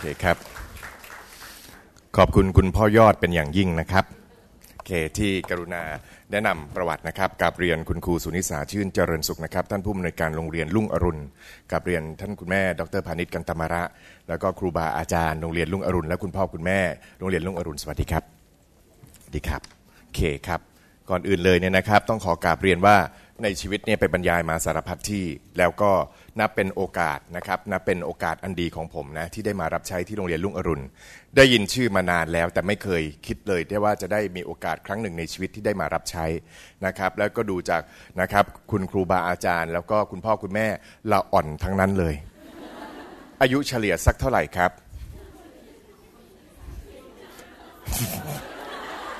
เคครับ ขอบคุณคุณพ่อยอดเป็นอย่างยิ่งนะครับโอเคที่กรุณาแนะนำประวัตินะครับกับเรียนคุณครูสุนิสาชื่นเจริญสุขนะครับ ท่านผู้อำนวยการโรงเรียนลุ่งอรุณกับเรียนท่านคุณแม่ ดรพานิชกันตมาระ แล้วก็ครูบาอาจารย์โรงเรียนลุ่งอรุณและคุณพ่อคุณแม่โรงเรียนลุ่งอรุณสวัสดีครับสวัสดีครับโอเคครับ ก่อนอื่นเลยเนี่ยนะครับ ต้องขอกราบเรียนว่า ในชีวิตเนี่ยไปบรรยายมาสารพัดที่ แล้วก็นับเป็นโอกาสนะครับนับเป็นโอกาสอันดีของผมนะที่ได้มารับใช้ที่โรงเรียนลุงอรุณ ได้ยินชื่อมานานแล้วแต่ไม่เคยคิดเลยได้ว่าจะได้มีโอกาสครั้งหนึ่งในชีวิตที่ได้มารับใช้นะครับ แล้วก็ดูจากนะครับคุณครูบาอาจารย์ แล้วก็คุณพ่อคุณแม่ละอ่อนทั้งนั้นเลย อายุเฉลี่ยสักเท่าไหร่ครับ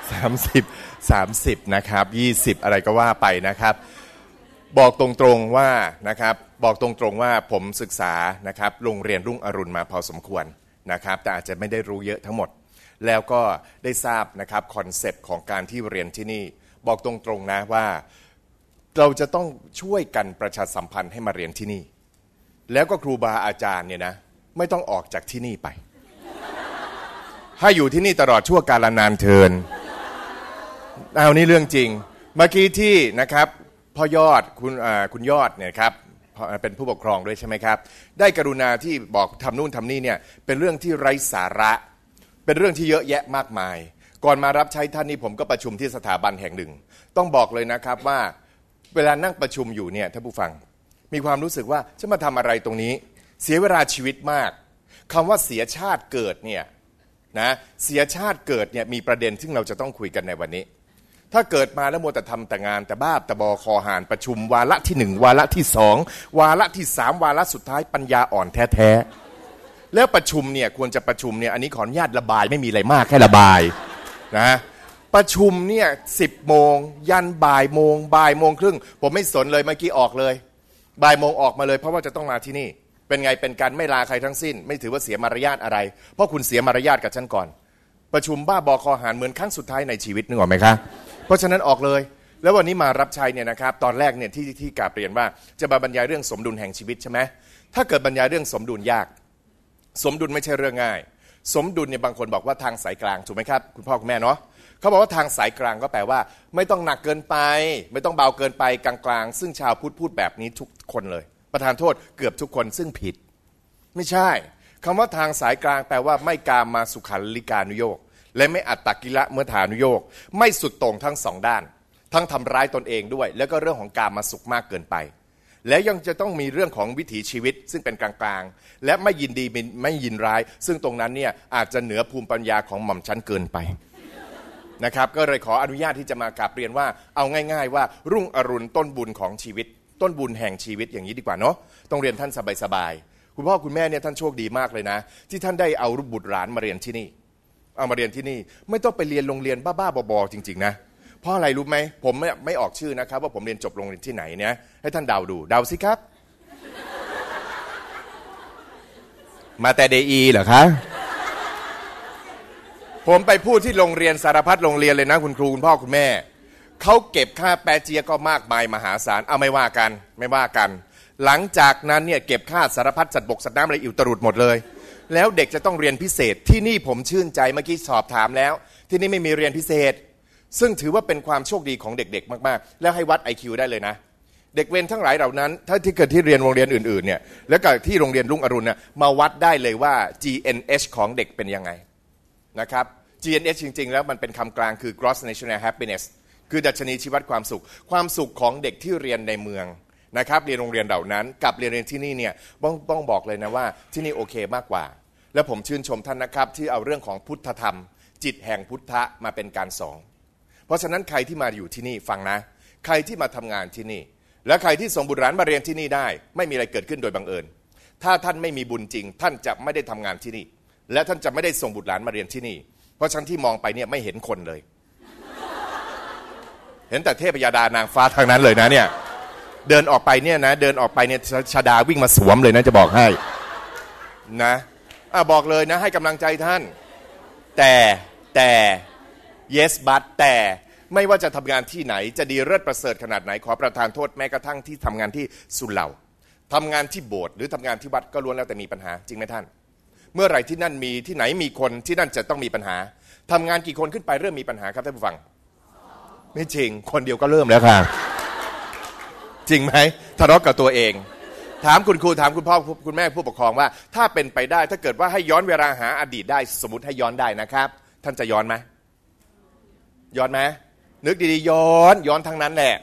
30 30 นะครับ 20 อะไรก็ว่าไปนะครับ บอกตรงๆว่านะครับบอกตรงๆว่าผมศึกษานะครับโรงเรียนรุ่งอรุณมาพอสมควรนะครับแต่อาจจะไม่ได้รู้เยอะทั้งหมด แล้วก็ได้ทราบนะครับคอนเซปต์ของการที่เรียนที่นี่ บอกตรงๆนะว่าเราจะต้องช่วยกันประชาสัมพันธ์ให้มาเรียนที่นี่ แล้วก็ครูบาอาจารย์เนี่ยนะไม่ต้องออกจากที่นี่ไป ให้อยู่ที่นี่ตลอดชั่วกาลนานเทินเอานี่เรื่องจริง เมื่อกี้ที่นะครับ พ่อยอดคุณคุณยอดเนี่ยครับเป็นผู้ปกครองด้วยใช่ไหมครับ ได้กรุณาที่บอกทำนู่นทำนี่เนี่ยเป็นเรื่องที่ไร้สาระ เป็นเรื่องที่เยอะแยะมากมาย ก่อนมารับใช้ท่านนี้ผมก็ประชุมที่สถาบันแห่งหนึ่ง ต้องบอกเลยนะครับว่าเวลานั่งประชุมอยู่เนี่ยท่านผู้ฟังมีความรู้สึกว่าจะมาทำอะไรตรงนี้ เสียเวลาชีวิตมากคำว่าเสียชาติเกิดเนี่ยนะเสียชาติเกิดเนี่ยมีประเด็นซึ่งเราจะต้องคุยกันในวันนี้ ถ้าเกิดมาแล้วมัวแต่ทำแต่งานแต่บ้าแต่บอคอหานประชุม วาระที่หนึ่งวาระที่สองวาระที่สามวาระสุดท้ายปัญญาอ่อนแท้ๆแล้วประชุมเนี่ยควรจะประชุมเนี่ยอันนี้ขออนุญาตระบายไม่มีอะไรมากแค่ระบายนะประชุมเนี่ยสิบโมง ยันบ่ายโมงบ่ายโมงครึ่ง ผมไม่สนเลยเมื่อกี้ออกเลยบ่ายโมงออกมาเลย เพราะว่าจะต้องมาที่นี่ เป็นไงเป็นการไม่ลาใครทั้งสิ้น ไม่ถือว่าเสียมารยาทอะไร เพราะคุณเสียมารยาทกับฉันก่อน ประชุมบ้าบอคอหารเหมือนครั้งสุดท้ายในชีวิตนึกออกไหมคะ เพราะฉะนั้นออกเลย แล้ววันนี้มารับใช้เนี่ยนะครับ ตอนแรกเนี่ยที่ที่กาเปลี่ยนว่าจะมาบรรยายเรื่องสมดุลแห่งชีวิตใช่ไหมถ้าเกิดบรรยายเรื่องสมดุลยาก สมดุลไม่ใช่เรื่องง่าย สมดุลเนี่ยบางคนบอกว่าทางสายกลางถูกไหมครับคุณพ่อคุณแม่เนาะเขาบอกว่าทางสายกลางก็แปลว่า ไม่ต้องหนักเกินไป ไม่ต้องเบาเกินไปกลางๆ ซึ่งชาวพุทธพูดแบบนี้ทุกคนเลย ประธานโทษเกือบทุกคนซึ่งผิด ไม่ใช่คำว่าทางสายกลางแปลว่าไม่กามมาสุขันลิกานุโยก และไม่อัตตกิละเมื่อฐานุโยกไม่สุดตรงทั้งสองด้าน ทั้งทำร้ายตนเองด้วย แล้วก็เรื่องของการมาสุขมากเกินไป แล้วยังจะต้องมีเรื่องของวิถีชีวิตซึ่งเป็นกลางๆ และไม่ยินดีไม่ยินร้าย ซึ่งตรงนั้นเนี่ยอาจจะเหนือภูมิปัญญาของหม่อมชั้นเกินไปนะครับก็เลยขออนุญาตที่จะมากราบเรียนว่าเอาง่าย ๆ ว่ารุ่งอรุณต้นบุญของชีวิต ต้นบุญแห่งชีวิตอย่างนี้ดีกว่าเนาะต้องเรียนท่านสบายๆคุณพ่อคุณแม่เนี่ยท่านโชคดีมากเลยนะ ที่ท่านได้เอารุบุตรหลานมาเรียนที่นี่ เอามาเรียนที่นี่ ไม่ต้องไปเรียนโรงเรียนบ้าๆบอๆจริง ๆ นะ เพราะอะไรรู้ไหมผมไม่ไม่ออกชื่อนะครับ ว่าผมเรียนจบโรงเรียนที่ไหนเนี่ยให้ท่านเดาดูเดาสิครับ มาแต่เดีเหรอคะผมไปพูดที่โรงเรียนสารพัดโรงเรียนเลยนะ คุณครูคุณพ่อคุณแม่เขาเก็บค่าแปรเจียก็มากมายมหาศาลเอาไม่ว่ากัน ไม่ว่ากัน หลังจากนั้นเนี่ยเก็บค่าสารพัดสัตว์บกสัตว์น้ำอะไรอิวตรุดหมดเลย แล้วเด็กจะต้องเรียนพิเศษ ที่นี่ผมชื่นใจเมื่อกี้สอบถามแล้ว ที่นี่ไม่มีเรียนพิเศษ ซึ่งถือว่าเป็นความโชคดีของเด็กๆ มากๆ แล้วให้วัด IQ ได้เลยนะ เด็กเวนทั้งหลายเหล่านั้น ถ้าที่เกิดที่เรียนโรงเรียนอื่นๆเนี่ยแล้วก็ที่โรงเรียนรุ่งอรุณเนี่ยมาวัดได้เลยว่า GNH ของเด็กเป็นยังไงนะครับ GNH จริง ๆ แล้วมันเป็นคำกลางคือ gross national happiness คือดัชนีชีวัดความสุข ความสุขของเด็กที่เรียนในเมืองนะครับเรียนโรงเรียนเหล่านั้น กับเรียนที่นี่เนี่ยต้องต้องบอกเลยนะว่าที่นี่โอเคมากกว่า และผมชื่นชมท่านนะครับ ที่เอาเรื่องของพุทธธรรม จิตแห่งพุทธะมาเป็นการสอน เพราะฉะนั้นใครที่มาอยู่ที่นี่ฟังนะ ใครที่มาทำงานที่นี่ และใครที่ส่งบุตรหลานมาเรียนที่นี่ได้ ไม่มีอะไรเกิดขึ้นโดยบังเอิญ ถ้าท่านไม่มีบุญจริง ท่านจะไม่ได้ทำงานที่นี่ และท่านจะไม่ได้ส่งบุตรหลานมาเรียนที่นี่ เพราะฉันที่มองไปเนี่ยไม่เห็นคนเลย เห็นแต่เทพยดานางฟ้าทางนั้นเลยนะเนี่ยเดินออกไปเนี่ยนะเดินออกไปเนี่ยชาดาวิ่งมาสวมเลยนะจะบอกให้นะ อบอกเลยนะให้กำลังใจท่าน แต่แต่ yes but แต่ไม่ว่าจะทำงานที่ไหนจะดีเลิศประเสริฐขนาดไหน ขอประทานโทษแม้กระทั่งที่ทำงานที่สุเหร่าทำงานที่โบสถ์หรือทำงานที่วัดก็ล้วนแล้วแต่มีปัญหาจริงไหมท่าน เมื่อไหร่ที่นั่นมีที่ไหนมีคนที่นั่นจะต้องมีปัญหาทำงานกี่คนขึ้นไปเริ่มมีปัญหาครับท่านผู้ฟัง ไม่จริง คนเดียวก็เริ่มแล้วค่ะ จริงไหมทะเลาะกับตัวเอง ถามคุณครูถามคุณพ่อคุณแม่ผู้ปกครองว่า ถ้าเป็นไปได้ถ้าเกิดว่าให้ย้อนเวลาหาอดีตได้ สมมติให้ย้อนได้นะครับ ท่านจะย้อนไหมย้อนไหมนึกดีๆย้อนย้อนทั้งนั้นแหละ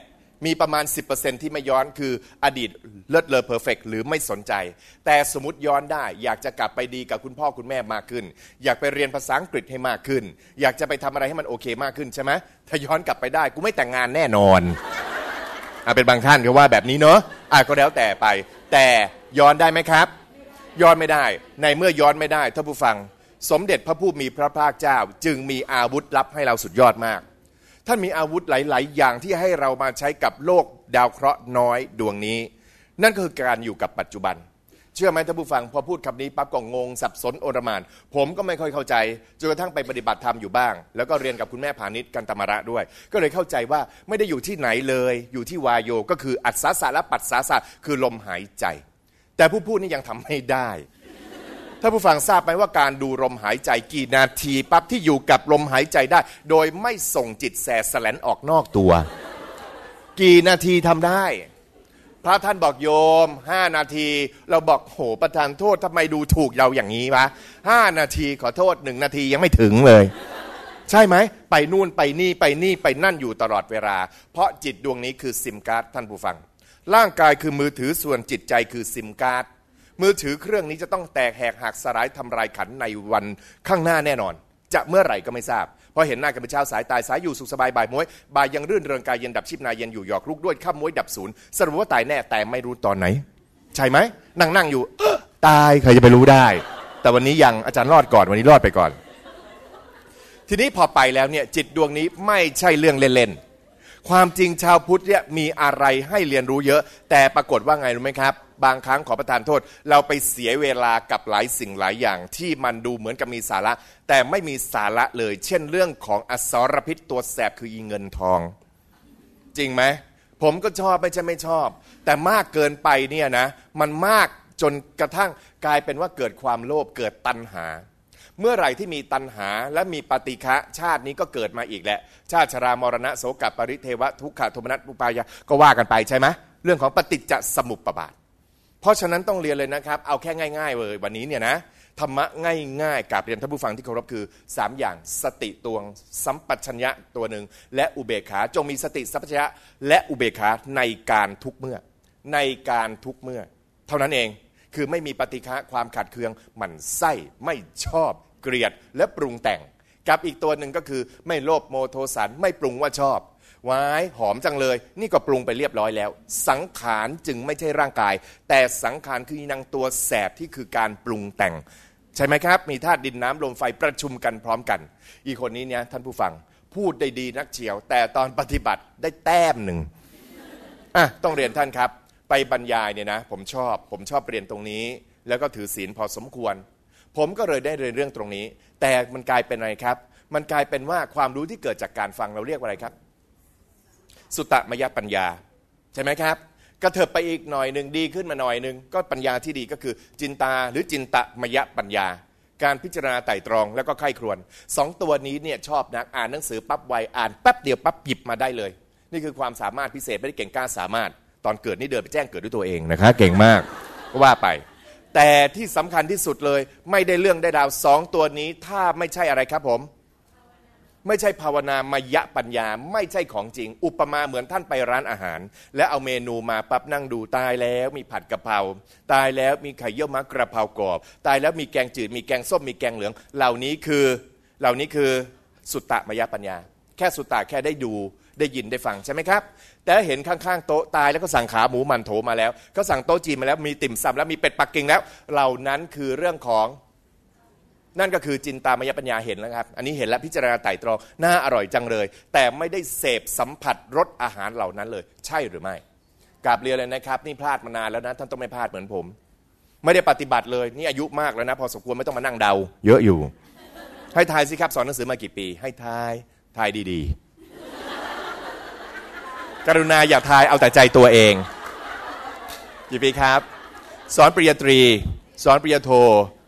มีประมาณ 10%ที่ไม่ย้อนคืออดีตเลิศเลอเพอร์เฟกหรือไม่สนใจ แต่สมมติย้อนได้ อยากจะกลับไปดีกับคุณพ่อคุณแม่มากขึ้น อยากไปเรียนภาษาอังกฤษให้มากขึ้น อยากจะไปทำอะไรให้มันโอเคมากขึ้นใช่ไหมถ้าย้อนกลับไปได้ กูไม่แต่งงานแน่นอนอะเป็นบางท่านก็ว่าแบบนี้เนาะอะก็แล้วแต่ไป แต่ย้อนได้ไหมครับ ย้อนไม่ได้ ในเมื่อย้อนไม่ได้ท่านผู้ฟัง สมเด็จพระผู้มีพระภาคเจ้า จึงมีอาวุธลับให้เราสุดยอดมาก ท่านมีอาวุธหลาย ๆ อย่างที่ให้เรามาใช้กับโลกดาวเคราะห์น้อยดวงนี้ นั่นก็คือการอยู่กับปัจจุบัน เชื่อไหมท่านผู้ฟังพอพูดคำนี้ปั๊บก็งงสับสนโอรมาน ผมก็ไม่ค่อยเข้าใจจนกระทั่งไปปฏิบัติธรรมอยู่บ้าง แล้วก็เรียนกับคุณแม่พาณิชย์กันตมระด้วย ก็เลยเข้าใจว่าไม่ได้อยู่ที่ไหนเลย อยู่ที่วายโยก็คืออัศสาและปัสสาสะคือลมหายใจ แต่ผู้พูดนี่ยังทำไม่ได้ท่านผู้ฟังทราบไหมว่าการดูลมหายใจกี่นาทีปั๊บที่อยู่กับลมหายใจได้ โดยไม่ส่งจิตแสสลนออกนอกตัว กี่นาทีทำได้ พระท่านบอกโยมห้านาที เราบอกโหประทานโทษทำไมดูถูกเราอย่างนี้วะห้านาทีขอโทษหนึ่งนาทียังไม่ถึงเลย ใช่ไหม ไปนู่นไปนี่ไปนี่ไปนั่นอยู่ตลอดเวลา เพราะจิตดวงนี้คือซิมการ์ดท่านผู้ฟัง ร่างกายคือมือถือส่วนจิตใจคือซิมการ์ดมือถือเครื่องนี้จะต้องแตกแหกหักสลายทำลายขันในวันข้างหน้าแน่นอน จะเมื่อไหร่ก็ไม่ทราบ พอเห็นหน้ากันเป็นเช้าสายตายสายอยู่สุขสบายบ่ายมวยบ่ายยังรื่นเริงกายเย็นดับชีพนายเย็นอยู่หยอกลูกด้วยข้ามมวยดับศูนย์สรุปว่าตายแน่แต่ไม่รู้ตอนไหน ใช่ไหมนั่งนั่งอยู่ตายใครจะไปรู้ได้ แต่วันนี้ยังอาจารย์รอดก่อนวันนี้รอดไปก่อน ทีนี้พอไปแล้วเนี่ยจิตดวงนี้ไม่ใช่เรื่องเล่นๆ ความจริงชาวพุทธเนี่ยมีอะไรให้เรียนรู้เยอะ แต่ปรากฏว่าไงรู้ไหมครับ บางครั้งขอประทานโทษ เราไปเสียเวลากับหลายสิ่งหลายอย่าง ที่มันดูเหมือนกับมีสาระ แต่ไม่มีสาระเลย เช่นเรื่องของอสรพิษตัวแสบคืออีเงินทอง จริงไหมผมก็ชอบไม่ใช่ไม่ชอบ แต่มากเกินไปเนี่ยนะ มันมากจนกระทั่งกลายเป็นว่าเกิดความโลภเกิดตัณหา เมื่อไหร่ที่มีตัณหาและมีปฏิฆะชาตินี้ก็เกิดมาอีกแหละ ชาติชรามรณะโสกปริเทวะทุกขโทมนัสปุปายาก็ว่ากันไปใช่ไหมเรื่องของปฏิจจสมุปบาท เพราะฉะนั้นต้องเรียนเลยนะครับ เอาแค่ง่าย ๆเลยวันนี้เนี่ยนะธรรมะง่ายๆกับเรียนท่านผู้ฟังที่เคารพคือ 3 อย่างสติตวงสัมปชัญญะตัวหนึ่งและอุเบกขาจงมีสติสัมปชัญญะและอุเบกขาในการทุกเมื่อ ในการทุกเมื่อ เท่านั้นเอง คือไม่มีปฏิฆะความขัดเคืองหมั่นไส้ไม่ชอบเกลียดและปรุงแต่ง กับอีกตัวหนึ่งก็คือไม่โลภโมโทสันไม่ปรุงว่าชอบวายหอมจังเลย นี่ก็ปรุงไปเรียบร้อยแล้ว สังขารจึงไม่ใช่ร่างกาย แต่สังขารคือนางตัวแสบที่คือการปรุงแต่ง ใช่ไหมครับ มีธาตุดินน้ำลมไฟประชุมกันพร้อมกัน อีกคนนี้เนี่ยท่านผู้ฟังพูดได้ดีนักเฉียว แต่ตอนปฏิบัติได้แต้มหนึ่งอะต้องเรียนท่านครับ ไปบรรยายเนี่ยนะผมชอบ ผมชอบเรียนตรงนี้ แล้วก็ถือศีลพอสมควร ผมก็เลยได้เรียนเรื่องตรงนี้ แต่มันกลายเป็นอะไรครับ มันกลายเป็นว่าความรู้ที่เกิดจากการฟังเราเรียกว่าอะไรครับ สุตตมยปัญญา ใช่ไหมครับกระเถิบไปอีกหน่อยหนึ่งดีขึ้นมาหน่อยหนึ่งก็ปัญญาที่ดีก็คือ จินตาหรือจินตมยปัญญา การพิจารณาไต่ตรองแล้วก็ไข้ครวนสองตัวนี้เนี่ยชอบนักอ่านหนังสือปั๊บไวอ่านแป๊บเดียวปั๊บหยิบมาได้เลย นี่คือความสามารถพิเศษไม่ได้เก่งกล้าสามารถ ตอนเกิดนี่เดินไปแจ้งเกิดด้วยตัวเองนะคะ เก่งมากก็ว่าไป แต่ที่สำคัญที่สุดเลย ไม่ได้เรื่องได้ดาวสองตัวนี้ ถ้าไม่ใช่อะไรครับผม ไม่ใช่ภาวนามายะปัญญา ไม่ใช่ของจริง อุปมาเหมือนท่านไปร้านอาหาร แล้วเอาเมนูมาปั๊บนั่งดูตายแล้วมีผัดกะเพราตายแล้วมีไข่เยี่ยวมะกระเพรากรอบ ตายแล้วมีแกงจืดมีแกงส้มมีแกงเหลือง เหล่านี้คือ เหล่านี้คือสุตตะมายะปัญญา แค่สุตตะแค่ได้ดู ได้ยินได้ฟังใช่ไหมครับ แต่เห็นข้างๆโต๊ะตายแล้วก็สั่งขาหมูมันโถมาแล้วเขาสั่งโต๊ะจีนมาแล้วมีติ่มซำแล้วมีเป็ดปักกิ่งแล้ว เหล่านั้นคือเรื่องของนั่นก็คือจินตามยปัญญาเห็นแล้วครับ อันนี้เห็นแล้วพิจารณาไต่ตรองน่าอร่อยจังเลย แต่ไม่ได้เสพสัมผัสรสอาหารเหล่านั้นเลย ใช่หรือไม่กราบเรียนเลยนะครับ นี่พลาดมานานแล้วนะท่านต้องไม่พลาดเหมือนผม ไม่ได้ปฏิบัติเลย นี่อายุมากแล้วนะ พอสมควรไม่ต้องมานั่งเดา เยอะอยู่ ให้ทายสิครับสอนหนังสือมากี่ปี ให้ทายทายดีๆ กรุณาอย่าทายเอาแต่ใจตัวเองกี่ปีครับ สอนปริญญาตรี สอนปริญญาโท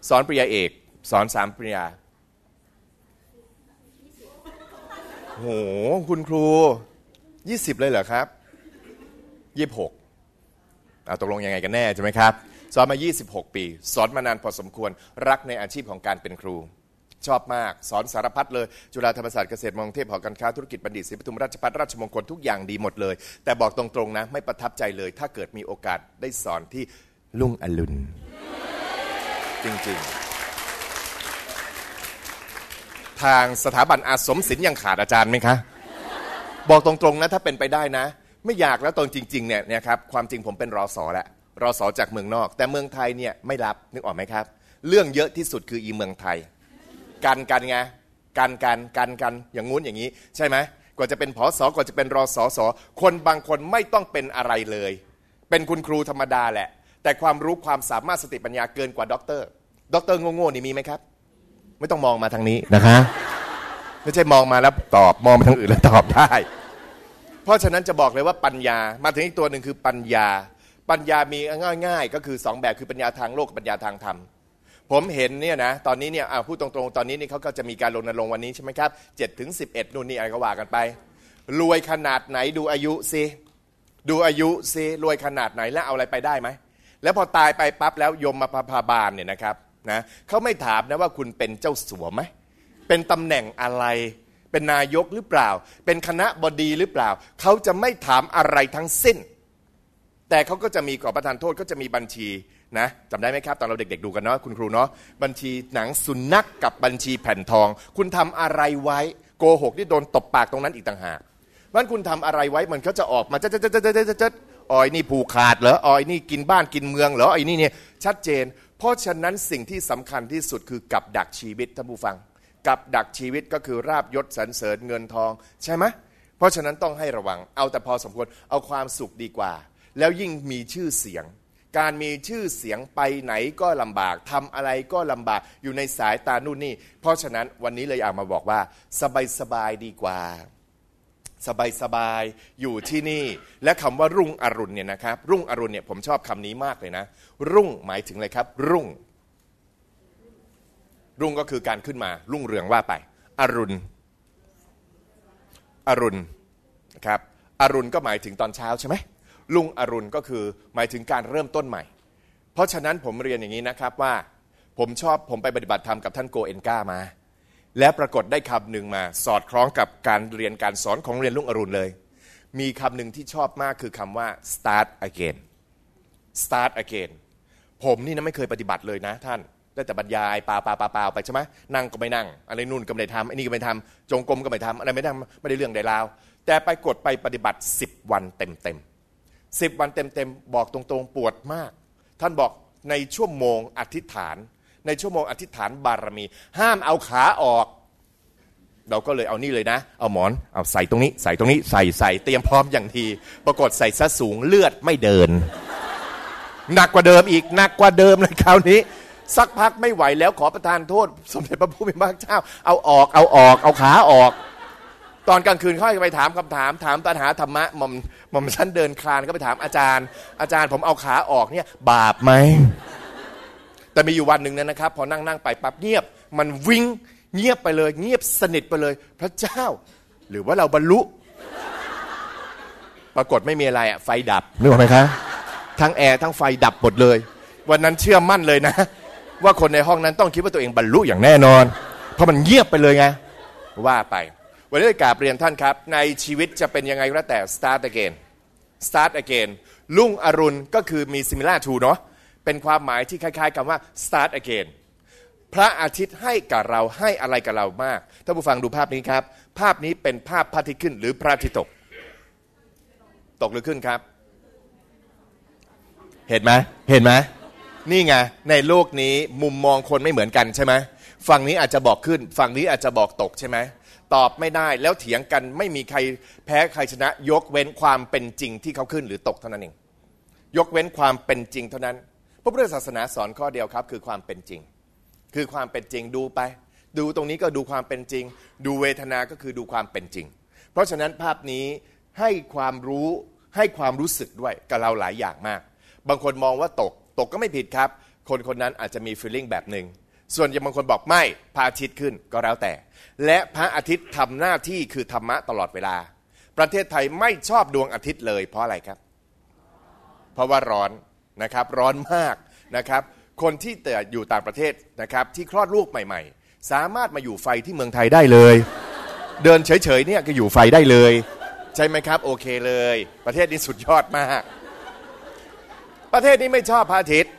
สอนปริญญาเอก สอนสามปริญญาโหคุณครูยี่สิบเลยเหรอครับยี่สิบหกเอาตกลงยังไงกันแน่ใช่ไหมครับ สอนมา 26 ปี สอนมานานพอสมควรรักในอาชีพของการเป็นครู ชอบมาก สอนสารพัดเลย จุฬาธรรมศาสตร์เกษตรมองเทพหอการค้าธุรกิจบัณฑิตศรีปทุมราชพัฒราชมงคลทุกอย่างดีหมดเลย แต่บอกตรงๆนะ ไม่ประทับใจเลย ถ้าเกิดมีโอกาสได้สอนที่ลุงอรุณ จริงๆ ทางสถาบันอาสมศิลป์ยังขาดอาจารย์ไหมคะ บอกตรงๆนะถ้าเป็นไปได้นะ ไม่อยากแล้วตรงจริงๆเนี่ยนะครับความจริงผมเป็นรอสอแหล้วรอสอจากเมืองนอก แต่เมืองไทยเนี่ยไม่รับนึกออกไหมครับ เรื่องเยอะที่สุดคืออีเมืองไทย กันกันไงกันกันกันกันอย่างงู้นอย่างนี้ ใช่ไหมกว่าจะเป็นผอสอกว่าจะเป็นรอสอสอคนบางคนไม่ต้องเป็นอะไรเลย เป็นคุณครูธรรมดาแหละ แต่ความรู้ความสามารถสติปัญญาเกินกว่าด็อกเตอร์ด็อกเตอร์โง่ๆนี่มีไหมครับ ไม่ต้องมองมาทางนี้นะคะไม่ใช่มองมาแล้วตอบมองมาทางอื่นแล้วตอบได้ เพราะฉะนั้นจะบอกเลยว่าปัญญามาถึงอีกตัวหนึ่งคือปัญญา ปัญญามีง่าย ๆ ก็คือสองแบบคือปัญญาทางโลกกับปัญญาทางธรรม ผมเห็นเนี่ยนะตอนนี้เนี่ยอ่าพูดตรงๆ ตอนนี้นี่เขาก็จะมีการรณรงค์วันนี้ใช่ไหมครับเจ็ดถึงสิบเอ็ดนู่นนี่อะไรก็ว่ากันไป รวยขนาดไหนดูอายุสิดูอายุสิรวยขนาดไหนแล้วเอาอะไรไปได้ไหมแล้วพอตายไปปั๊บแล้วยมมาพาบาลเนี่ยนะครับนะเขาไม่ถามนะว่าคุณเป็นเจ้าสัวไหมเป็นตำแหน่งอะไร เป็นนายกหรือเปล่า เป็นคณะบดีหรือเปล่า เขาจะไม่ถามอะไรทั้งสิ้น แต่เขาก็จะมีก่อประทานโทษก็จะมีบัญชี นะจำได้ไหมครับ ตอนเราเด็ก ๆ ดูกันเนาะคุณครูเนาะบัญชีหนังสุนัขกกับบัญชีแผ่นทอง คุณทำอะไรไว้โกหกที่โดนตบปากตรงนั้นอีกต่างหากมันคุณทำอะไรไว้มันก็จะออกมาจะจะจะจะจะจะออยนี่ผูกขาดเหรอออยนี่กินบ้านกินเมืองเหรอไอ้นี่เนี่ยชัดเจน เพราะฉะนั้นสิ่งที่สำคัญที่สุดคือกับดักชีวิตท่านผู้ฟัง กับดักชีวิตก็คือราบยศสรรเสริญเงินทองใช่ไหมเพราะฉะนั้นต้องให้ระวัง เอาแต่พอสมควรเอาความสุขดีกว่า แล้วยิ่งมีชื่อเสียง การมีชื่อเสียงไปไหนก็ลำบากทำอะไรก็ลำบากอยู่ในสายตานู่นนี่ เพราะฉะนั้นวันนี้เลยอยากมาบอกว่า สบายสบายดีกว่า สบายสบายอยู่ที่นี่ และคำว่ารุ่งอรุณเนี่ยนะครับ รุ่งอรุณเนี่ยผมชอบคำนี้มากเลยนะ รุ่งหมายถึงอะไรครับ รุ่ง รุ่งก็คือการขึ้นมา รุ่งเรืองว่าไป อรุณ อรุณนะครับอรุณก็หมายถึงตอนเช้าใช่ไหม ลุงอรุณก็คือหมายถึงการเริ่มต้นใหม่ เพราะฉะนั้นผมเรียนอย่างนี้นะครับว่า ผมชอบผมไปปฏิบัติธรรมกับท่านโกเอนก้ามา และปรากฏได้คำหนึ่งมา สอดคล้องกับการเรียนการสอนของเรียนลุงอรุณเลย มีคำหนึ่งที่ชอบมากคือคำว่า start again start again ผมนี่นะไม่เคยปฏิบัติเลยนะท่านได้แต่บรรยายปาปาปาปาไปใช่ไหมนั่งก็ไม่นั่ง อะไรนู่นก็ไม่ได้ทำไอ้นี่ก็ไม่ทำจงกรมก็ไม่ทำอะไรไม่ทำไม่ได้เรื่องใดราว แต่ไปกดไปปฏิบัติ 10 วันเต็ม สิบวันเต็มๆ บอกตรงๆ ปวดมาก ท่านบอกในชั่วโมงอธิษฐาน ในชั่วโมงอธิษฐานบารมี ห้ามเอาขาออก เราก็เลยเอานี่เลยนะ เอาหมอน เอาใส่ตรงนี้ ใส่ตรงนี้ ใส่ใส่เตรียมพร้อมอย่างที ปรากฏใส่ซะสูงเลือดไม่เดิน หนักกว่าเดิมอีก หนักกว่าเดิมเลยคราวนี้ สักพักไม่ไหวแล้วขอประทานโทษ สมเด็จพระผู้เป็นพระเจ้า เอาออก เอาออก เอาขาออก ตอนกลางคืนเขาจะไปถามคำถาม ถามปัญหาธรรมะหม่อมหม่อมชั้นเดินคลานก็ไปถามอาจารย์ อาจารย์ผมเอาขาออกเนี่ย บาปไหมแต่มีอยู่วันหนึ่งเนี่ยนะครับ พอนั่งนั่งไปปั๊บเงียบ มันวิ่งเงียบไปเลย เงียบสนิทไปเลย พระเจ้า หรือว่าเราบรรลุ ปรากฏไม่มีอะไรอะไฟดับนึกออกไหมคะทั้งแอร์ทั้งไฟดับหมดเลย วันนั้นเชื่อมั่นเลยนะ ว่าคนในห้องนั้นต้องคิดว่าตัวเองบรรลุอย่างแน่นอน เพราะมันเงียบไปเลยไงว่าไป วันนี้กราบเรียนท่านครับ ในชีวิตจะเป็นยังไงก็แต่ start again start again ลุ่งอรุณก็คือมี similar to เนาะเป็นความหมายที่คล้ายๆกับว่า start again พระอาทิตย์ให้กับเราให้อะไรกับเรามากท่านผู้ฟังดูภาพนี้ครับ ภาพนี้เป็นภาพพระอาทิตย์ขึ้นหรือพระอาทิตย์ตก ตกหรือขึ้นครับ เห็นไหมเห็นไหมนี่ไงในโลกนี้มุมมองคนไม่เหมือนกันใช่ไหมฝั่งนี้อาจจะบอกขึ้น ฝั่งนี้อาจจะบอกตกใช่ไหม ตอบไม่ได้แล้วเถียงกันไม่มีใครแพ้ใครชนะ ยกเว้นความเป็นจริงที่เขาขึ้นหรือตกเท่านั้นเอง ยกเว้นความเป็นจริงเท่านั้นพระพุทธศาสนาสอนข้อเดียวครับ คือความเป็นจริง คือความเป็นจริงดูไป ดูตรงนี้ก็ดูความเป็นจริง ดูเวทนาก็คือดูความเป็นจริง เพราะฉะนั้นภาพนี้ให้ความรู้ให้ความรู้สึกด้วยกับเราหลายอย่างมาก บางคนมองว่าตก ตกก็ไม่ผิดครับ คนคนนั้นอาจจะมี feeling แบบหนึ่ง ส่วนยังบางคนบอกไม่พระอาทิตย์ขึ้นก็แล้วแต่ และพระอาทิตย์ทำหน้าที่คือธรรมะตลอดเวลา ประเทศไทยไม่ชอบดวงอาทิตย์เลยเพราะอะไรครับ เพราะว่าร้อนนะครับร้อนมากนะครับ คนที่แต่อยู่ต่างประเทศนะครับที่คลอดลูกใหม่ ๆ สามารถมาอยู่ไฟที่เมืองไทยได้เลย เดินเฉยๆเนี่ยก็อยู่ไฟได้เลย ใช่ไหมครับ โอเคเลย ประเทศนี้สุดยอดมาก ประเทศนี้ไม่ชอบพระอาทิตย์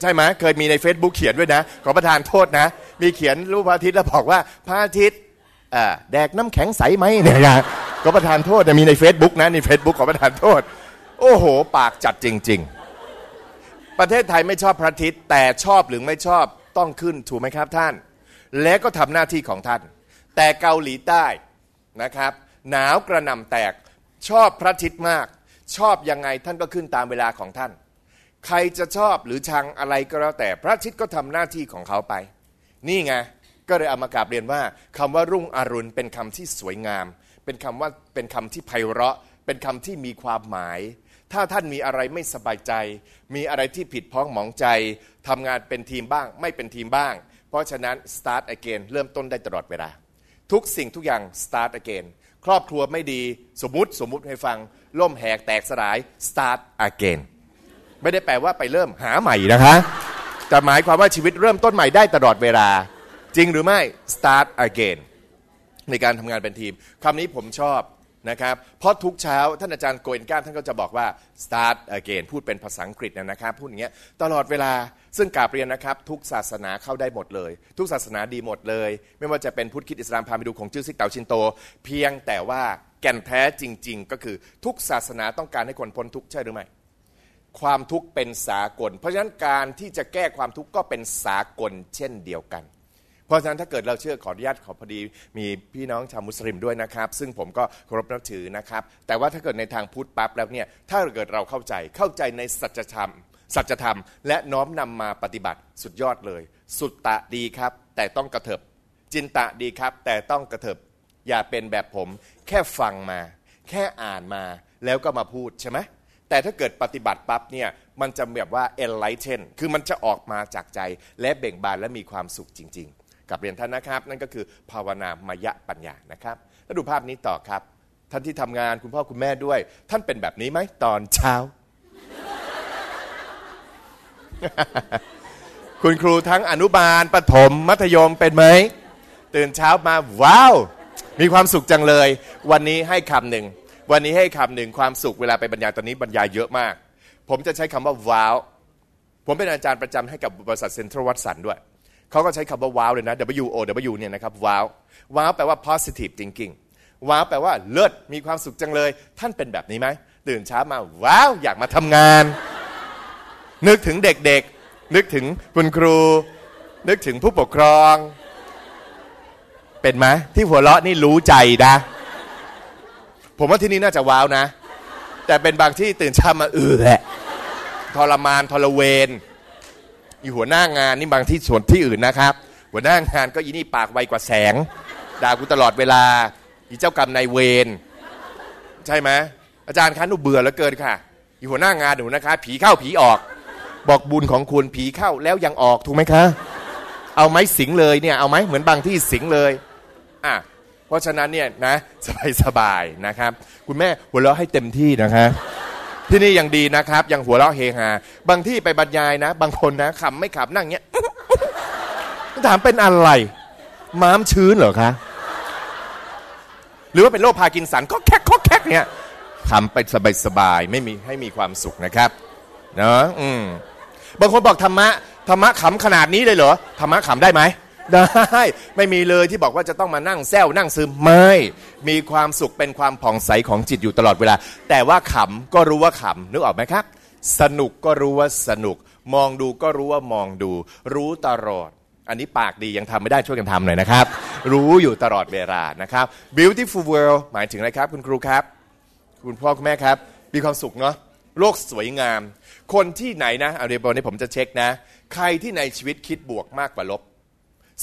ใช่ไหมเคยมีใน Facebook เขียนด้วยนะ ขอประทานโทษนะ มีเขียนรูปพระอาทิตย์แล้วบอกว่าพระอาทิตย์แดกน้ำแข็งใสไหมเนี่ยนะขอประทานโทษมีใน Facebook นะใน Facebook ขอประทานโทษ โอ้โห ปากจัดจริง ๆ ประเทศไทยไม่ชอบพระอาทิตย์แต่ชอบหรือไม่ชอบต้องขึ้นถูกไหมครับท่าน และก็ทำหน้าที่ของท่าน แต่เกาหลีใต้นะครับ หนาวกระหน่ำแตกชอบพระอาทิตย์มาก ชอบยังไงท่านก็ขึ้นตามเวลาของท่าน ใครจะชอบหรือชังอะไรก็แล้วแต่พระอาทิตย์ก็ทำหน้าที่ของเขาไป นี่ไงก็เลยเอามากราบเรียนว่าคำว่ารุ่งอรุณเป็นคำที่สวยงาม เป็นคำว่าเป็นคำที่ไพเราะ เป็นคำที่มีความหมาย ถ้าท่านมีอะไรไม่สบายใจ มีอะไรที่ผิดพ้องหมองใจทำงานเป็นทีมบ้าง ไม่เป็นทีมบ้าง เพราะฉะนั้น start again เริ่มต้นได้ตลอดเวลา ทุกสิ่งทุกอย่าง start again ครอบครัวไม่ดีสมมติสมมติให้ฟังล่มแหกแตกสลาย start again ไม่ได้แปลว่าไปเริ่มหาใหม่นะคะ แต่หมายความว่าชีวิตเริ่มต้นใหม่ได้ตลอดเวลา จริงหรือไม่ start again ในการทำงานเป็นทีมคำนี้ผมชอบนะครับ เพราะทุกเช้าท่านอาจารย์โกเอนก้าท่านก็จะบอกว่า start again พูดเป็นภาษาอังกฤษนะครับ พูดอย่างเงี้ยตลอดเวลา ซึ่งกาบเรียนนะครับ ทุกศาสนาเข้าได้หมดเลย ทุกศาสนาดีหมดเลย ไม่ว่าจะเป็นพุทธคิดอิสลามพาไปดูของจื้อซิกเตาชินโต เพียงแต่ว่าแก่นแท้จริง ๆ ก็คือทุกศาสนาต้องการให้คนพ้นทุกข์ใช่หรือไม่ ความทุกข์เป็นสากล เพราะฉะนั้นการที่จะแก้ความทุกข์ก็เป็นสากลเช่นเดียวกัน เพราะฉะนั้นถ้าเกิดเราเชื่อขออนุญาตขอพอดีมีพี่น้องชาวมุสลิมด้วยนะครับ ซึ่งผมก็เคารพนับถือนะครับ แต่ว่าถ้าเกิดในทางพุทธปั๊บแล้วเนี่ยถ้าเกิดเราเข้าใจเข้าใจในสัจธรรมสัจธรรม และน้อมนำมาปฏิบัติสุดยอดเลย สุดตะดีครับ แต่ต้องกระเถิบจินตะดีครับ แต่ต้องกระเถิบอย่าเป็นแบบผม แค่ฟังมา แค่อ่านมา แล้วก็มาพูดใช่ไหม แต่ถ้าเกิดปฏิบัติปั๊บเนี่ยมันจะแบบว่า enlighten คือมันจะออกมาจากใจและเบ่งบานและมีความสุขจริง ๆ กับเรียนท่านนะครับ นั่นก็คือภาวนามายะปัญญานะครับแล้วดูภาพนี้ต่อครับ ท่านที่ทำงานคุณพ่อคุณแม่ด้วย ท่านเป็นแบบนี้ไหมตอนเช้า คุณครูทั้งอนุบาลประถมมัธยมเป็นไหมตื่นเช้ามาว้าว มีความสุขจังเลย วันนี้ให้คำหนึ่ง วันนี้ให้คำหนึ่งความสุขเวลาไปบรรยายตอนนี้บรรยายเยอะมาก ผมจะใช้คำว่าว้าว ผมเป็นอาจารย์ประจำให้กับบริษัทเซ็นทรัลวัตสันด้วยเขาก็ใช้คำว่าว้าวเลยนะ W O W เนี่ยนะครับว้าวว้าวแปลว่า positive thinking ว้าวแปลว่าเลิศมีความสุขจังเลย ท่านเป็นแบบนี้ไหมตื่นเช้ามาว้าวอยากมาทำงาน นึกถึงเด็กๆ นึกถึงคุณครู นึกถึงผู้ปกครอง เป็นไหมที่หัวเราะนี่รู้ใจนะ ผมว่าที่นี่น่าจะว้าวนะ แต่เป็นบางที่ตื่นเช้ามาเออแหละทรมานทรเวนอยู่หัวหน้างานนี่บางที่ส่วนที่อื่นนะครับ หัวหน้างานก็อีนี่ปากไวกว่าแสงด่ากูตลอดเวลาอีเจ้ากรรมนายเวรใช่ไหมอาจารย์คะหนูเบื่อแล้วเกินค่ะอยู่หัวหน้างานหนูนะคะ ผีเข้าผีออก บอกบุญของคุณผีเข้าแล้วยังออกถูกไหมคะ เอาไหมสิงเลยเนี่ยเอาไหมเหมือนบางที่สิงเลยอะ เพราะฉะนั้นเนี่ยนะสบายสบายนะครับ คุณแม่หัวเราะให้เต็มที่นะคะ ที่นี่ยังดีนะครับ ยังหัวเราะเฮฮาบางที่ไปบรรยายนะ บางคนนะขำไม่ขำนั่งเงี้ยถามเป็นอะไร ม้ามชื้นเหรอคะ หรือว่าเป็นโรคพากินสันก็แคกก็แคกเนี่ยขำไปสบายสบายไม่มีให้มีความสุขนะครับเนาะอืมบางคนบอกธรรมะธรรมะขำขนาดนี้เลยเหรอธรรมะขำได้ไหม ได้ ไม่มีเลยที่บอกว่าจะต้องมานั่งแซวนั่งซึมไม่ มีความสุขเป็นความผ่องใสของจิตอยู่ตลอดเวลา แต่ว่าขำก็รู้ว่าขำนึกออกไหมครับ สนุกก็รู้ว่าสนุก มองดูก็รู้ว่ามองดู รู้ตลอด อันนี้ปากดียังทำไม่ได้ช่วยกันทำหน่อยนะครับ รู้อยู่ตลอดเวลานะครับ beautiful world หมายถึงอะไรครับคุณครูครับ คุณพ่อคุณแม่ครับ มีความสุขเนาะโลกสวยงาม คนที่ไหนนะเอาเดี๋ยวนี้ผมจะเช็คนะ ใครที่ในชีวิตคิดบวกมากกว่าลบ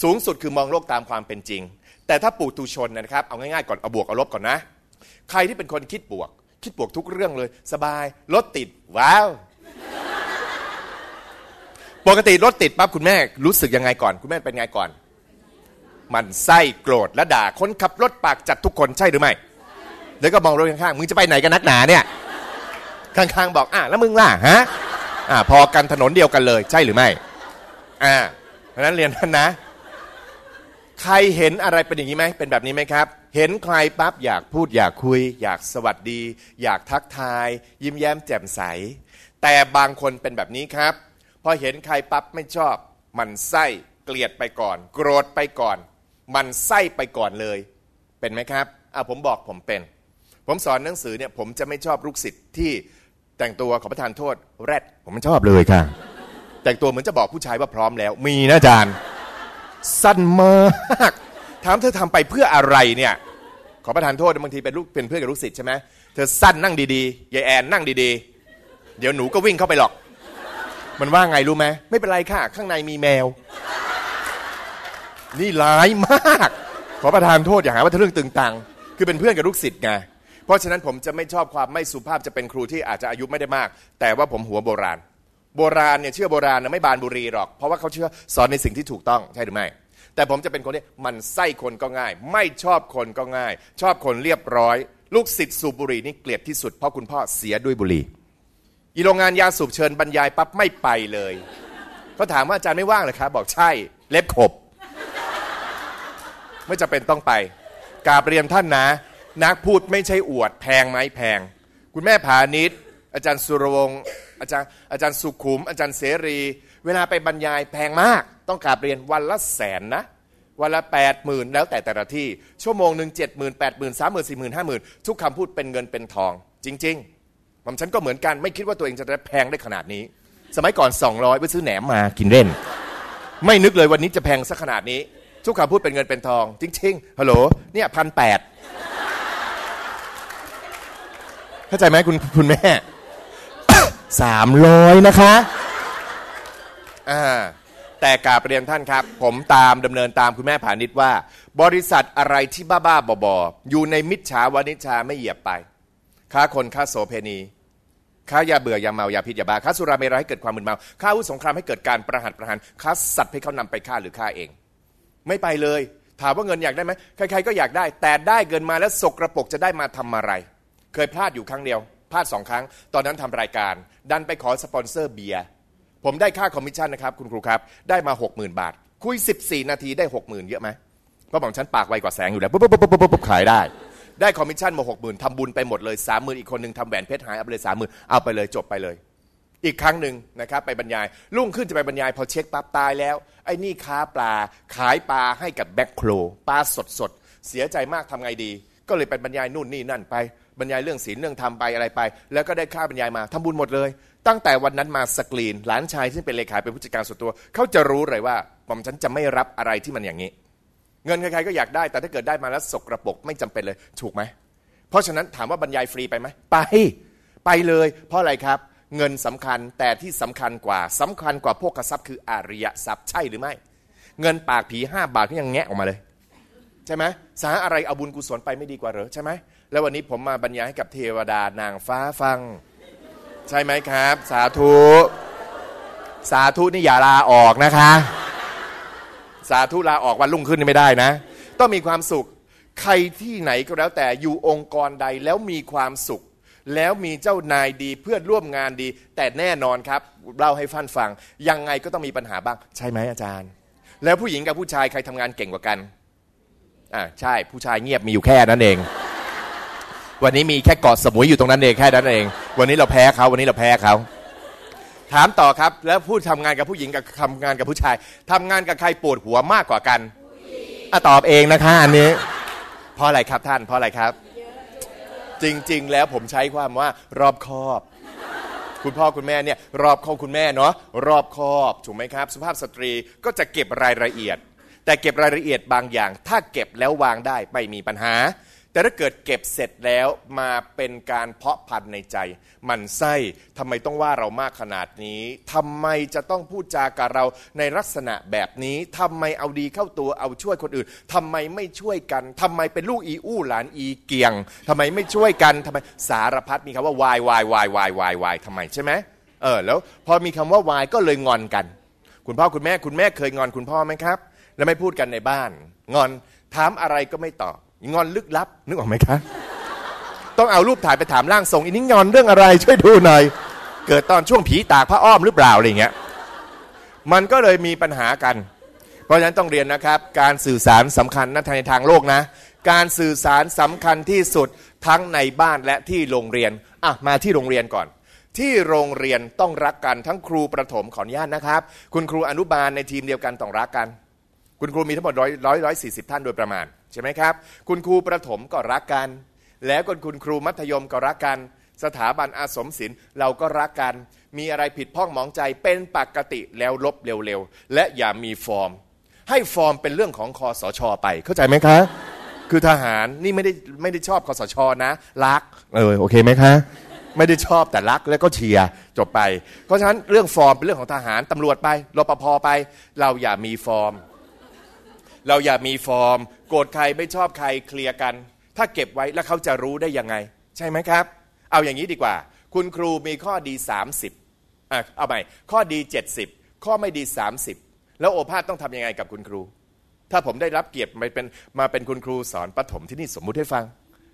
สูงสุดคือมองโลกตามความเป็นจริง แต่ถ้าปูตูชนนะครับเอาง่ายๆก่อนเอาบวกเอาลบก่อนนะ ใครที่เป็นคนคิดบวก คิดบวกทุกเรื่องเลย สบายรถติด ว้าว ปกติรถติดปั๊บคุณแม่รู้สึกยังไงก่อน คุณแม่เป็นไงก่อน มันไส้โกรธและด่าคนขับรถปากจัดทุกคนใช่หรือไม่แล้วก็มองรถข้างๆมึงจะไปไหนกันนักหนาเนี่ยข้างๆบอกอะแล้วมึงล่ะฮะอ่าพอกันถนนเดียวกันเลย ใช่หรือไม่อ่าเพราะฉะนั้นเรียนท่านนะ ใครเห็นอะไรเป็นอย่างนี้ไหมเป็นแบบนี้ไหมครับ เห็นใครปั๊บอยากพูดอยากคุย อยากสวัสดี อยากทักทาย ยิ้มแย้มแจ่มใส แต่บางคนเป็นแบบนี้ครับ พอเห็นใครปั๊บไม่ชอบมันไส้เกลียดไปก่อน โกรธไปก่อน มันไส้ไปก่อนเลย เป็นไหมครับอะผมบอกผมเป็น ผมสอนหนังสือเนี่ยผมจะไม่ชอบลูกศิษย์ที่แต่งตัวขอประทานโทษ แรดผมไม่ชอบเลยค่ะ แต่งตัวเหมือนจะบอกผู้ชายว่าพร้อมแล้ว มีนะอาจารย์ สั้นมาก ถามเธอทำไปเพื่ออะไรเนี่ย ขอประทานโทษบางทีเป็นลูกเป็นเพื่อนกับลูกศิษย์ใช่ไหมเธอสั้นนั่งดีๆยายแอนนั่งดีๆ เดี๋ยวหนูก็วิ่งเข้าไปหรอก มันว่าไงรู้ไหมไม่เป็นไรค่ะ ข้างในมีแมว นี่ร้ายมาก ขอประทานโทษอย่าหาว่าเรื่องตึงตังคือเป็นเพื่อนกับลูกศิษย์ไงเพราะฉะนั้นผมจะไม่ชอบความไม่สุภาพจะเป็นครูที่อาจจะอายุไม่ได้มาก แต่ว่าผมหัวโบราณ โบราณเนี่ยเชื่อโบราณนะไม่บานบุรีหรอก เพราะว่าเขาเชื่อสอนในสิ่งที่ถูกต้องใช่หรือไม่ แต่ผมจะเป็นคนที่มันไส้คนก็ง่าย ไม่ชอบคนก็ง่าย ชอบคนเรียบร้อย ลูกศิษย์สูบบุหรี่นี่เกลียดที่สุดเพราะคุณพ่อเสียด้วยบุหรี่อีโรงงานยาสูบเชิญบรรยายปั๊บไม่ไปเลยเขาถามว่าอาจารย์ไม่ว่างเลยครับบอกใช่เล็บขบ ไม่จะเป็นต้องไปกาเรียนท่านนะ นักพูดไม่ใช่อวดแพงไหมแพง คุณแม่ผานิชอาจารย์สุรวงศ์ อาจารย์อาจารย์สุขุม อาจารย์เสรี เวลาไปบรรยายแพงมาก ต้องกราบเรียนวันละแสนนะวันละแปดหมื่นแล้วแต่แต่ละที่ ชั่วโมงหนึ่งเจ็ดหมื่นแปดหมื่นสามหมื่นสี่หมื่นห้าหมื่นทุกคำพูดเป็นเงินเป็นทอง จริงๆผมฉันก็เหมือนกันไม่คิดว่าตัวเองจะได้แพงได้ขนาดนี้ สมัยก่อน 200 ไปซื้อแหนมมากินเล่น ไม่นึกเลยวันนี้จะแพงสักขนาดนี้ ทุกคำพูดเป็นเงินเป็นทอง จริงๆฮัลโหลเนี่ยพันแปดเข้าใจไหมคุณคุณแม่ สามร้อยนะคะอ่าแต่กาบเรียนท่านครับ ผมตามดำเนินตามคุณแม่ผานิดว่า บริษัทอะไรที่บ้าๆบอๆอยู่ในมิจฉาวานิชาไม่เหยียบไป ค้าคนค้าโสเพณี ค้ายาเบื่อยาเมายาพิษยาบ้าค้าสุราเมรัยให้เกิดความมึนเมาค้าอาวุธสงครามให้เกิดการประหัตประหารค้าสัตว์ให้เขานำไปฆ่าหรือฆ่าเอง ไม่ไปเลย ถามว่าเงินอยากได้ไหมใครๆก็อยากได้ แต่ได้เงินมาแล้วสกปรกจะได้มาทำอะไร เคยพลาดอยู่ครั้งเดียว พลาดสองครั้ง ตอนนั้นทำรายการ ดันไปขอสปอนเซอร์เบียร์ผมได้ค่าคอมมิชชั่นนะครับ คุณครูครับ ได้มา 60,000 บาท คุย 14 นาทีได้ 60,000 เยอะไหมเพราะบอกฉันปากไวกว่าแสงอยู่แล้วปุ๊บปุ๊บปุ๊บปุ๊บปุ๊บขายได้ ได้คอมมิชชั่นมา 60,000ทำบุญไปหมดเลย 30,000 อีกคนหนึ่งทำแหวนเพชรหายเอาไปเลย30,000เอาไปเลยจบไปเลย อีกครั้งหนึ่งนะครับไปบรรยายรุ่งขึ้นจะไปบรรยาย พอเช็คปั๊บตายแล้วไอ้นี่ค้าปลาขายปลาให้กับแม็คโครปลาสดสดๆเสียใจมากทำไงดี ก็เลยไปบรรยายนู่นนี่นั่นไป บรรยายเรื่องศีลเรื่องธรรมไปอะไรไป แล้วก็ได้ค่าบรรยายมาทำบุญหมดเลย ตั้งแต่วันนั้นมาสกรีนหลานชายซึ่งเป็นเลขาเป็นผู้จัดการส่วนตัว เขาจะรู้เลยว่าผมฉันจะไม่รับอะไรที่มันอย่างนี้ เงินใครๆก็อยากได้ แต่ถ้าเกิดได้มาแล้วสกรปกไม่จำเป็นเลยถูกไหมเพราะฉะนั้นถามว่าบรรยายฟรีไปไหมไปไปเลย เพราะอะไรครับเงินสำคัญแต่ที่สำคัญกว่าสำคัญกว่าพวกกระซับคืออาริยทรัพย์ใช่หรือไม่ เงินปากผีห้าบาทก็ยังแงะออกมาเลย ใช่ไหมสาอะไรเอาบุญกุศลไปไม่ดีกว่าเหรอใช่ไหม แล้ววันนี้ผมมาบรรยายให้กับเทวดานางฟ้าฟัง ใช่ไหมครับ สาธุ สาธุนี่อย่าลาออกนะคะ สาธุลาออกวันรุ่งขึ้นนี่ไม่ได้นะ ต้องมีความสุขใครที่ไหนก็แล้วแต่อยู่องค์กรใดแล้วมีความสุข แล้วมีเจ้านายดีเพื่อนร่วมงานดี แต่แน่นอนครับเล่าให้ฟันฟัง ยังไงก็ต้องมีปัญหาบ้าง ใช่ไหมอาจารย์ แล้วผู้หญิงกับผู้ชายใครทำงานเก่งกว่ากันอ่าใช่ผู้ชายเงียบมีอยู่แค่นั้นเอง วันนี้มีแค่เกาะสมุยอยู่ตรงนั้นเองแค่นั้นเอง วันนี้เราแพ้เขาวันนี้เราแพ้เขาถามต่อครับ แล้วผู้ทำงานกับผู้หญิงกับทำงานกับผู้ชายทำงานกับใครปวดหัวมากกว่ากันอะตอบเองนะคะอันนี้เพราะอะไรครับท่านเพราะอะไรครับ จริงๆ แล้วผมใช้ความว่ารอบคอบ คุณพ่อคุณแม่เนี่ยรอบคอบคุณแม่เนาะรอบคอบถูกไหมครับ สุภาพสตรีก็จะเก็บรายละเอียด แต่เก็บรายละเอียดบางอย่าง ถ้าเก็บแล้ววางได้ไม่มีปัญหา แต่ถ้าเกิดเก็บเสร็จแล้วมาเป็นการเพาะพันธุ์ในใจ มันไส้ทำไมต้องว่าเรามากขนาดนี้ทำไมจะต้องพูดจากับเราในลักษณะแบบนี้ทำไมเอาดีเข้าตัวเอาช่วยคนอื่นทำไมไม่ช่วยกันทำไมเป็นลูกอีอู้หลานอีเกียงทำไมไม่ช่วยกันทำไมสารพัดมีคำว่าวายวายวายวายวายวายทำไมใช่ไหมเออแล้วพอมีคำว่าวายก็เลยงอนกัน คุณพ่อคุณแม่คุณแม่เคยงอนคุณพ่อไหมครับ แล้วไม่พูดกันในบ้าน งอนถามอะไรก็ไม่ตอบ งอนลึกลับ นึกออกไหมครับต้องเอารูปถ่ายไปถามร่างทรงอันนี้งอนเรื่องอะไร ช่วยดูหน่อย เกิดตอนช่วงผีตากพระอ้อมหรือเปล่าอะไรเงี้ย มันก็เลยมีปัญหากัน เพราะฉะนั้นต้องเรียนนะครับ การสื่อสารสำคัญนะในทางโลกนะ การสื่อสารสำคัญที่สุดทั้งในบ้านและที่โรงเรียนอะมาที่โรงเรียนก่อนที่โรงเรียนต้องรักกันทั้งครูประถมขออนุญาตนะครับ คุณครูอนุบาลในทีมเดียวกันต้องรักกัน คุณครูมีทั้งหมดร้อยร้อยร้อยสี่สิบท่านโดยประมาณ ใช่ไหมครับ คุณครูประถมก็รักกัน แล้วก็คุณครูมัธยมก็รักกัน สถาบันอาสมศิลป์เราก็รักกัน มีอะไรผิดพ้องมองใจเป็นปกติแล้วลบเร็วๆ และอย่ามีฟอร์ม ให้ฟอร์มเป็นเรื่องของคอสชไปเข้าใจไหมคะ คือทหารนี่ไม่ได้ไม่ได้ชอบคอสชนะ รักเออโอเคไหมคะไม่ได้ชอบแต่รักแล้วก็เชียร์จบไป เพราะฉะนั้นเรื่องฟอร์มเป็นเรื่องของทหารตำรวจไปรปภไป เราอย่ามีฟอร์ม เราอย่ามีฟอร์ม โกรธใครไม่ชอบใคร clear กัน ถ้าเก็บไว้แล้วเขาจะรู้ได้ยังไง ใช่ไหมครับ เอาอย่างนี้ดีกว่า คุณครูมีข้อดี 30อะเอาใหม่ข้อดี 70 ข้อไม่ดี 30 แล้วโอภาสต้องทำยังไงกับคุณครู ถ้าผมได้รับเกียรติมาเป็นมาเป็นคุณครูสอนประถมที่นี่สมมุติให้ฟัง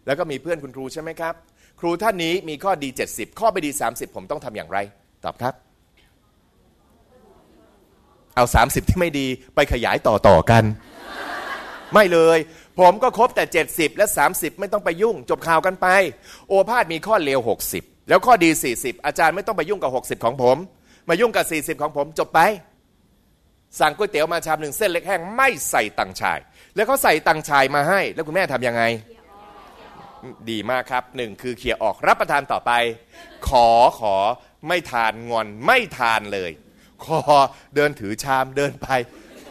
แล้วก็มีเพื่อนคุณครูใช่ไหมครับ ครูท่านนี้มีข้อดี 70 ข้อไม่ดี 30 ผมต้องทำอย่างไร ตอบครับเอา 30 ที่ไม่ดีไปขยายต่อต่อกัน ไม่เลย ผมก็ครบแต่ 70 และ 30 ไม่ต้องไปยุ่ง จบข่าวกันไป โอภาสมีข้อเลว 60 แล้วข้อดี 40 อาจารย์ไม่ต้องไปยุ่งกับ 60 ของผม มายุ่งกับ 40 ของผมจบไป สั่งก๋วยเตี๋ยวมาชามหนึ่งเส้นเล็กแห้งไม่ใส่ตังชาย แล้วเขาใส่ตังชายมาให้ แล้วคุณแม่ทำยังไง ดีมากครับหนึ่งคือเขี่ยออกรับประทานต่อไป ขอขอไม่ทานงอนไม่ทานเลย คอเดินถือชามเดินไป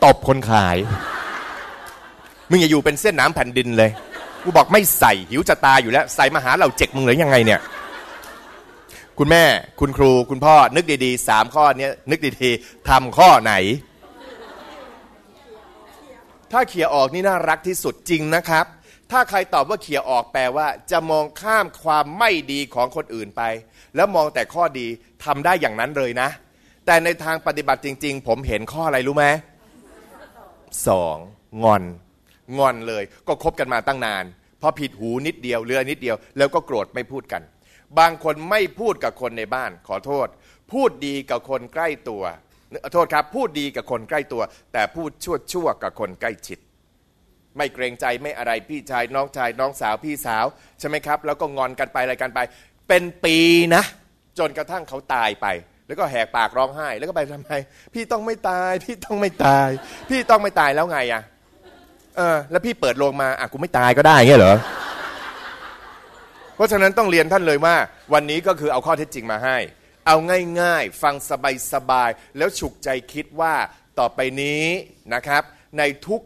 ตบคนขาย มึงอย่าอยู่เป็นเส้นน้ำแผ่นดินเลย กูบอกไม่ใส่หิวจะตายอยู่แล้ว ใส่มาหาเราเจ็กมึงหรือยังไงเนี่ยคุณแม่คุณครูคุณพ่อนึกดีๆสามข้อเนี้ยนึกดีๆทำข้อไหน ถ้าเขี่ยออกนี่น่ารักที่สุดจริงนะครับ ถ้าใครตอบว่าเขี่ยออกแปลว่า จะมองข้ามความไม่ดีของคนอื่นไป แล้วมองแต่ข้อดีทำได้อย่างนั้นเลยนะ แต่ในทางปฏิบัติจริง ๆ ผมเห็นข้ออะไรรู้ไหมสองงอน งอนเลย ก็คบกันมาตั้งนานพอผิดหูนิดเดียวเรือนิดเดียว แล้วก็โกรธไม่พูดกัน บางคนไม่พูดกับคนในบ้าน ขอโทษ พูดดีกับคนใกล้ตัวโทษครับ พูดดีกับคนใกล้ตัว แต่พูดชั่วชั่วกับคนใกล้ชิด ไม่เกรงใจไม่อะไรพี่ชายน้องชายน้องสาวพี่สาวใช่ไหมครับ แล้วก็งอนกันไปอะไรกันไป เป็นปีนะ จนกระทั่งเขาตายไป แล้วก็แหกปากร้องไห้ แล้วก็ไปทำไม พี่ต้องไม่ตาย พี่ต้องไม่ตาย พี่ต้องไม่ตายแล้วไงอะ เออแล้วพี่เปิดโลงมาอะกูไม่ตายก็ได้เงี้ยเหรอเพราะฉะนั้นต้องเรียนท่านเลยว่า วันนี้ก็คือเอาข้อเท็จจริงมาให้ เอาง่ายๆ ฟังสบายๆ แล้วฉุกใจคิดว่าต่อไปนี้นะครับ ในทุก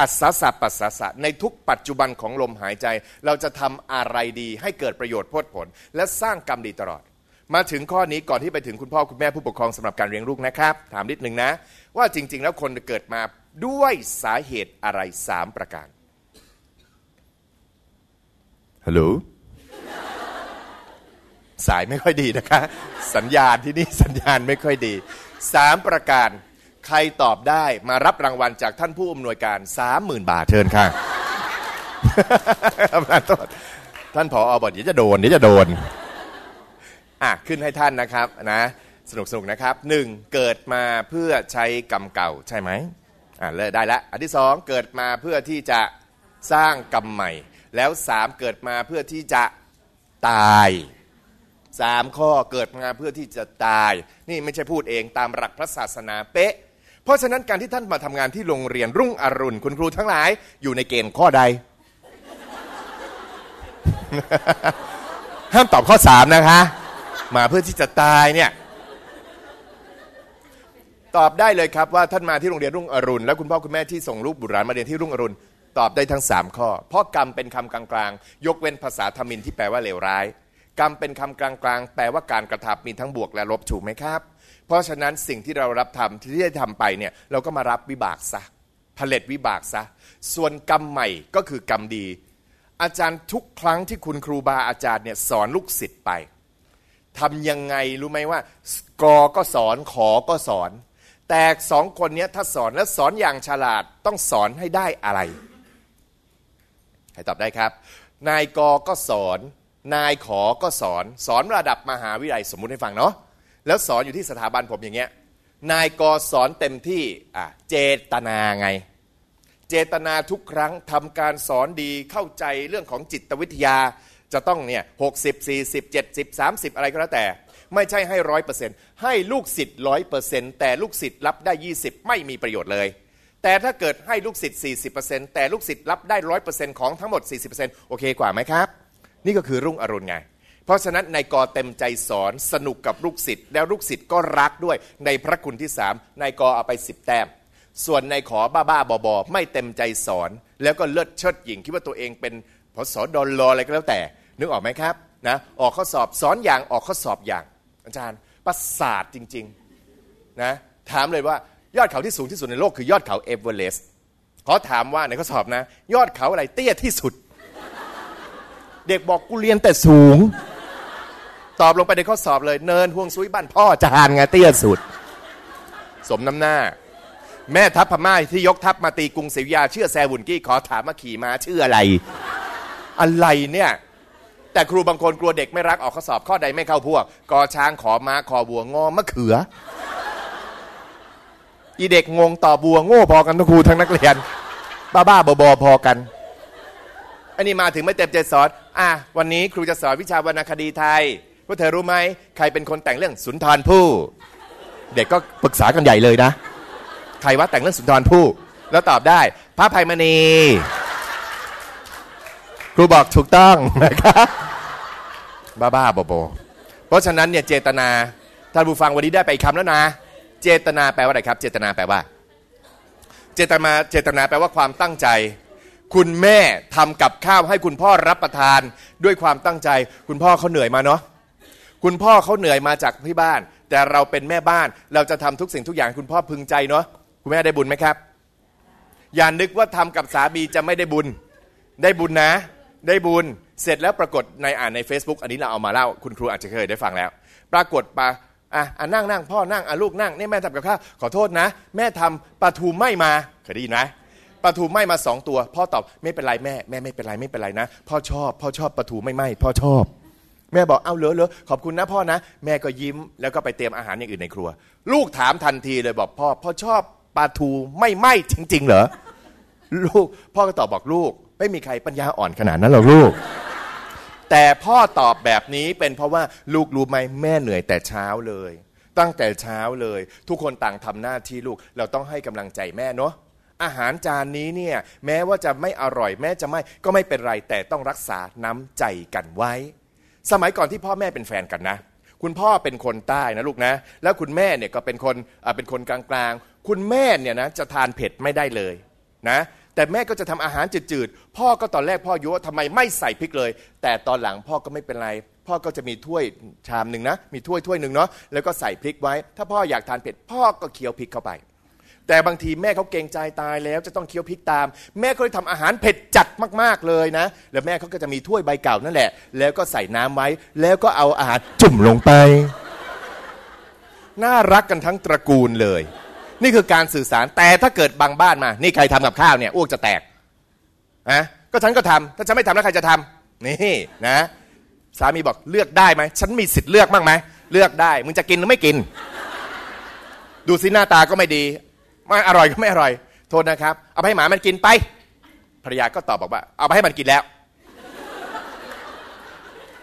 อัศสะปัสสะสะในทุกปัจจุบันของลมหายใจ เราจะทำอะไรดีให้เกิดประโยชน์พดผล และสร้างกรรมดีตลอด มาถึงข้อนี้ก่อนที่ไปถึงคุณพ่อคุณแม่ผู้ปกครองสำหรับการเลี้ยงลูกนะครับ ถามนิดนึงนะ ว่าจริง ๆ แล้วคนเกิดมา ด้วยสาเหตุอะไรสามประการ ฮัลโหล สายไม่ค่อยดีนะคะ สัญญาณที่นี่สัญญาณไม่ค่อยดีสามประการ ใครตอบได้มารับรางวัลจากท่านผู้อำนวยการสามหมื่นบาทเชิญค่ะมาโทษท่านผออบอกเดี๋ยวจะโดนเดี๋ยวจะโดน อะ ขึ้นให้ท่านนะครับนะ สนุกสนุกนะครับหนึ่งเกิดมาเพื่อใช้กรรมเก่าใช่ไหม อะเลิกได้ล้วอันที่สองเกิดมาเพื่อที่จะสร้างกรรมใหม่ แล้วสามเกิดมาเพื่อที่จะตายสามข้อเกิดมาเพื่อที่จะตาย นี่ไม่ใช่พูดเองตามหลักพระศาสนาเป๊ะ เพราะฉะนั้นการที่ท่านมาทำงานที่โรงเรียนรุ่งอรุณคุณครูทั้งหลาย อยู่ในเกณฑ์ข้อใด ห้ามตอบข้อสามนะคะ มาเพื่อที่จะตายเนี่ย ตอบได้เลยครับว่าท่านมาที่โรงเรียนรุ่งอรุณแล้วคุณพ่อคุณแม่ที่ส่งลูกบุตรหลานมาเรียนที่รุ่งอรุณตอบได้ทั้ง 3 ข้อ เพราะกรรมเป็นคำกลางๆ ยกเว้นภาษาธรรมินที่แปลว่าเลวร้าย กรรมเป็นคำกลางๆ แปลว่าการกระทำมีทั้งบวกและลบถูกไหมครับ เพราะฉะนั้นสิ่งที่เรารับทำที่ได้ทำไปเนี่ยเราก็มารับวิบากซะผลิตวิบากซะ ส่วนกรรมใหม่ก็คือกรรมดี อาจารย์ทุกครั้งที่คุณครูบาอาจารย์เนี่ยสอนลูกศิษย์ไปทำยังไงรู้ไหมว่ากอก็สอนขอก็สอน แต่สองคนนี้ถ้าสอนแล้วสอนอย่างฉลาดต้องสอนให้ได้อะไรใครตอบได้ครับ นายกก็สอน นายขอก็สอน สอนระดับมหาวิทยาลัยสมมุติให้ฟังเนาะแล้วสอนอยู่ที่สถาบันผมอย่างเงี้ยนายกสอนเต็มที่อะเจตนาไง เจตนาทุกครั้งทำการสอนดีเข้าใจเรื่องของจิตวิทยาจะต้องเนี่ยหกสิบสี่สิบเจ็ดสิบสามสิบอะไรก็แล้วแต่ ไม่ใช่ให้ร้อยเปอร์เซ็นต์ให้ลูกศิษย์ร้อยเปอร์เซ็นต์แต่ลูกศิษย์รับได้ยี่สิบไม่มีประโยชน์เลย แต่ถ้าเกิดให้ลูกศิษย์สี่สิบเปอร์เซ็นต์แต่ลูกศิษย์รับได้ร้อยเปอร์เซ็นต์ของทั้งหมดสี่สิบเปอร์เซ็นต์โอเคกว่าไหมครับ นี่ก็คือรุ่งอรุณไงเพราะฉะนั้นนายกเต็มใจสอนสนุกกับลูกศิษย์แล้วลูกศิษย์ก็รักด้วยในพระคุณที่สามนายกเอาไปสิบแต้มส่วนนายขอบ้าบ้าๆบอไม่เต็มใจสอน แล้วก็เลิศเชิดหญิงคิดว่าตัวเองเป็นพศดลอะไรก็แล้วแต่ นึกออกไหมครับนะออกข้อสอบสอนอย่างออกข้อสอบอย่าง อาจารย์ประสาทจริงๆนะถามเลยว่ายอดเขาที่สูงที่สุดในโลกคือยอดเขาเอเวอเรสต์ขอถามว่าในข้อสอบนะ ยอดเขาอะไรเตี้ยที่สุด เด็กบอกกูเรียนแต่สูง ตอบลงไปในข้อสอบเลยเนินห่วงซุยบ้านพ่อจานไงเตี้ยสุด สมน้ำหน้า แม่ทัพพม่าที่ยกทัพมาตีกรุงศรีอยุธยาชื่ออะแซหวุ่นกี้ขอถามว่าขี่ม้าชื่ออะไร อะไรเนี่ย แต่ครูบางคนกลัวเด็กไม่รักออกข้อสอบข้อใดไม่เข้าพวกกอช้างขอม้าคอบัวงอมะเขือ อีเด็กงงต่อบัวโง่พอกันทั้งครูทั้งนักเรียน บ้าบ้าบอพอกันอันนี้มาถึงไม่เต็มใจสอนอะวันนี้ครูจะสอนวิชาวรรณคดีไทยพวกเธอรู้ไหมใครเป็นคนแต่งเรื่องสุนทรภู่เด็กก็ปรึกษากันใหญ่เลยนะ ใครว่าแต่งเรื่องสุนทรภู่แล้วตอบได้พระภัยมณี ครูบอกถูกต้องนะครับบ้าบ้าๆบอๆเพราะฉะนั้นเนี่ยเจตนาท่านผู้ฟังวันนี้ได้ไปคำแล้วนะ เจตนาแปลว่าอะไรครับ เจตนาแปลว่า เจตนาเจตนาแปลว่าความตั้งใจ คุณแม่ทำกับข้าวให้คุณพ่อรับประทานด้วยความตั้งใจ คุณพ่อเขาเหนื่อยมาเนาะคุณพ่อเขาเหนื่อยมาจากที่บ้าน แต่เราเป็นแม่บ้านเราจะทำทุกสิ่งทุกอย่างคุณพ่อพึงใจเนาะคุณแม่ได้บุญไหมครับ อย่านึกว่าทำกับสามีจะไม่ได้บุญ ได้บุญนะ ได้บุญเสร็จแล้วปรากฏในอ่านใน Facebook อันนี้เราเอามาเล่าคุณครูอาจจะเคยได้ฟังแล้ว ปรากฏปาอะอะนั่งนั่งพ่อนั่งอะลูกนั่งนี่แม่ทำกับข้าวขอโทษนะ แม่ทำปลาทูไม่มาเคยได้ยินไหมปลาทูไม่มาสองตัว พ่อตอบไม่เป็นไรแม่แม่ไม่เป็นไรไม่เป็นไรนะ พ่อชอบ พ่อชอบปลาทูไม่ไหมพ่อชอบ แม่บอกเอาเหรอเหรอขอบคุณนะพ่อนะ แม่ก็ยิ้มแล้วก็ไปเตรียมอาหารอย่างอื่นในครัว ลูกถามทันทีเลยบอกพ่อพ่อชอบปลาทูไม่ไหมจริง ๆ เหรอลูก พ่อก็ตอบบอกลูก ไม่มีใครปัญญาอ่อนขนาดนั้นหรอกลูก แต่พ่อตอบแบบนี้เป็นเพราะว่าลูกรู้ไหมแม่เหนื่อยแต่เช้าเลย ตั้งแต่เช้าเลย ทุกคนต่างทำหน้าที่ลูก เราต้องให้กำลังใจแม่เนาะอาหารจานนี้เนี่ยแม้ว่าจะไม่อร่อยแม้จะไม่ก็ไม่เป็นไรแต่ต้องรักษาน้ำใจกันไว้ สมัยก่อนที่พ่อแม่เป็นแฟนกันนะ คุณพ่อเป็นคนใต้นะลูกนะ แล้วคุณแม่เนี่ยก็เป็นคนอ่าเป็นคนกลางๆ คุณแม่เนี่ยนะจะทานเผ็ดไม่ได้เลยนะ แต่แม่ก็จะทำอาหารจืดๆ พ่อก็ตอนแรกพ่อยุว่าทำไมไม่ใส่พริกเลย แต่ตอนหลังพ่อก็ไม่เป็นไร พ่อก็จะมีถ้วยชามหนึ่งนะ มีถ้วยถ้วยหนึ่งเนาะ แล้วก็ใส่พริกไว้ ถ้าพ่ออยากทานเผ็ด พ่อก็เคี้ยวพริกเข้าไป แต่บางทีแม่เขาเกรงใจตายแล้วจะต้องเคี้ยวพริกตาม แม่ก็เลยทำอาหารเผ็ดจัดมากๆเลยนะ แล้วแม่เขาก็จะมีถ้วยใบเก่านั่นแหละ แล้วก็ใส่น้ำไว้ แล้วก็เอาอาหารจุ่มลงไป น่ารักกันทั้งตระกูลเลย นี่คือการสื่อสารแต่ถ้าเกิดบางบ้านมา นี่ใครทำกับข้าวเนี่ยอ้วกจะแตกนะก็ฉันก็ทำถ้าฉันไม่ทำแล้วใครจะทำนี่นะสามีบอกเลือกได้ไหมฉันมีสิทธิ์เลือกบ้างไหมเลือกได้ มึงจะกินหรือไม่กิน ดูสิหน้าตาก็ไม่ดีไม่อร่อยก็ไม่อร่อย โทษนะครับ เอาไปให้หมามันกินไปภรรยาก็ตอบบอกว่า เอาไปให้มันกินแล้ว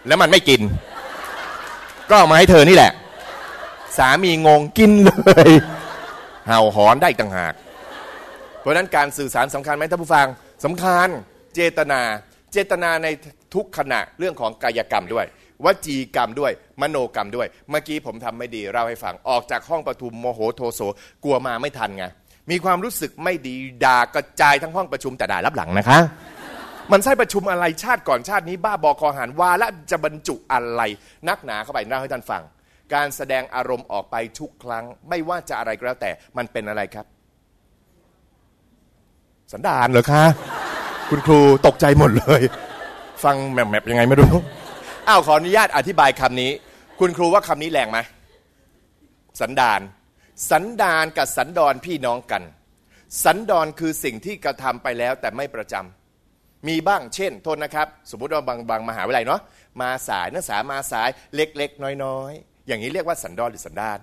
แล้วมันไม่กิน ก็เอามาให้เธอนี่แหละ สามีงงกินเลย เห่าหอนได้ต่างหาก เพราะนั้นการสื่อสารสำคัญไหมท่านผู้ฟังสำคัญเจตนา เจตนาในทุกขณะเรื่องของกายกรรมด้วยวจีกรรมด้วย มโนกรรมด้วย เมื่อกี้ผมทำไม่ดีเล่าให้ฟังออกจากห้องประชุมโมโหโทโสกลัวมาไม่ทันไงมีความรู้สึกไม่ดีด่ากระจายทั้งห้องประชุมแต่ด่ารับหลังนะคะ มันใช่ประชุมอะไรชาติก่อนชาตินี้บ้าบอคอหารวาและจะบรรจุอะไรนักหนาเข้าไปเล่าให้ท่านฟัง การแสดงอารมณ์ออกไปทุกครั้ง ไม่ว่าจะอะไรก็แล้วแต่มันเป็นอะไรครับ สันดานเหรอคะคุณครูตกใจหมดเลย ฟังแมบๆยังไงไม่รู้อ้าวขออนุญาตอธิบายคำนี้ คุณครูว่าคำนี้แรงไหมสันดาน สันดานกับสันดอนพี่น้องกัน สันดอนคือสิ่งที่กระทำไปแล้วแต่ไม่ประจำมีบ้างเช่นโทษนะครับ สมมติว่าบางบางมหาวิทยาลัยเนาะมาสายนักศึกษามาสายเล็กๆ น้อยๆ อย่างนี้เรียกว่าสันดอนหรือสันดาน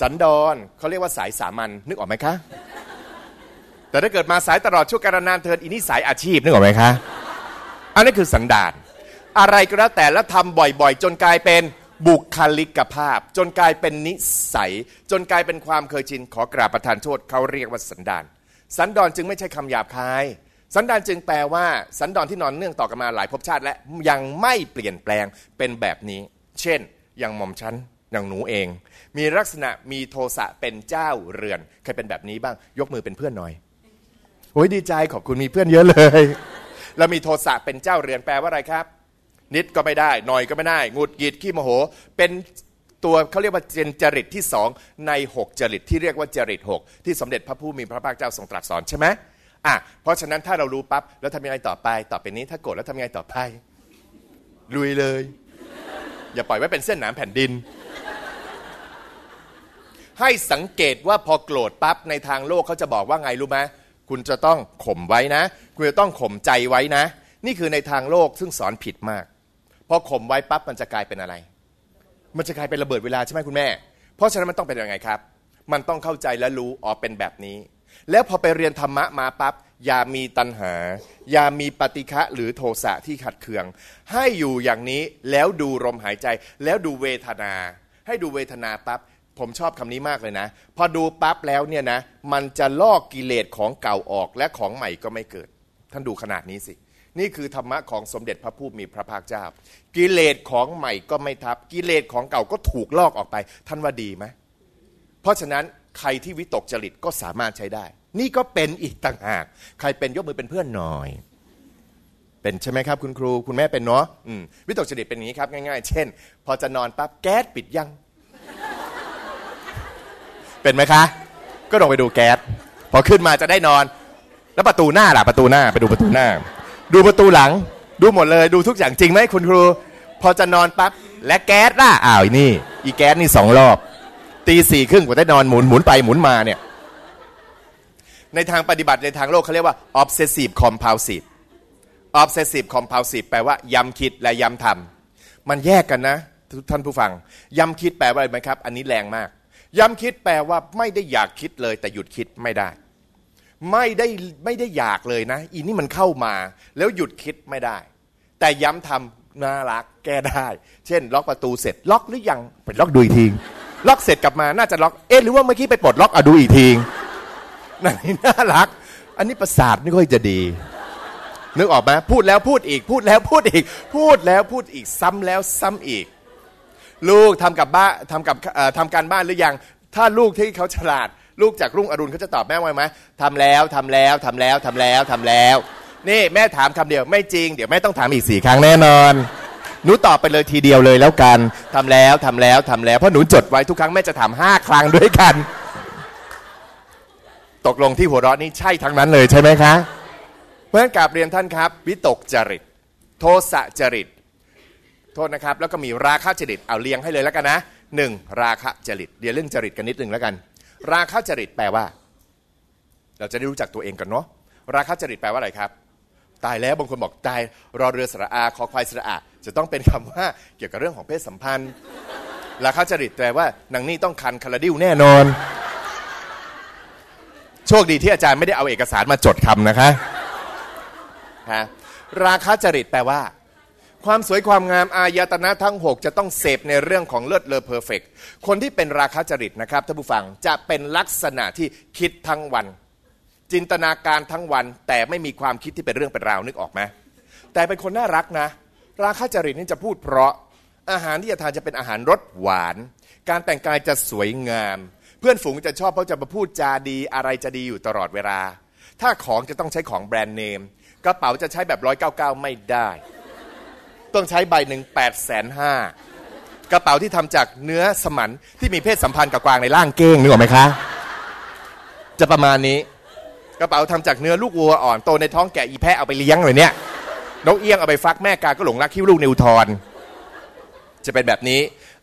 สันดอนเขาเรียกว่าสายสามัญนึกออกไหมคะ แต่ถ้าเกิดมาสายตลอดช่วงการนานเทินอีนี่สายอาชีพนึกออกไหมคะ อันนี้คือสันดาน อะไรก็แล้วแต่แล้วทำบ่อยๆ จนกลายเป็นบุคลิกภาพ จนกลายเป็นนิสัย จนกลายเป็นความเคยชินขอกราบประทานโทษเขาเรียกว่าสันดาน สันดอนจึงไม่ใช่คำหยาบคาย สันดานจึงแปลว่า สันดอนที่นอนเนื่องต่อกันมาหลายภพชาติและยังไม่เปลี่ยนแปลงเป็นแบบนี้ เช่น อย่างหม่อมชั้นอย่างหนูเอง มีลักษณะมีโทสะเป็นเจ้าเรือนใครเป็นแบบนี้บ้าง ยกมือเป็นเพื่อนหน่อยโอ้ยดีใจขอบคุณมีเพื่อนเยอะเลยแล้วมีโทสะเป็นเจ้าเรือนแปลว่าอะไรครับ นิดก็ไม่ได้ หน่อยก็ไม่ได้งุดหงิดขี้โมโห เป็นตัวเขาเรียกว่าเจนจริตที่สองในหกจริตที่เรียกว่าจริตหกที่สมเด็จพระผู้มีพระภาคเจ้าทรงตรัสสอนใช่ไหมอะเพราะฉะนั้นถ้าเรารู้ปั๊บแล้วทำยังไงต่อไป ต่อไปนี้ถ้าโกรธแล้วทำยังไงต่อไปลุยเลย อย่าปล่อยไว้เป็นเส้นหนามแผ่นดิน ให้สังเกตว่าพอโกรธปั๊บในทางโลกเขาจะบอกว่าไงรู้ไหมคุณจะต้องข่มไว้นะ คุณจะต้องข่มใจไว้นะ นี่คือในทางโลกซึ่งสอนผิดมากพอข่มไว้ปั๊บมันจะกลายเป็นอะไร มันจะกลายเป็นระเบิดเวลาใช่ไหมคุณแม่ เพราะฉะนั้นมันต้องเป็นยังไงครับ มันต้องเข้าใจและรู้อ๋อเป็นแบบนี้ แล้วพอไปเรียนธรรมะมาปั๊บ อย่ามีตัณหา อย่ามีปฏิฆะหรือโทสะที่ขัดเคือง ให้อยู่อย่างนี้แล้วดูลมหายใจ แล้วดูเวทนา ให้ดูเวทนาปั๊บผมชอบคำนี้มากเลยนะ พอดูปั๊บแล้วเนี่ยนะ มันจะลอกกิเลสของเก่าออกและของใหม่ก็ไม่เกิด ท่านดูขนาดนี้สิ นี่คือธรรมะของสมเด็จพระผู้มีพระภาคเจ้า กิเลสของใหม่ก็ไม่ทับ กิเลสของเก่าก็ถูกลอกออกไป ท่านว่าดีไหมเพราะฉะนั้นใครที่วิตกจริตก็สามารถใช้ได้ นี่ก็เป็นอีกต่างหาก ใครเป็นยกมือเป็นเพื่อนหน่อย เป็นใช่ไหมครับคุณครู คุณแม่เป็นเนาะอืมวิตกจริตเป็นอย่างนี้ครับง่ายๆ เช่น พอจะนอนปั๊บแก๊สปิดยัง เป็นไหมคะ ก็ลงไปดูแก๊สพอขึ้นมาจะได้นอน แล้วประตูหน้าล่ะประตูหน้า ไปดูประตูหน้า ดูประตูหลัง ดูหมดเลย ดูทุกอย่างจริงไหมคุณครู พอจะนอนปั๊บและแก๊สล่ะอ้าวอีนี่ อีแก๊สนี่สองรอบตีสี่ครึ่งกว่าได้นอนหมุนหมุนไปหมุนมาเนี่ย ในทางปฏิบัติในทางโลกเขาเรียกว่า obsessive compulsive obsessive compulsive แปลว่าย้ำคิดและย้ำทำมันแยกกันนะท่านผู้ฟัง ย้ำคิดแปลว่าอะไรไหมครับ อันนี้แรงมาก ย้ำคิดแปลว่าไม่ได้อยากคิดเลย แต่หยุดคิดไม่ได้ ไม่ได้ไม่ได้อยากเลยนะ อีนี่มันเข้ามา แล้วหยุดคิดไม่ได้ แต่ย้ำทำน่ารักแก้ได้ เช่น ล็อกประตูเสร็จ ล็อกหรือยังไปล็อกดูอีกทีล็อกเสร็จกลับมาน่าจะล็อกเอ๊ะหรือว่าเมื่อกี้ไปปลดล็อกอะดูอีกที นั่นนี่น่ารัก อันนี้ประสาทไม่ค่อยจะดี นึกออกไหมพูดแล้วพูดอีก พูดแล้วพูดอีก พูดแล้วพูดอีกซ้ำแล้วซ้ำอีก ลูกทำกับบ้านทำกับทำการบ้านหรือยัง ถ้าลูกที่เขาฉลาด ลูกจากรุ่งอรุณเขาจะตอบแม่ว่าไหมทำแล้วทำแล้วทำแล้วทำแล้วทำแล้ว นี่แม่ถามคำเดียวไม่จริง เดี๋ยวแม่ต้องถามอีกสี่ครั้งแน่นอนหนูตอบไปเลยทีเดียวเลยแล้วกันทำแล้วทำแล้วทำแล้วเพราะหนูจดไว้ทุกครั้งแม่จะถามห้าครั้งด้วยกัน ตกลงที่หัวเราะนี่ใช่ทั้งนั้นเลยใช่ไหมคะ เพราะฉะนั้นกราบเรียนท่านครับ วิตกจริต โทสะจริต โทษนะครับ แล้วก็มีราคะจริตเอาเรียงให้เลยแล้วกันนะหนึ่งราคะจริตเดี๋ยวเรื่องจริตกันนิดหนึ่งแล้วกัน ราคะจริตแปลว่า เราจะได้รู้จักตัวเองกันเนาะราคะจริตแปลว่าอะไรครับ ตายแล้วบางคนบอกตายรอเรือสระอาคอควายสระอาจะต้องเป็นคำว่าเกี่ยวกับเรื่องของเพศสัมพันธ์ ราคะจริตแปลว่านางนี่ต้องคันคาราดิวแน่นอน โชคดีที่อาจารย์ไม่ได้เอาเอกสารมาจดคำนะคะฮะราคะจริตแปลว่า ความสวยความงามอายตนะทั้ง 6 จะต้องเสพในเรื่องของเลือดเลอเพอร์เฟกคนที่เป็นราคะจริตนะครับท่านผู้ฟังจะเป็นลักษณะที่คิดทั้งวัน จินตนาการทั้งวัน แต่ไม่มีความคิดที่เป็นเรื่องเป็นราวนึกออกไหมแต่เป็นคนน่ารักนะ ราคะจริตนี่จะพูดเพราะอาหารที่จะทานจะเป็นอาหารรสหวาน การแต่งกายจะสวยงาม เพื่อนฝูงจะชอบเพราะจะมาพูดจาดีอะไรจะดีอยู่ตลอดเวลา ถ้าของจะต้องใช้ของแบรนด์เนมกระเป๋าจะใช้แบบร้อยเก้าเก้าไม่ได้ ต้องใช้ใบหนึ่งแปดแสนห้ากระเป๋าที่ทำจากเนื้อสมันที่มีเพศสัมพันธ์กับกวางในร่างเก้งนึกออกไหมคะ จะประมาณนี้ กระเป๋าทำจากเนื้อลูกวัวอ่อนโตในท้องแกะอีแพะเอาไปเลี้ยงเลยเนี่ยนกเอี้ยงเอาไปฟักแม่กาก็หลงรักคิ้ลูกนิวทอนจะเป็นแบบนี้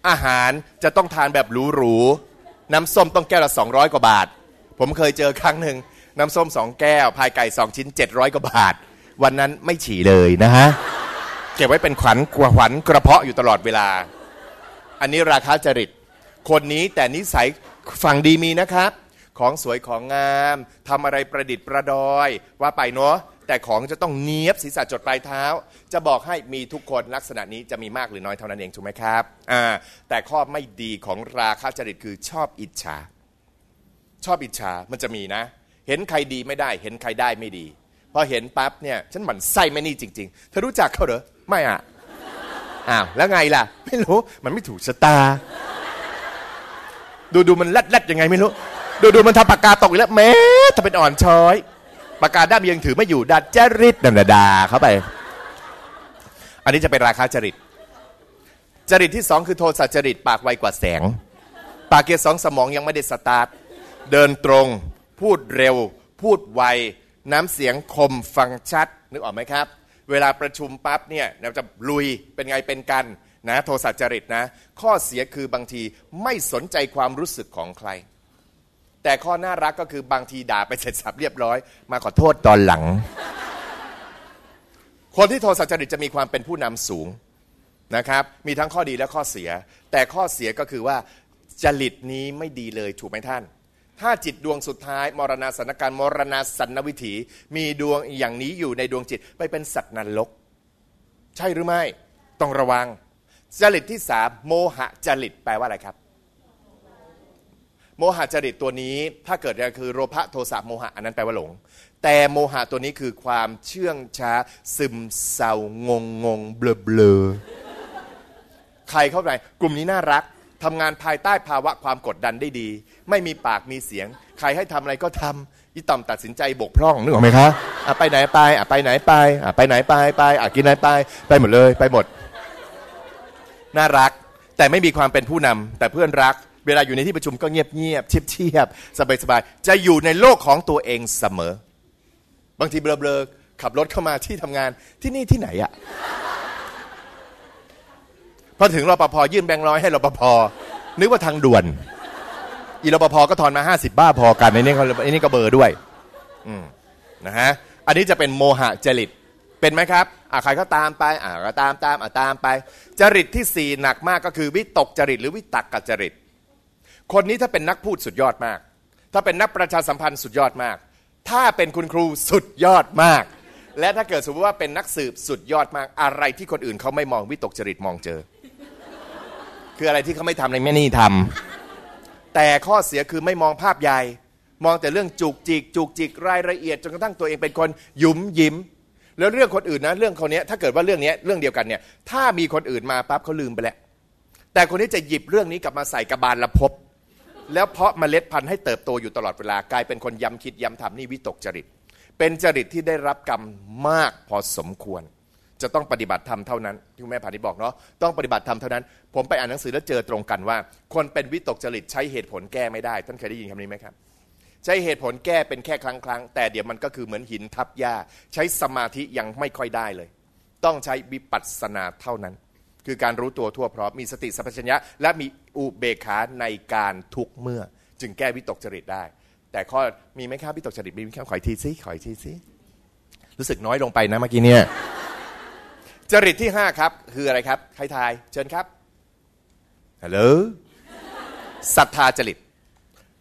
อาหารจะต้องทานแบบหรูๆ น้ำส้มต้องแก้วละ200 กว่าบาท ผมเคยเจอครั้งหนึ่งน้ำส้มสองแก้วพายไก่สองชิ้น 700 กว่าบาท วันนั้นไม่ฉี่เลยนะฮะเก็บไว้เป็นขวัญกัวขวัญกระเพาะอยู่ตลอดเวลา อันนี้ราคาจริต คนนี้แต่นิสัยฝั่งดีมีนะครับ ของสวยของงามทำอะไรประดิษฐ์ประดอย ว่าไปเนาะ แต่ของจะต้องเนียบศีรษะจดปลายเท้า จะบอกให้มีทุกคนลักษณะนี้จะมีมากหรือน้อยเท่านั้นเองถูกไหมครับอ่าแต่ข้อไม่ดีของราคาจริตคือชอบอิจฉา ชอบอิจฉามันจะมีนะ เห็นใครดีไม่ได้ เห็นใครได้ไม่ดีพอเห็นปั๊บเนี่ยฉันหมั่นไส้ไม่นี่จริงๆเธอรู้จักเขาเหรอไม่อะอ้าวแล้วไงล่ะ ไม่รู้มันไม่ถูกชะตา ดูดูมันลัดลัดยังไงไม่รู้ ดูดูมันทำปากกาตกอีกแล้วแม้ถ้าเป็นอ่อนช้อย ปากกาด้ามยังถือไม่อยู่ดัดจริตดันดาเข้าไป อันนี้จะเป็นราคะจริต จริตที่สองคือโทสะจริต ปากไวกว่าแสง ปากเกียร์สองสมองยังไม่ได้สตาร์ทเดินตรง พูดเร็ว พูดไว น้ำเสียงคมฟังชัด นึกออกไหมครับ เวลาประชุมปั๊บเนี่ยเราจะลุยเป็นไงเป็นกันนะโทสะจริตนะ ข้อเสียคือบางทีไม่สนใจความรู้สึกของใคร แต่ข้อน่ารักก็คือบางทีด่าไปเสร็จสับเรียบร้อย มาขอโทษตอนหลัง คนที่โทสะจริตจะมีความเป็นผู้นำสูงนะครับ มีทั้งข้อดีและข้อเสีย แต่ข้อเสียก็คือว่าจริตนี้ไม่ดีเลยถูกไหมท่าน ถ้าจิตดวงสุดท้าย มรณาสันการมรณาสันนวิถี มีดวงอย่างนี้อยู่ในดวงจิตไปเป็นสัตว์นรก ใช่หรือไม่ ต้องระวัง จริตที่สามโมหะจริตแปลว่าอะไรครับ โมหะจริตตัวนี้ถ้าเกิดก็คือโลภะโทสะโมหะอันนั้นแปลว่าหลง แต่โมหะตัวนี้คือความเชื่องช้า ซึมเศร้างงงงเบลอเบลอใครเข้าไปกลุ่มนี้น่ารักทำงานภายใต้ภาวะความกดดันได้ดี ไม่มีปากมีเสียง ใครให้ทำอะไรก็ทำอีต่อมตัดสินใจบกพร่องนึกออกไหมคะอะไปไหนไปอะไปไหนไปอะไปไหนไปไปอะกินอะไรไป ไปหมดเลย ไปหมด น่ารัก แต่ไม่มีความเป็นผู้นำแต่เพื่อนรัก เวลาอยู่ในที่ประชุมก็เงียบเงียบเชียบเชียบสบายสบายจะอยู่ในโลกของตัวเองเสมอ บางทีเบลอๆขับรถเข้ามาที่ทำงานที่นี่ที่ไหนอะพอถึงรปภยื่นแบงค์ร้อยให้รปภนึกว่าทางด่วน อีรปภก็ทอนมาห้าสิบบ้าพอกันในนี้เขาในนี้ก็เบอร์ด้วยอืมนะฮะอันนี้จะเป็นโมหะจริตเป็นไหมครับอะใครก็ตามไปอะก็ตามตามอะตามไป จริตที่สี่หนักมากก็คือวิตกจริตหรือวิตักกจริต คนนี้ถ้าเป็นนักพูดสุดยอดมาก ถ้าเป็นนักประชาสัมพันธ์สุดยอดมาก ถ้าเป็นคุณครูสุดยอดมาก และถ้าเกิดสมมติว่าเป็นนักสืบสุดยอดมาก อะไรที่คนอื่นเขาไม่มองวิตกจริตมองเจอ คืออะไรที่เขาไม่ทำในแม่นี่ทำแต่ข้อเสียคือไม่มองภาพใหญ่มองแต่เรื่องจุกจิก จุกจิกรายละเอียดจนกระทั่งตัวเองเป็นคนหยุมยิ้ม แล้วเรื่องคนอื่นนะเรื่องคนนี้ยถ้าเกิดว่าเรื่องเนี้ยเรื่องเดียวกันเนี่ยถ้ามีคนอื่นมาปั๊บเขาลืมไปแล้วแต่คนนี้จะหยิบเรื่องนี้กลับมาใส่กระบาลละพบ แล้วเพาะเมล็ดพันธุ์ให้เติบโตอยู่ตลอดเวลากลายเป็นคนย้ำคิดย้ำทำนี่วิตกจริต เป็นจริตที่ได้รับกรรมมากพอสมควร จะต้องปฏิบัติธรรมเท่านั้นที่แม่ผานิบอกเนาะต้องปฏิบัติธรรมเท่านั้น ผมไปอ่านหนังสือแล้วเจอตรงกันว่า คนเป็นวิตกจริตใช้เหตุผลแก้ไม่ได้ ท่านเคยได้ยินคำนี้ไหมครับใช้เหตุผลแก้เป็นแค่ครั้งครั้งแต่เดี๋ยวมันก็คือเหมือนหินทับหญ้า ใช้สมาธิยังไม่ค่อยได้เลย ต้องใช้วิปัสสนาเท่านั้น คือการรู้ตัวทั่วพร้อมมีสติสัพพัญญะ และมีอุเบกขาในการทุกเมื่อ จึงแก้วิตกจริตได้ แต่ข้อมีไหมครับวิตกจริตมีไหมครับขออีกทีซิขออีกทีซิรู้สึกน้อยลงไปนะเมื่อกี้เนี่ยจริตที่ห้าครับ คืออะไรครับใครทายเชิญครับฮัลโหลศรัทธาจริต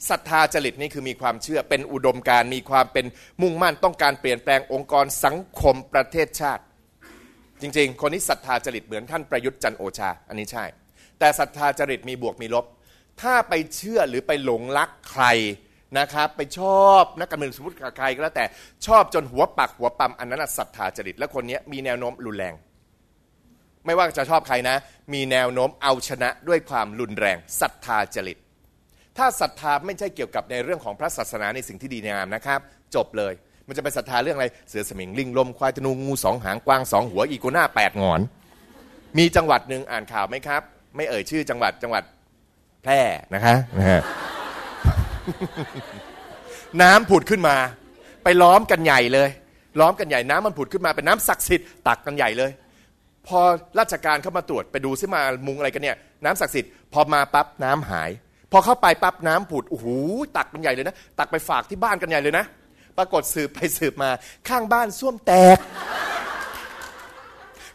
ศรัทธาจริตนี่คือมีความเชื่อเป็นอุดมการมีความเป็นมุ่งมั่นต้องการเปลี่ยนแปลงองค์กรสังคมประเทศชาติ จริง ๆ คนนี้ศรัทธาจริตเหมือนท่านประยุทธ์จันโอชา อันนี้ใช่ แต่ศรัทธาจริตมีบวกมีลบ ถ้าไปเชื่อหรือไปหลงรักใครนะครับไปชอบนักการเมืองสมมติใครก็แล้วแต่ชอบจนหัวปักหัวปั๊มอันนั้นศรัทธาจริต และคนนี้มีแนวโน้มรุนแรง ไม่ว่าจะชอบใครนะ มีแนวโน้มเอาชนะด้วยความรุนแรงศรัทธาจริต ถ้าศรัทธาไม่ใช่เกี่ยวกับในเรื่องของพระศาสนาในสิ่งที่ดีงามนะครับ จบเลย มันจะไปศรัทธาเรื่องอะไร เสือสมิงลิงลมควายธนูงูสองหางกวางสองหัวอีโกน่าแปดงอน มีจังหวัดหนึ่งอ่านข่าวไหมครับ ไม่เอ่ยชื่อจังหวัดจังหวัดแพร่นะคะนะฮะน้ำผุดขึ้นมา ไปล้อมกันใหญ่เลย ล้อมกันใหญ่น้ำมันผุดขึ้นมาเป็นน้ำศักดิ์สิทธิ์ตักกันใหญ่เลย พอราชการเข้ามาตรวจไปดูซิมามุงอะไรกันเนี่ย น้ำศักดิ์สิทธิ์พอมาปั๊บน้ำหาย พอเข้าไปปั๊บน้ำผุดโอ้โหตักกันใหญ่เลยนะ ตักไปฝากที่บ้านกันใหญ่เลยนะ ปรากฏสืบไปสืบมา ข้างบ้านส้วมแตก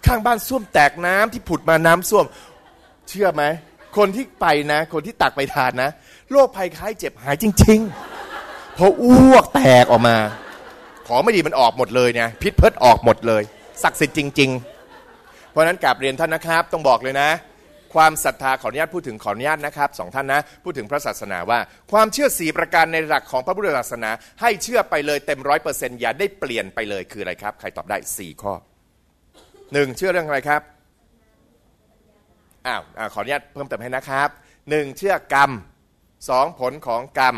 ข้างบ้านส้วมแตกน้ำที่ผุดมาน้ำส้วม เชื่อไหมคนที่ไปนะ คนที่ตักไปทานนะโรคภัยไข้เจ็บหายจริง ๆ เพราะอ้วกแตกออกมา ของไม่ดีมันออกหมดเลยเนี่ยพิษเพิษออกหมดเลยศักดิ์สิทธิ์จริง ๆ เพราะนั้นกราบเรียนท่านนะครับ ต้องบอกเลยนะ ความศรัทธาขออนุญาตพูดถึงขออนุญาตนะครับสองท่านนะพูดถึงพระศาสนาว่า ความเชื่อสีประการในหลักของพระพุทธศาสนา ให้เชื่อไปเลยเต็มร้อยเปอร์เซ็นต์อย่าได้เปลี่ยนไปเลยคืออะไรครับใครตอบได้สี่ข้อหนึ่งเชื่อเรื่องอะไรครับอ้าวขออนุญาตเพิ่มเติมให้นะครับหนึ่งเชื่อกรรมสองผลของกรรม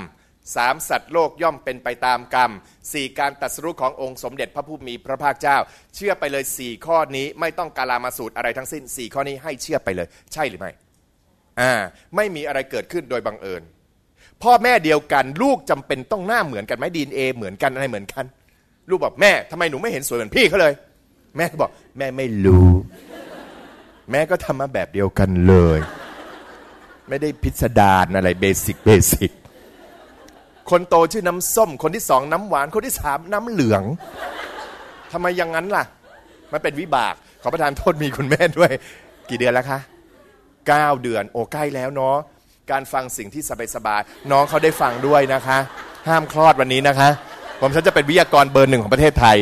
สามสัตว์โลกย่อมเป็นไปตามกรรมสี่การตัดสรุปขององค์สมเด็จพระผู้มีพระภาคเจ้า เชื่อไปเลยสี่ข้อนี้ไม่ต้องกาลามาสูตรอะไรทั้งสิ้นสี่ข้อนี้ให้เชื่อไปเลย ใช่หรือไม่อ่าไม่มีอะไรเกิดขึ้นโดยบังเอิญ พ่อแม่เดียวกัน ลูกจำเป็นต้องหน้าเหมือนกันไหมดีเอเหมือนกันอะไรเหมือนกัน ลูกบอกแม่ทำไมหนูไม่เห็นสวยเหมือนพี่เขาเลย แม่บอก แม่ไม่รู้ แม่ก็ทำมาแบบเดียวกันเลย ไม่ได้พิสดารอะไรเบสิกเบสิก คนโตชื่อน้ำส้ม คนที่สองน้ำหวาน คนที่สามน้ำเหลืองทำไมอย่างนั้นล่ะ มันเป็นวิบาก ขอประทานโทษมีคุณแม่ด้วย กี่เดือนแล้วคะเก้าเดือน โอ้ใกล้แล้วเนาะการฟังสิ่งที่สบายๆน้องเขาได้ฟังด้วยนะคะ ห้ามคลอดวันนี้นะคะ ผมฉันจะเป็นวิทยากรเบอร์หนึ่งของประเทศไทย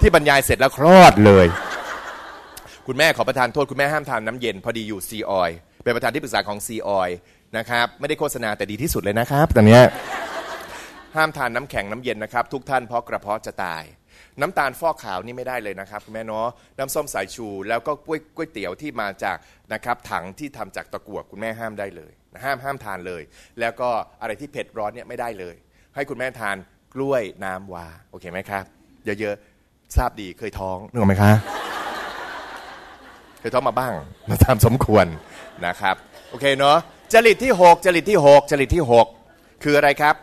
ที่บรรยายเสร็จแล้วคลอดเลย คุณแม่ขอประทานโทษคุณแม่ห้ามทานน้ำเย็น พอดีอยู่ซีออยเป็นประธานที่ปรึกษาของซีออยนะครับ ไม่ได้โฆษณาแต่ดีที่สุดเลยนะครับตอนนี้ ห้ามทานน้ำแข็งน้ำเย็นนะครับ ทุกท่านเพราะกระเพาะจะตาย น้ำตาลฟอกขาวนี่ไม่ได้เลยนะครับคุณแม่เนาะน้ำส้มสายชู แล้วก็กล้วยกล้วยเตี๋ยวที่มาจากนะครับถังที่ทำจากตะกั่วคุณแม่ห้ามได้เลย ห้ามห้ามทานเลย แล้วก็อะไรที่เผ็ดร้อนเนี่ยไม่ได้เลย ให้คุณแม่ทานกล้วยน้ำวาโอเคไหมครับเยอะๆทราบดีเคยท้องนึกออกไหมคะเคยท้องมาบ้างมาตามสมควรนะครับ โอเคเนาะจริตที่ 6 จริตที่ 6 จริตที่ 6 คืออะไรครับ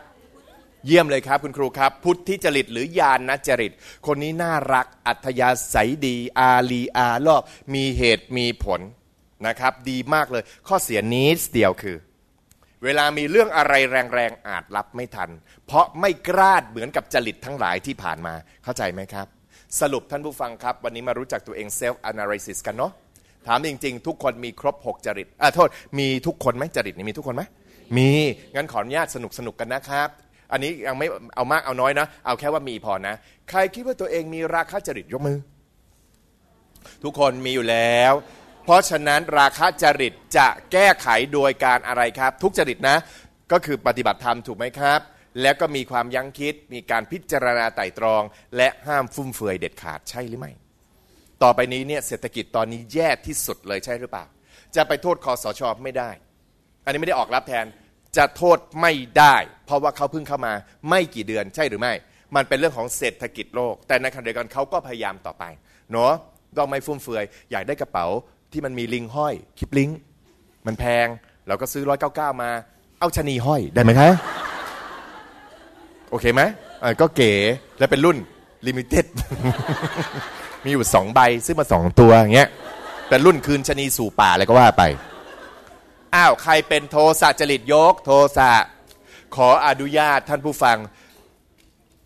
เยี่ยมเลยครับคุณครูครับ พุทธิจริตหรือยานนจริต คนนี้น่ารักอัธยาศัยดี อาลีอาลอบ มีเหตุมีผลนะครับ ดีมากเลย ข้อเสียนี้เดียวคือ เวลามีเรื่องอะไรแรงๆ อาจรับไม่ทัน เพราะไม่กล้าเหมือนกับจริตทั้งหลายที่ผ่านมาเข้าใจไหมครับ สรุปท่านผู้ฟังครับ วันนี้มารู้จักตัวเอง self analysis กันเนาะถามจริง ๆ ทุกคนมีครบ 6 จริตอ่าโทษ มีทุกคนไหมจริตนี่มีทุกคนไหมมี งั้นขออนุญาตสนุกสนุกกันนะครับ อันนี้ยังไม่เอามากเอาน้อยนะ เอาแค่ว่ามีพอนะ ใครคิดว่าตัวเองมีราคะจริตยกมือ ทุกคนมีอยู่แล้ว เพราะฉะนั้นราคะจริตจะแก้ไขโดยการอะไรครับ ทุกจริตนะ ก็คือปฏิบัติธรรมถูกไหมครับ แล้วก็มีความยั้งคิด มีการพิจารณาไต่ตรอง และห้ามฟุ่มเฟือยเด็ดขาดใช่หรือไม่ ต่อไปนี้เนี่ยเศรษฐกิจตอนนี้แย่ที่สุดเลยใช่หรือเปล่า จะไปโทษคอสชไม่ได้ อันนี้ไม่ได้ออกรับแทน จะโทษไม่ได้ เพราะว่าเขาเพิ่งเข้ามาไม่กี่เดือนใช่หรือไม่ มันเป็นเรื่องของเศรษฐกิจโลก แต่ในขณะเดียวกันเขาก็พยายามต่อไปเนาะต้องไม่ฟุ่มเฟือย อยากได้กระเป๋าที่มันมีลิงห้อยคลิปลิงมันแพงเราก็ซื้อร้อยเก้าเก้ามา เอาชนีห้อยได้ไหมคะโอเคไหมก็เก๋และเป็นรุ่นลิมิเต็ดมีอยู่สองใบซื้อมาสองตัวอย่างเงี้ยเป็นรุ่นคืนชนีสู่ป่าอะไรก็ว่าไป อ้าวใครเป็นโทสะจริตยกโทสะขออนุญาตท่านผู้ฟัง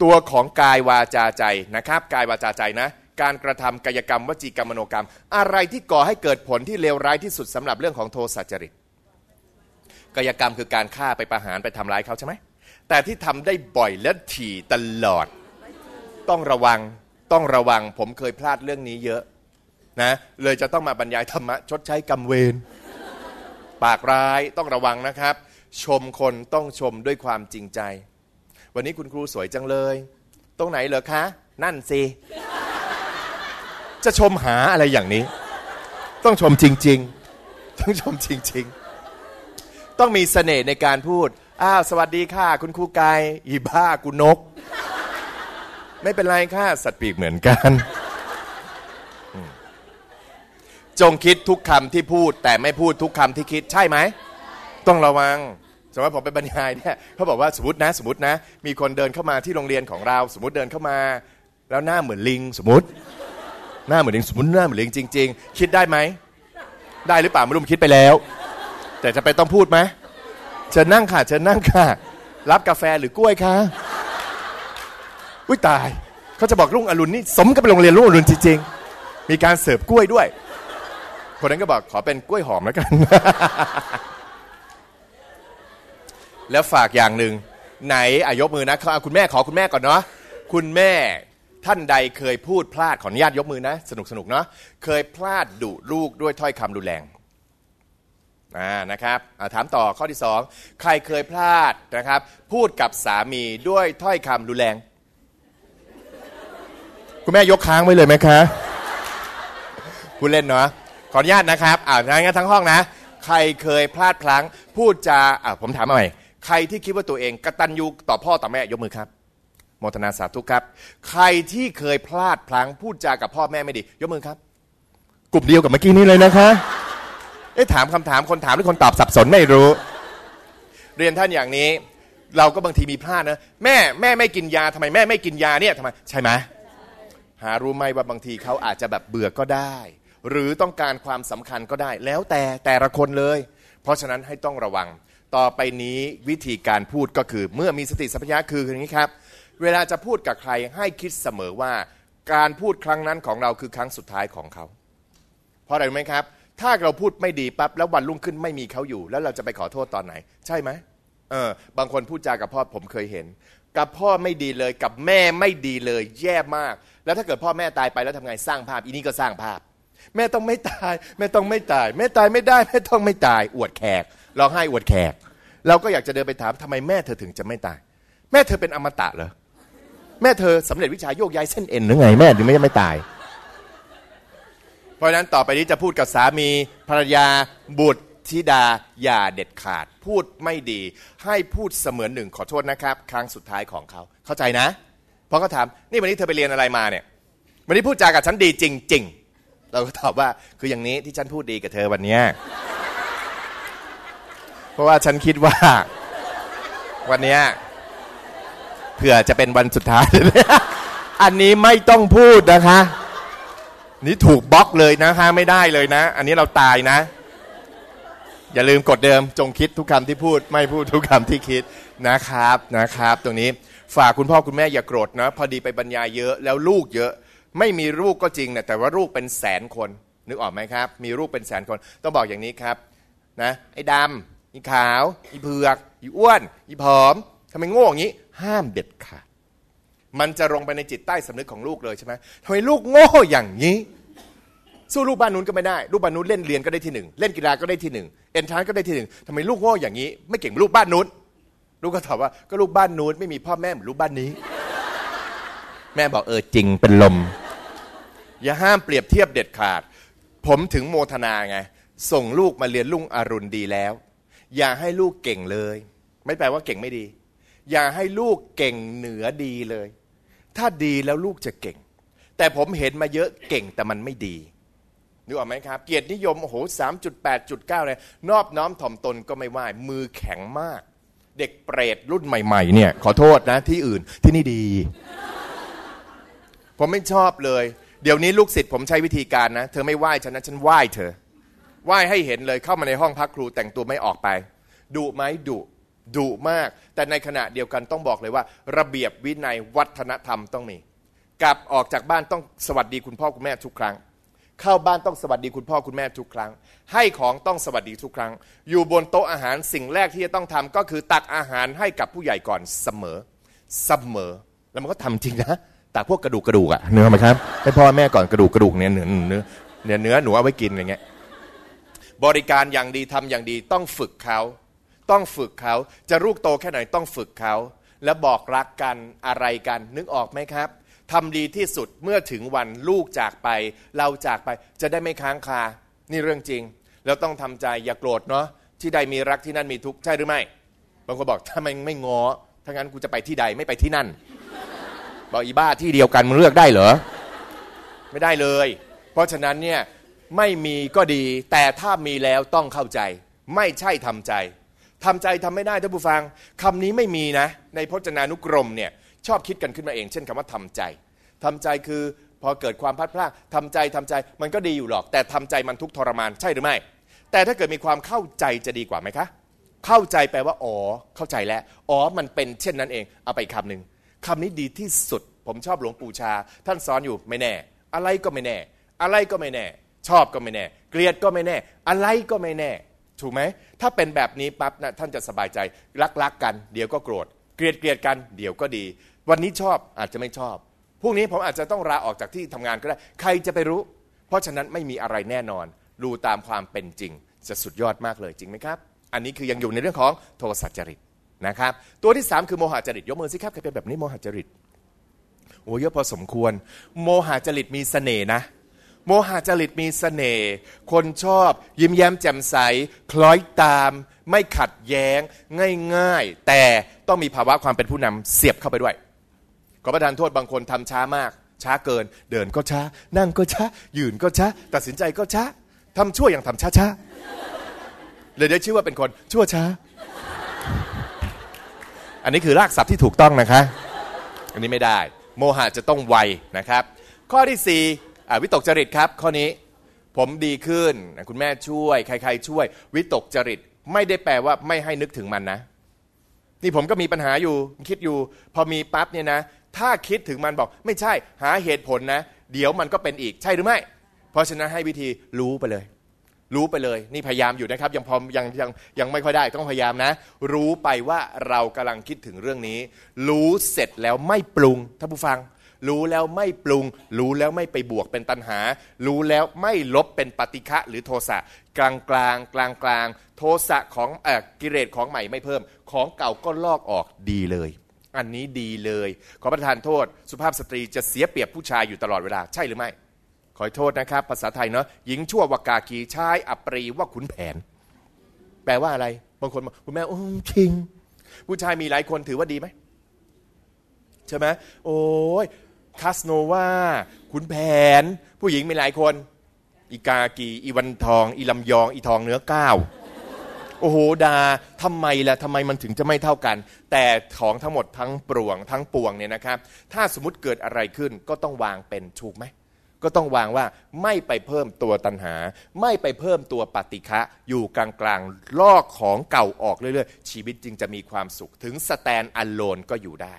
ตัวของกายวาจาใจนะครับกายวาจาใจนะการกระทำกายกรรมวจีกรรมมโนกรรม อะไรที่ก่อให้เกิดผลที่เลวร้ายที่สุดสำหรับเรื่องของโทสะจริตกายกรรมคือการฆ่าไปประหารไปทำร้ายเขาใช่ไหมแต่ที่ทำได้บ่อยและถี่ตลอด ต้องระวังต้องระวังผมเคยพลาดเรื่องนี้เยอะนะเลยจะต้องมาบรรยายธรรมะชดใช้กรรมเวร ปากร้ายต้องระวังนะครับ ชมคนต้องชมด้วยความจริงใจ วันนี้คุณครูสวยจังเลย ตรงไหนเหรอคะ นั่นสิจะชมหาอะไรอย่างนี้ ต้องชมจริง ๆ ต้องชมจริง ๆ ต้องมีเสน่ห์ในการพูดอ้าวสวัสดีค่ะ คุณครูกายอีบ้ากูนก ไม่เป็นไรค่ะ สัตว์ปีกเหมือนกัน จงคิดทุกคำที่พูด แต่ไม่พูดทุกคำที่คิดใช่ไหม ต้องระวังสมมติผมไปบรรยายเนี่ยเขาบอกว่าสมมตินะสมมตินะ มีคนเดินเข้ามาที่โรงเรียนของเรา สมมติเดินเข้ามา แล้วหน้าเหมือนลิง สมมติ หน้าเหมือนลิงสมมติหน้าเหมือนลิงจริง ๆ คิดได้ไหมได้หรือเปล่าไม่รู้คิดไปแล้ว แต่จะไปต้องพูดไหมเชิญนั่งค่ะเชิญนั่งค่ะ รับกาแฟหรือกล้วยคะอุ้ยตายเขาจะบอกลุงอรุณนี่สมกับเป็นโรงเรียนลุงอรุณจริงๆมีการเสิร์ฟกล้วยด้วย คนนั้นก็บอกขอเป็นกล้วยหอมแล้วกัน แล้วฝากอย่างหนึ่งไหนอายกมือนะคุณแม่ขอคุณแม่ก่อนเนาะคุณแม่ท่านใดเคยพูดพลาดขออนุญาตยกมือนะ สนุกสนุกเนาะเคยพลาดดุลูกด้วยถ้อยคำรุนแรงอ่านะครับถามต่อข้อที่สองใครเคยพลาดนะครับ พูดกับสามีด้วยถ้อยคำรุนแรง คุณแม่ยกค้างไว้เลยไหมคะพูดเล่นเนาะ ขออนุญาตนะครับอ่างั้นทั้งห้องนะ ใครเคยพลาดพลั้งพูดจาอ่าผมถามใหม่ใครที่คิดว่าตัวเองกตัญญูต่อพ่อต่อแม่ยกมือครับโมทนาสาธุครับ ใครที่เคยพลาดพลั้งพูดจากับพ่อแม่ไม่ดี ยกมือครับ กลุ่มเดียวกับเมื่อกี้นี้เลยนะคะ เอ๊ะถามคำถามคนถามหรือคนตอบสับสนไม่รู้ เรียนท่านอย่างนี้ เราก็บางทีมีพลาดนะแม่แม่ไม่กินยาทำไมแม่ไม่กินยาเนี่ยทำไมใช่ไหมหารู้ไหมว่าบางทีเขาอาจจะแบบเบื่อก็ได้ หรือต้องการความสำคัญก็ได้ แล้วแต่แต่ละคนเลย เพราะฉะนั้นให้ต้องระวัง ต่อไปนี้วิธีการพูดก็คือ เมื่อมีสติสัมปชัญญะคืออย่างนี้ครับ เวลาจะพูดกับใครให้คิดเสมอว่า การพูดครั้งนั้นของเราคือครั้งสุดท้ายของเขา เพราะอะได้ไหมครับ ถ้าเราพูดไม่ดีปั๊บแล้ววันรุ่งขึ้นไม่มีเขาอยู่ แล้วเราจะไปขอโทษตอนไหน ใช่ไหมเออบางคนพูดจากับพ่อผมเคยเห็น กับพ่อไม่ดีเลยกับแม่ไม่ดีเลย แย่มาก แล้วถ้าเกิดพ่อแม่ตายไปแล้วทำไงสร้างภาพอีนี่ก็สร้างภาพ แม่ต้องไม่ตาย แม่ต้องไม่ตาย แม่ตายไม่ได้แม่ต้องไม่ตาย อวดแขกร้องไห้อวดแขก เราก็อยากจะเดินไปถามทำไมแม่เธอถึงจะไม่ตาย แม่เธอเป็นอมตะเหรอแม่เธอสำเร็จวิชาโยกย้ายเส้นเอ็นหรือไงแม่ถึงไม่ไม่ตาย เพราะฉะนั้นต่อไปนี้จะพูดกับสามีภรรยาบุตรธิดาอย่าเด็ดขาด พูดไม่ดี ให้พูดเสมือนหนึ่งขอโทษนะครับ ครั้งสุดท้ายของเขาเข้าใจนะเพราะเขาถามนี่วันนี้เธอไปเรียนอะไรมาเนี่ยวันนี้พูดจากับฉันดีจริง ๆ เราก็ตอบว่าคืออย่างนี้ที่ฉันพูดดีกับเธอวันนี้เพราะว่าฉันคิดว่า วันนี้เผื่อจะเป็นวันสุดท้าย อันนี้ไม่ต้องพูดนะคะ นี่ถูกบล็อกเลยนะคะ ไม่ได้เลยนะ อันนี้เราตายนะ อย่าลืมกดเดิมจงคิดทุกคำที่พูด ไม่พูดทุกคำที่คิดนะครับนะครับ ตรงนี้ฝากคุณพ่อคุณแม่อย่าโกรธนะ พอดีไปบรรยายเยอะแล้วลูกเยอะ ไม่มีลูกก็จริงนะแต่ว่าลูกเป็นแสนคน นึกออกไหมครับ มีลูกเป็นแสนคน ต้องบอกอย่างนี้ครับนะไอ้ดำอีขาว อีเผือก อีอ้วน อีผอมทำไมโง่อย่างนี้ ห้ามเด็ดขาดมันจะลงไปในจิตใต้สำนึกของลูกเลยใช่ไหมทำไมลูกโง่อย่างนี้ สู้ลูกบ้านนู้นก็ไม่ได้ ลูกบ้านนู้นเล่นเรียนก็ได้ที่หนึ่งเล่นกีฬาก็ได้ที่หนึ่งเอ็นทรานก็ได้ที่หนึ่งทำไมลูกโง่อย่างนี้ ไม่เก่งลูกบ้านนู้น ลูกก็ตอบว่าก็ลูกบ้านนู้นไม่มีพ่อแม่เหมือนลูกบ้านนี้ แม่บอกเออจริงเป็นลม อย่าห้ามเปรียบเทียบเด็ดขาด ผมถึงโมทนาไง ส่งลูกมาเรียนลุงอรุณดีแล้ว อย่าให้ลูกเก่งเลย ไม่แปลว่าเก่งไม่ดี อย่าให้ลูกเก่งเหนือดีเลย ถ้าดีแล้วลูกจะเก่ง แต่ผมเห็นมาเยอะเก่งแต่มันไม่ดีนึกออกไหมครับ เกียรตินิยมโอ้โหสามจุดแปดจุดเก้าเลยนอบน้อมถ่อมตนก็ไม่ไหวมือแข็งมาก เด็กเปรตรุ่นใหม่ ๆ เนี่ย ขอโทษนะที่อื่นที่นี่ดี ผมไม่ชอบเลย เดี๋ยวนี้ลูกศิษย์ผมใช้วิธีการนะ เธอไม่ไหว้ฉันนะฉันไหว้เธอ ไหว้ให้เห็นเลยเข้ามาในห้องพักครูแต่งตัวไม่ออกไป ดุไหมดุดุมาก แต่ในขณะเดียวกันต้องบอกเลยว่า ระเบียบวินัยวัฒนธรรมต้องมี กลับออกจากบ้านต้องสวัสดีคุณพ่อคุณแม่ทุกครั้ง เข้าบ้านต้องสวัสดีคุณพ่อคุณแม่ทุกครั้ง ให้ของต้องสวัสดีทุกครั้ง อยู่บนโต๊ะอาหารสิ่งแรกที่จะต้องทำก็คือตักอาหารให้กับผู้ใหญ่ก่อนเสมอ เสมอ แล้วมันก็ทำจริงนะ ตักพวกกระดูกกระดูกอะเนื้อไหมครับให้พ่อแม่ก่อนกระดูกกระดูกเนี่ยเนื้อเนื้อเนื้อเนื้อหนูเอาไว้กินอะไรเงี้ยบริการอย่างดีทำอย่างดีต้องฝึกเขา ต้องฝึกเขาจะลูกโตแค่ไหนต้องฝึกเขา แล้วบอกรักกันอะไรกัน นึกออกไหมครับทำดีที่สุดเมื่อถึงวันลูกจากไป เราจากไปจะได้ไม่ค้างคา นี่เรื่องจริง แล้วต้องทำใจอย่าโกรธเนาะที่ใดมีรักที่นั่นมีทุกข์ใช่หรือไม่ บางคนบอกถ้ามันไม่งอถ้างั้นกูจะไปที่ใดไม่ไปที่นั่น บอกอีบ้าที่เดียวกันมึงเลือกได้เหรอ ไม่ได้เลย เพราะฉะนั้นเนี่ยไม่มีก็ดี แต่ถ้ามีแล้วต้องเข้าใจ ไม่ใช่ทำใจทำใจทำไม่ได้ท่านผู้ฟังคำนี้ไม่มีนะ ในพจนานุกรมเนี่ยชอบคิดกันขึ้นมาเอง เช่นคำว่าทำใจทำใจคือพอเกิดความพลาดพลาดทำใจทำใจมันก็ดีอยู่หรอก แต่ทำใจมันทุกทรมานใช่หรือไม่ แต่ถ้าเกิดมีความเข้าใจจะดีกว่าไหมคะ เข้าใจแปลว่าอ๋อเข้าใจแล้วอ๋อมันเป็นเช่นนั้นเอง เอาไปคำหนึ่ง คำนี้ดีที่สุด ผมชอบหลวงปู่ชา ท่านสอนอยู่ไม่แน่ อะไรก็ไม่แน่ อะไรก็ไม่แน่ ชอบก็ไม่แน่ เกลียดก็ไม่แน่ อะไรก็ไม่แน่ ถูกไหม ถ้าเป็นแบบนี้ปั๊บนะท่านจะสบายใจ รักๆกกัน เดี๋ยวก็โกรธ เกลียดเกลียดกัน เดี๋ยวก็ดี วันนี้ชอบอาจจะไม่ชอบพรุ่งนี้ผมอาจจะต้องลาออกจากที่ทำงานก็ได้ ใครจะไปรู้ เพราะฉะนั้นไม่มีอะไรแน่นอนดูตามความเป็นจริง จะสุดยอดมากเลยจริงไหมครับ อันนี้คือยังอยู่ในเรื่องของโทสะจริต นะครับ ตัวที่ 3 คือโมหะจริตยกมือสิครับใครเป็นแบบนี้โมหะจริตโอ้เยอะพอสมควร โมหะจริตมีเสน่ห์นะ โมหะจริตมีเสน่ห์คนชอบยิ้มแย้มแจ่มใส คล้อยตาม ไม่ขัดแย้ง ง่ายๆ แต่ต้องมีภาวะความเป็นผู้นำเสียบเข้าไปด้วยขอประทานโทษบางคนทำช้ามาก ช้าเกิน เดินก็ช้า นั่งก็ช้า ยืนก็ช้า ตัดสินใจก็ช้าทำชั่วอย่างทำช้าช้าเลยได้ชื่อว่าเป็นคนชั่วช้า อันนี้คือรากศัพท์ที่ถูกต้องนะคะ อันนี้ไม่ได้ โมหะจะต้องไวนะครับ ข้อที่สี่วิตกจริตครับข้อนี้ผมดีขึ้นคุณแม่ช่วย ใคร ๆ ช่วย วิตกจริตไม่ได้แปลว่าไม่ให้นึกถึงมันนะ นี่ผมก็มีปัญหาอยู่คิดอยู่ พอมีปั๊บเนี่ยนะ ถ้าคิดถึงมันบอก ไม่ใช่หาเหตุผลนะ เดี๋ยวมันก็เป็นอีกใช่หรือไม่ เพราะฉะนั้นให้วิธีรู้ไปเลย รู้ไปเลย นี่พยายามอยู่นะครับ ยังพอยังยังยังไม่ค่อยได้ต้องพยายามนะ รู้ไปว่าเรากำลังคิดถึงเรื่องนี้ รู้เสร็จแล้วไม่ปรุงท่านผู้ฟัง รู้แล้วไม่ปรุง รู้แล้วไม่ไปบวกเป็นตัณหา รู้แล้วไม่ลบเป็นปฏิฆะหรือโทสะกลางกลางกลางกลางโทสะของเออกิเลสของใหม่ไม่เพิ่ม ของเก่าก็ลอกออกดีเลยอันนี้ดีเลย ขอประทานโทษ สุภาพสตรีจะเสียเปรียบผู้ชายอยู่ตลอดเวลา ใช่หรือไม่ ขอโทษนะครับ ภาษาไทยเนาะหญิงชั่ววากากีชายอัปรีว่าขุนแผน แปลว่าอะไร บางคนบอกคุณแม่โอ้คิง ผู้ชายมีหลายคนถือว่าดีไหมใช่ไหมโอ้ยคาสโนวาขุนแผน ผู้หญิงมีหลายคน อีกากีอีวันทอง อีลำยอง อีทองเนื้อก้าวโอ้โหดาทำไมล่ะทำไมมันถึงจะไม่เท่ากัน แต่ของทั้งหมดทั้งปวงทั้งปวงเนี่ยนะครับ ถ้าสมมติเกิดอะไรขึ้นก็ต้องวางเป็นถูกไหม ก็ต้องวางว่าไม่ไปเพิ่มตัวตัณหา ไม่ไปเพิ่มตัวปฏิฆะอยู่กลางๆลอกของเก่าออกเรื่อยๆ ชีวิตจึงจะมีความสุขถึง stand alone ก็อยู่ได้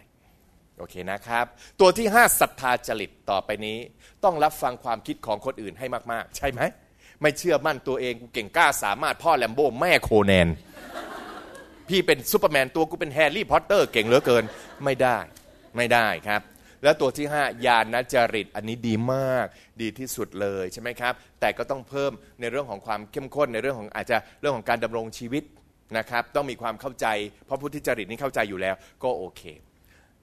โอเคนะครับ ตัวที่ 5ศรัทธาจริตต่อไปนี้ ต้องรับฟังความคิดของคนอื่นให้มาก ๆ ใช่ไหม ไม่เชื่อมั่นตัวเองกูเก่งกล้าสามารถพ่อแรมโบ้แม่โคแนน พี่เป็นซูเปอร์แมนตัวกูเป็นแฮร์รี่พอตเตอร์เก่งเหลือเกิน ไม่ได้ไม่ได้ครับ แล้วตัวที่ 5 ญาณจริตอันนี้ดีมาก ดีที่สุดเลยใช่ไหมครับ แต่ก็ต้องเพิ่มในเรื่องของความเข้มข้นในเรื่องของอาจจะเรื่องของการดำรงชีวิตนะครับ ต้องมีความเข้าใจ เพราะพุทธิจริตนี้เข้าใจอยู่แล้ว ก็โอเค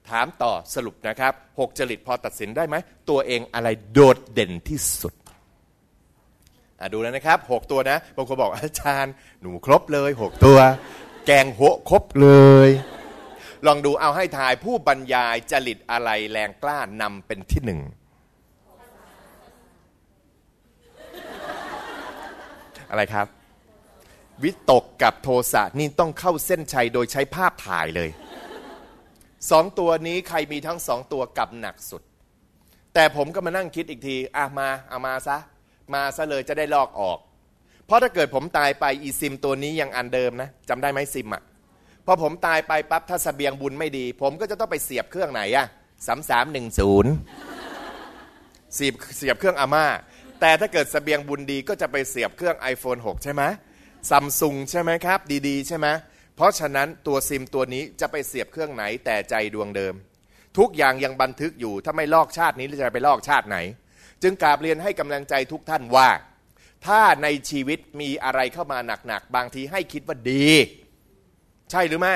ถามต่อสรุปนะครับหกจริตพอตัดสินได้ไหมตัวเองอะไรโดดเด่นที่สุดดูแล้วนะครับหกตัวนะบางคนบอกอาจารย์ หนูครบเลยหกตัว แกงโหครบเลย ลองดูเอาให้ทายผู้บรรยายจริตอะไรแรงกล้านำเป็นที่หนึ่งอะไรครับ วิตกกับโทสะนี่ต้องเข้าเส้นชัยโดยใช้ภาพถ่ายเลยสองตัวนี้ใครมีทั้งสองตัวกับหนักสุด แต่ผมก็มานั่งคิดอีกที อะมาเอามาซะ มาซะเลยจะได้ลอกออก เพราะถ้าเกิดผมตายไปอีซิมตัวนี้ยังอันเดิมนะจำได้ไหมซิมอะ พอผมตายไปปั๊บถ้าสเสบียงบุญไม่ดี ผมก็จะต้องไปเสียบเครื่องไหนอะสามสามหนึ่งศูนย์เสียบเสียบเครื่องอาม่า แต่ถ้าเกิดสเสบียงบุญดีก็จะไปเสียบเครื่อง iPhone 6 ใช่ไหมซัมซุงใช่ไหมครับ ดีๆ ใช่ไหมเพราะฉะนั้นตัวซิมตัวนี้จะไปเสียบเครื่องไหนแต่ใจดวงเดิม ทุกอย่างยังบันทึกอยู่ถ้าไม่ลอกชาตินี้จะไปลอกชาติไหน จึงกราบเรียนให้กำลังใจทุกท่านว่า ถ้าในชีวิตมีอะไรเข้ามาหนักๆบางทีให้คิดว่าดี ใช่หรือไม่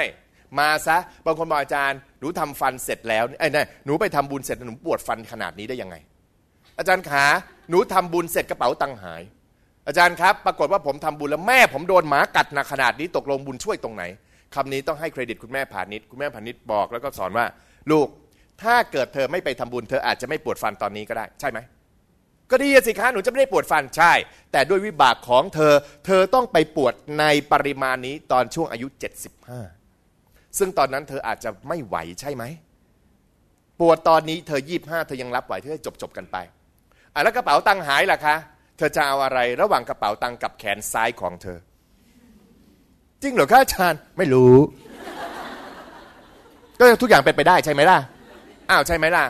มาซะบางคนบอกอาจารย์หนูทำฟันเสร็จแล้วไอ้นี่หนูไปทำบุญเสร็จหนูปวดฟันขนาดนี้ได้ยังไง อาจารย์ขาหนูทำบุญเสร็จกระเป๋าตังหาย อาจารย์ครับ ปรากฏว่าผมทำบุญแล้วแม่ผมโดนหมากัดหนักขนาดนี้ตกลงบุญช่วยตรงไหนคำนี้ต้องให้เครดิตคุณแม่ผานิชคุณแม่ผานิชบอกแล้วก็สอนว่า ลูกถ้าเกิดเธอไม่ไปทำบุญเธออาจจะไม่ปวดฟันตอนนี้ก็ได้ ใช่ไหม ก็ดีสิคะหนูจะไม่ได้ปวดฟันใช่ แต่ด้วยวิบากของเธอ เธอต้องไปปวดในปริมาณนี้ตอนช่วงอายุ 75 ซึ่งตอนนั้นเธออาจจะไม่ไหวใช่ไหม ปวดตอนนี้เธอยี่ห้าเธอยังรับไหวเธอจบจบกันไปอะแล้วกระเป๋าตังค์หายล่ะคะ เธอจะเอาอะไรระหว่างกระเป๋าตังค์กับแขนซ้ายของเธอ จริงเหรอคะอาจารย์ไม่รู้ ก็ทุกอย่างเป็นไปได้ใช่ไหมล่ะ อ้าวใช่ไหมล่ะ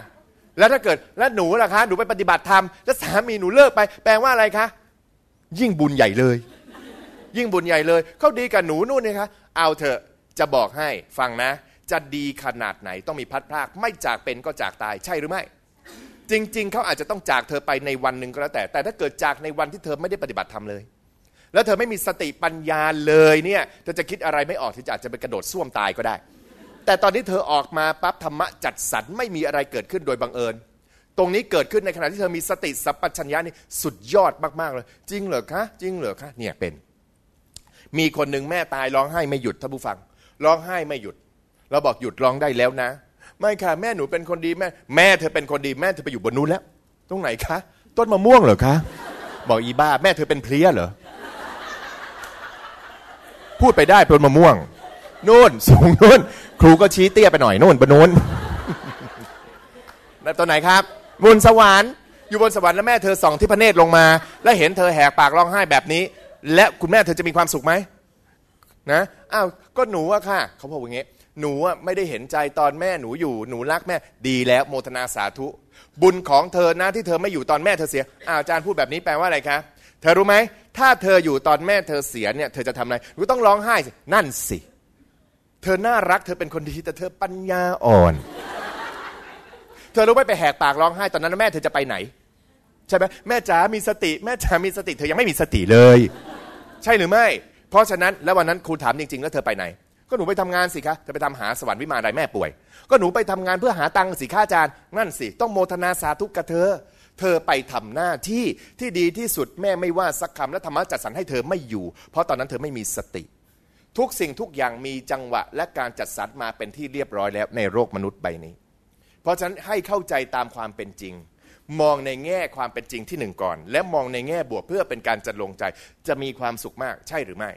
แล้วถ้าเกิดแล้วหนูล่ะคะหนูไปปฏิบัติธรรมแล้วสามีหนูเลิกไป แปลว่าอะไรคะยิ่งบุญใหญ่เลย ยิ่งบุญใหญ่เลยเขาดีกับหนูนู่นนี่คะเอาเถอะจะบอกให้ฟังนะ จะดีขนาดไหนต้องมีพัดพราก ไม่จากเป็นก็จากตายใช่หรือไม่จริง ๆ เขาอาจจะต้องจากเธอไปในวันหนึ่งก็แล้วแต่ แต่ถ้าเกิดจากในวันที่เธอไม่ได้ปฏิบัติธรรมเลย แล้วเธอไม่มีสติปัญญาเลยเนี่ย เธอจะคิดอะไรไม่ออกที่จะอาจจะไปกระโดดส้วมตายก็ได้ แต่ตอนนี้เธอออกมาปั๊บธรรมะจัดสรรไม่มีอะไรเกิดขึ้นโดยบังเอิญ ตรงนี้เกิดขึ้นในขณะที่เธอมีสติสัพพัญญานี่สุดยอดมากๆเลย จริงเหรอคะจริงเหรอคะเนี่ยเป็น มีคนหนึ่งแม่ตายร้องไห้ไม่หยุดท่านผู้ฟังร้องไห้ไม่หยุด เราบอกหยุดร้องได้แล้วนะ ไม่ค่ะแม่หนูเป็นคนดีแม่ แม่เธอเป็นคนดีแม่เธอไปอยู่บนนู้นแล้ว ตรงไหนคะ ต้นมะม่วงเหรอคะบอกอีบ้า แม่เธอเป็นเพลี้ยเหรอพูดไปได้ต้นมะม่วง นู่น สูงนู่น ครูก็ชี้เตี้ยไปหน่อยนู่นบนนู้นแบบตัวไหนครับบนสวรรค์อยู่บนสวรรค์แล้วแม่เธอส่องที่พระเนตรลงมา แล้วเห็นเธอแหกปากร้องไห้แบบนี้ และคุณแม่เธอจะมีความสุขไหมนะอ้าวก็หนูอะค่ะ เขาบอกอย่างงี้หนูอะไม่ได้เห็นใจตอนแม่หนูอยู่หนูรักแม่ดีแล้วโมทนาสาธุ บุญของเธอนะที่เธอไม่อยู่ตอนแม่เธอเสียอ้าวอาจารย์พูดแบบนี้แปลว่าอะไรคะเธอรู้ไหมถ้าเธออยู่ตอนแม่เธอเสียเนี่ยเธอจะทำอะไรหนูต้องร้องไห้สินั่นสิ เธอน่ารักเธอเป็นคนดีแต่เธอปัญญาอ่อน เธอรู้ไหมไปแหกปากร้องไห้ตอนนั้นแม่เธอจะไปไหน ใช่ไหมแม่จ๋ามีสติ แม่จ๋ามีสติ เธอยังไม่มีสติเลย ใช่หรือไม่ เพราะฉะนั้นแล้ววันนั้นครูถามจริง ๆ แล้วเธอไปไหน ก็หนูไปทำงานสิคะเธอไปทำหาสวรรค์วิมานใดแม่ป่วย ก็หนูไปทำงานเพื่อหาตังค์สิข้าอาจารย์นั่นสิต้องโมทนาสาธุกับเธอ เธอไปทำหน้าที่ที่ดีที่สุดแม่ไม่ว่าสักคำและธรรมะจัดสรรให้เธอไม่อยู่ เพราะตอนนั้นเธอไม่มีสติ ทุกสิ่งทุกอย่างมีจังหวะและการจัดสรรมาเป็นที่เรียบร้อยแล้วในโลกมนุษย์ใบนี้ เพราะฉะนั้นให้เข้าใจตามความเป็นจริง มองในแง่ความเป็นจริงที่หนึ่งก่อน และมองในแง่บวกเพื่อเป็นการจัดลงใจ จะมีความสุขมากใช่หรือไม่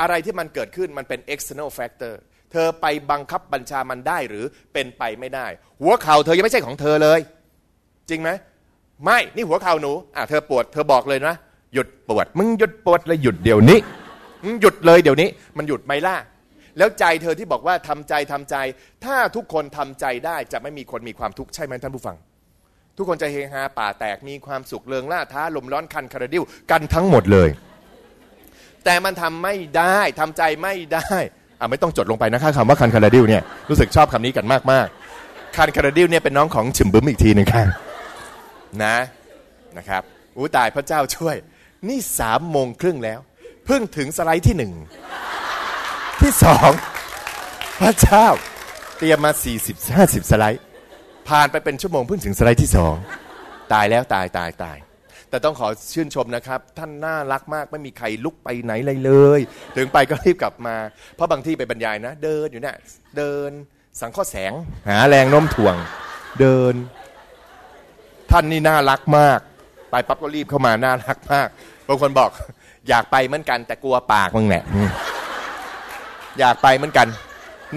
อะไรที่มันเกิดขึ้นมันเป็น external factor เธอไปบังคับบัญชามันได้หรือเป็นไปไม่ได้ หัวเข่าเธอยังไม่ใช่ของเธอเลย จริงไหมไม่นี่หัวเข่าหนูอะเธอปวดเธอบอกเลยนะหยุดปวด มึงหยุดปวดเลยหยุดเดี๋ยวนี้ หยุดเลยเดี๋ยวนี้ มันหยุดไหมล่ะ แล้วใจเธอที่บอกว่าทำใจทำใจ ถ้าทุกคนทำใจได้จะไม่มีคนมีความทุกข์ใช่ไหมท่านผู้ฟัง ทุกคนจะเฮฮาป่าแตกมีความสุขเริงล่าท้าลมร้อนคันคาราดิวกันทั้งหมดเลย แต่มันทำไม่ได้ทำใจไม่ได้อะไม่ต้องจดลงไปนะคะคำว่าคันคาราดิวเนี่ยรู้สึกชอบคำนี้กันมากๆคันคาราดิวเนี่ยเป็นน้องของฉิมบึ้มอีกทีหนึ่งค่ะนะนะครับอู้ตายพระเจ้าช่วย นี่สามโมงครึ่งแล้ว เพิ่งถึงสไลด์ที่หนึ่งที่สองพระเจ้าเตรียมมา40 50สไลด์ ผ่านไปเป็นชั่วโมงเพิ่งถึงสไลด์ที่สองตายแล้วตายตายตาย แต่ต้องขอชื่นชมนะครับ ท่านน่ารักมากไม่มีใครลุกไปไหนเลยเลย ถึงไปก็รีบกลับมา เพราะบางที่ไปบรรยายนะ เดินอยู่เนี่ยเดินสังข้อแสง หาแรงโน้มถ่วง เดิน ท่านนี่น่ารักมาก ไปปั๊บก็รีบเข้ามาน่ารักมากบางคนบอก อยากไปเหมือนกัน แต่กลัวปากมึงแหละอยากไปเหมือนกัน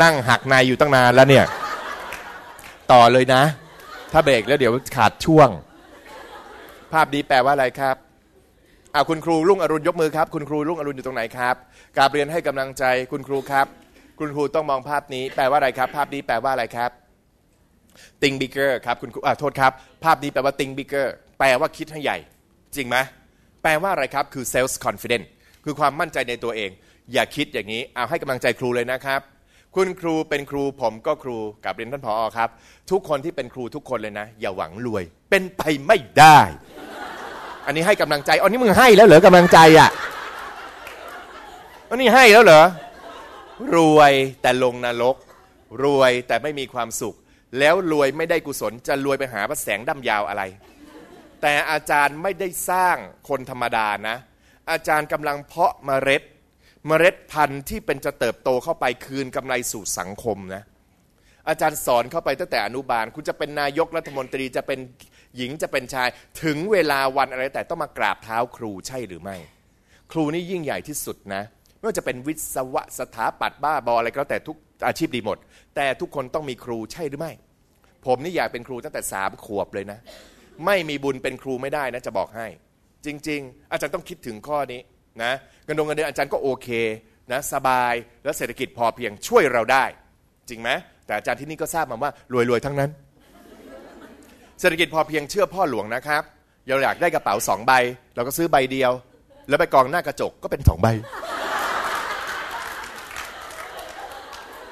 นั่งหักในอยู่ตั้งนานแล้วเนี่ย ต่อเลยนะ ถ้าเบรกแล้วเดี๋ยวขาดช่วง ภาพดีแปลว่าอะไรครับอาคุณครูรุ่งอรุณยกมือครับ คุณครูรุ่งอรุณอยู่ตรงไหนครับกาบเรียนให้กำลังใจคุณครูครับ คุณครูต้องมองภาพนี้ แปลว่าอะไรครับ ภาพนี้แปลว่าอะไรครับ think bigger ครับคุณครูอ่าโทษครับ ภาพนี้แปลว่า think bigger แปลว่าคิดให้ใหญ่ จริงไหม แปลว่าอะไรครับ คือ self confidence คือความมั่นใจในตัวเอง อย่าคิดอย่างนี้ เอาให้กำลังใจครูเลยนะครับ คุณครูเป็นครูผมก็ครูกับเรียนท่านผออครับ ทุกคนที่เป็นครูทุกคนเลยนะ อย่าหวังรวย เป็นไปไม่ได้ อันนี้ให้กำลังใจอันนี้มึงให้แล้วเหรอกำลังใจอะอันนี้ให้แล้วเหรอ รวยแต่ลงนรก รวยแต่ไม่มีความสุข แล้วรวยไม่ได้กุศลจะรวยไปหาพระแสงดำยาวอะไร แต่อาจารย์ไม่ได้สร้างคนธรรมดานะ อาจารย์กำลังเพาะเมล็ด เมล็ดพันธุ์ที่เป็นจะเติบโตเข้าไปคืนกำไรสู่สังคมนะอาจารย์สอนเข้าไปตั้งแต่อนุบาล คุณจะเป็นนายกรัฐมนตรีจะเป็นหญิงจะเป็นชาย ถึงเวลาวันอะไรแต่ต้องมากราบเท้าครูใช่หรือไม่ ครูนี่ยิ่งใหญ่ที่สุดนะ ไม่ว่าจะเป็นวิศวะสถาปัตย์บ้าบออะไรก็แล้วแต่ทุกอาชีพดีหมด แต่ทุกคนต้องมีครูใช่หรือไม่ ผมนี่อยากเป็นครูตั้งแต่สามขวบเลยนะ ไม่มีบุญเป็นครูไม่ได้นะจะบอกให้ จริง ๆ อาจารย์ต้องคิดถึงข้อนี้นะเงินดงเงินเดือนอาจารย์ก็โอเคนะสบายและเศรษฐกิจพอเพียงช่วยเราได้ จริงไหมแต่อาจารย์ที่นี่ก็ทราบมาว่ารวยๆทั้งนั้น เศรษฐกิจพอเพียงเชื่อพ่อหลวงนะครับเราอยากได้กระเป๋าสองใบ เราก็ซื้อใบเดียว แล้วไปกองหน้ากระจกก็เป็นสองใบ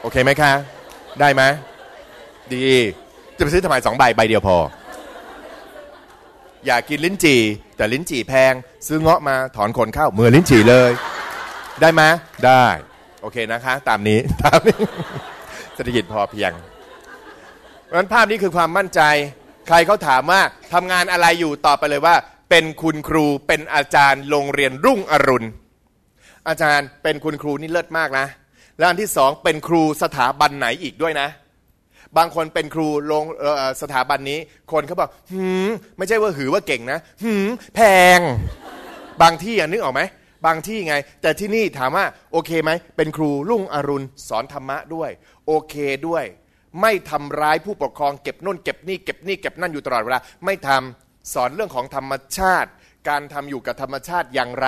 โอเคไหมคะ ได้ไหมดี จะไปซื้อทำไมสองใบใบเดียวพอ อยากกินลิ้นจี่ แต่ลิ้นจี่แพง ซื้อเงาะมาถอนขนเข้าเมือลิ้นจี่เลย ได้ไหมได้ โอเคนะคะ ตามนี้ตามนี้เศรษฐกิจพอเพียงเพราะนั้นภาพนี้คือความมั่นใจ ใครเขาถามว่าทำงานอะไรอยู่ตอบไปเลยว่า เป็นคุณครูเป็นอาจารย์โรงเรียนรุ่งอรุณ อาจารย์เป็นคุณครูนี่เลิศมากนะ และอันที่สองเป็นครูสถาบันไหนอีกด้วยนะ บางคนเป็นครูโรงสถาบันนี้ คนเขาบอกหืมไม่ใช่ว่าหือว่าเก่งนะหืมแพง บางที่อะนึกออกไหมบางที่ไง แต่ที่นี่ถามว่าโอเคไหมเป็นครูรุ่งอรุณสอนธรรมะด้วย โอเคด้วย ไม่ทำร้ายผู้ปกครองเก็บนู่นเก็บนี่เก็บนี่เก็บนั่นอยู่ตลอดเวลาไม่ทำสอนเรื่องของธรรมชาติ การทำอยู่กับธรรมชาติอย่างไร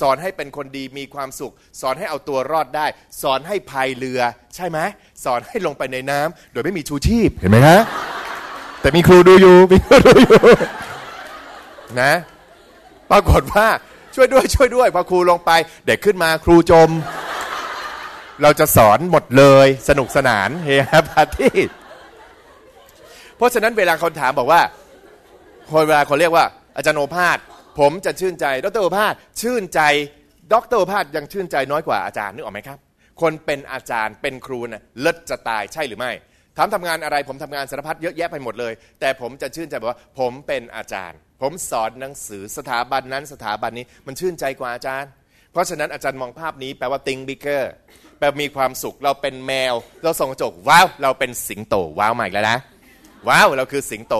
สอนให้เป็นคนดีมีความสุข สอนให้เอาตัวรอดได้ สอนให้พายเรือ ใช่ไหมสอนให้ลงไปในน้ำโดยไม่มีชูชีพเห็นไหมฮะแต่มีครูดูอยู่มีครูดูอยู่นะปรากฏว่าช่วยด้วยช่วยด้วยพอครูลงไป เด็กขึ้นมาครูจม เราจะสอนหมดเลยสนุกสนานเฮฮาปาร์ตี้เพราะฉะนั้นเวลาคนถามบอกว่าคนเวลาคนเรียกว่าอาจารย์โอภาส ผมจะชื่นใจ ดรโอภาสชื่นใจ ดรโอภาสยังชื่นใจน้อยกว่าอาจารย์นึกออกไหมครับ คนเป็นอาจารย์เป็นครูน่ะเลิศจะตายใช่หรือไม่ถามทำงานอะไรผมทำงานสารพัดเยอะแยะไปหมดเลย แต่ผมจะชื่นใจบอกว่า ผมเป็นอาจารย์ ผมสอนหนังสือสถาบันนั้นสถาบันนี้มันชื่นใจกว่าอาจารย์ เพราะฉะนั้นอาจารย์มองภาพนี้แปลว่า think bigger แปลมีความสุขเราเป็นแมว เราส่องกระจกว้าวเราเป็นสิงโตว้าวใหม่แล้วนะว้าวเราคือสิงโต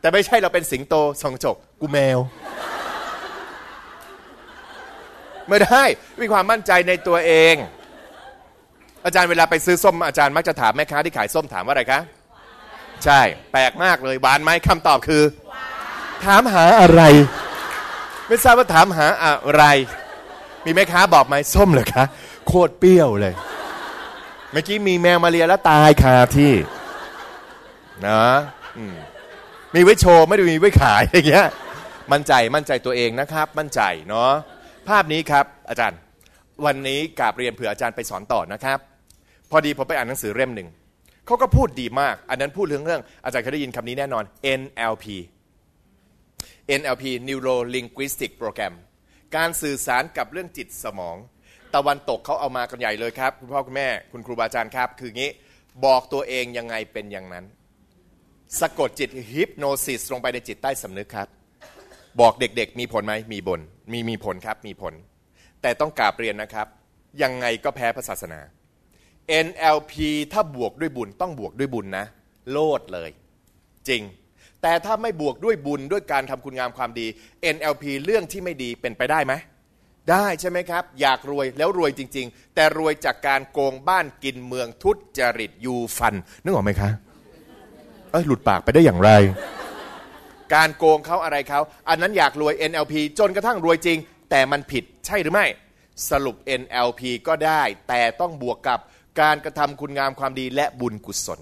แต่ไม่ใช่เราเป็นสิงโตส่องกระจกกูแมว ไม่ได้มีความมั่นใจในตัวเอง อาจารย์เวลาไปซื้อส้มอาจารย์มักจะถามแม่ค้าที่ขายส้มถามว่าอะไรคะใช่ แปลกมากเลยหวานไหมคำตอบคือ ถามหาอะไร ไม่ทราบว่าถามหาอะไร มีแม่ค้าบอกไหมส้มเหรอคะโคตรเปรี้ยวเลย เมื่อกี้มีแมวมาเรียแล้วตายคาที่นะมีไว้โชว์ไม่ได้มีไว้ขายอย่างเงี้ยมั่นใจมั่นใจตัวเองนะครับ มั่นใจเนาะ ภาพนี้ครับอาจารย์ วันนี้กาบเรียนเผื่ออาจารย์ไปสอนต่อนะครับ พอดีผมไปอ่านหนังสือเล่มหนึ่งเขาก็พูดดีมาก อันนั้นพูดเรื่องเรื่องอาจารย์เคยได้ยินคำนี้แน่นอน NLP NLP Neuro Linguistic Program การสื่อสารกับเรื่องจิตสมอง ตะวันตกเขาเอามากันใหญ่เลยครับ คุณพ่อคุณแม่คุณครูบาอาจารย์ครับ คืองี้บอกตัวเองยังไงเป็นอย่างนั้น สะกดจิตฮิปโนซิสลงไปในจิตใต้สำนึกครับ บอกเด็กๆ มีผลไหมมีบนมีมีผลครับมีผล แต่ต้องกราบเรียนนะครับ ยังไงก็แพ้พระศาสนา NLP ถ้าบวกด้วยบุญต้องบวกด้วยบุญนะ โลดเลย จริง แต่ถ้าไม่บวกด้วยบุญด้วยการทำคุณงามความดี NLP เรื่องที่ไม่ดีเป็นไปได้ไหมได้ใช่ไหมครับ อยากรวยแล้วรวยจริง ๆ แต่รวยจากการโกงบ้านกินเมืองทุจริตยูฟันนึกออกไหมคะเอ้ยหลุดปากไปได้อย่างไร การโกงเขาอะไรเขา อันนั้นอยากรวย NLP จนกระทั่งรวยจริง แต่มันผิดใช่หรือไม่ สรุป NLP ก็ได้ แต่ต้องบวกกับการกระทำคุณงามความดีและบุญกุศล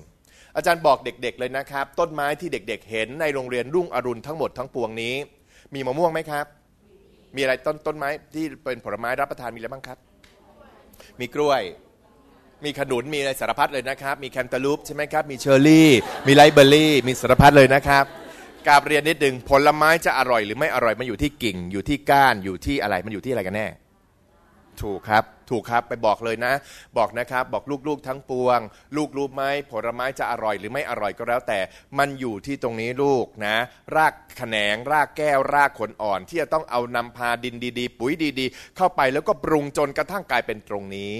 อาจารย์บอกเด็กๆเลยนะครับ ต้นไม้ที่เด็กๆ เห็นในโรงเรียนรุ่งอรุณทั้งหมดทั้งปวงนี้ มีมะม่วงไหมครับ มีอะไรต้นต้นไม้ที่เป็นผลไม้รับประทานมีอะไรบ้างครับ มีกล้วยมีขนุนมีอะไรสารพัดเลยนะครับ มีแคนตาลูปใช่ไหมครับ มีเชอร์รี่ มีไลเบอร์รี่ มีสารพัดเลยนะครับ กาบเรียนนิดหนึ่งผลไม้จะอร่อยหรือไม่อร่อยมันอยู่ที่กิ่ง อยู่ที่ก้านอยู่ที่อะไรมันอยู่ที่อะไรกันแน่ ถูกครับ ถูกครับไปบอกเลยนะ บอกนะครับ บอกลูกๆทั้งปวง ลูกรู้ไหมผลไม้จะอร่อยหรือไม่อร่อยก็แล้ว แต่มันอยู่ที่ตรงนี้ลูกนะ รากแขนง รากแก้ว รากขนอ่อน ที่จะต้องเอานำพาดินดี ๆ ปุ๋ยดี ๆ เข้าไปแล้วก็ปรุงจนกระทั่งกลายเป็นตรงนี้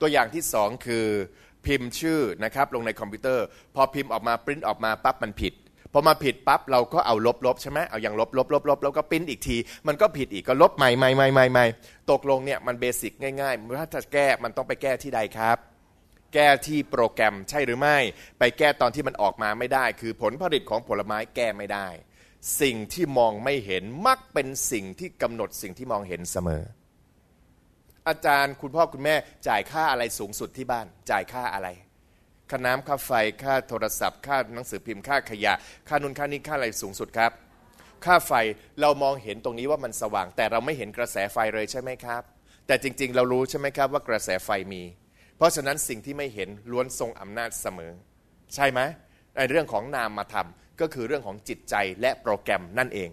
ตัวอย่างที่สองคือ พิมพ์ชื่อนะครับ ลงในคอมพิวเตอร์ พอพิมพ์ออกมาปริ้นออกมาปั๊บมันผิด พอมาผิดปั๊บเราก็เอาลบลบใช่ไหมเอาอย่างลบลบลบลบแล้วก็ปริ้นอีกที มันก็ผิดอีกก็ลบใหม่ใหม่ใหม่ใหม่ใหม่ตกลงเนี่ยมันเบสิกง่ายๆถ้าจะแก้มันต้องไปแก้ที่ใดครับ แก้ที่โปรแกรมใช่หรือไม่ ไปแก้ตอนที่มันออกมาไม่ได้ คือผลผลิตของผลไม้แก้ไม่ได้ สิ่งที่มองไม่เห็นมักเป็นสิ่งที่กำหนดสิ่งที่มองเห็นเสมอ อาจารย์คุณพ่อคุณแม่จ่ายค่าอะไรสูงสุดที่บ้าน จ่ายค่าอะไร ค่าน้ำค่าไฟค่าโทรศัพท์ค่าหนังสือพิมพ์ค่าขยะ ค่านุนค่านี้ค่าอะไรสูงสุดครับ ค่าไฟเรามองเห็นตรงนี้ว่ามันสว่าง แต่เราไม่เห็นกระแสไฟเลยใช่ไหมครับ แต่จริงๆ เรารู้ใช่ไหมครับว่ากระแสไฟมี เพราะฉะนั้นสิ่งที่ไม่เห็นล้วนทรงอำนาจเสมอ ใช่ไหมในเรื่องของนามธรรมก็คือเรื่องของจิตใจและโปรแกรมนั่นเอง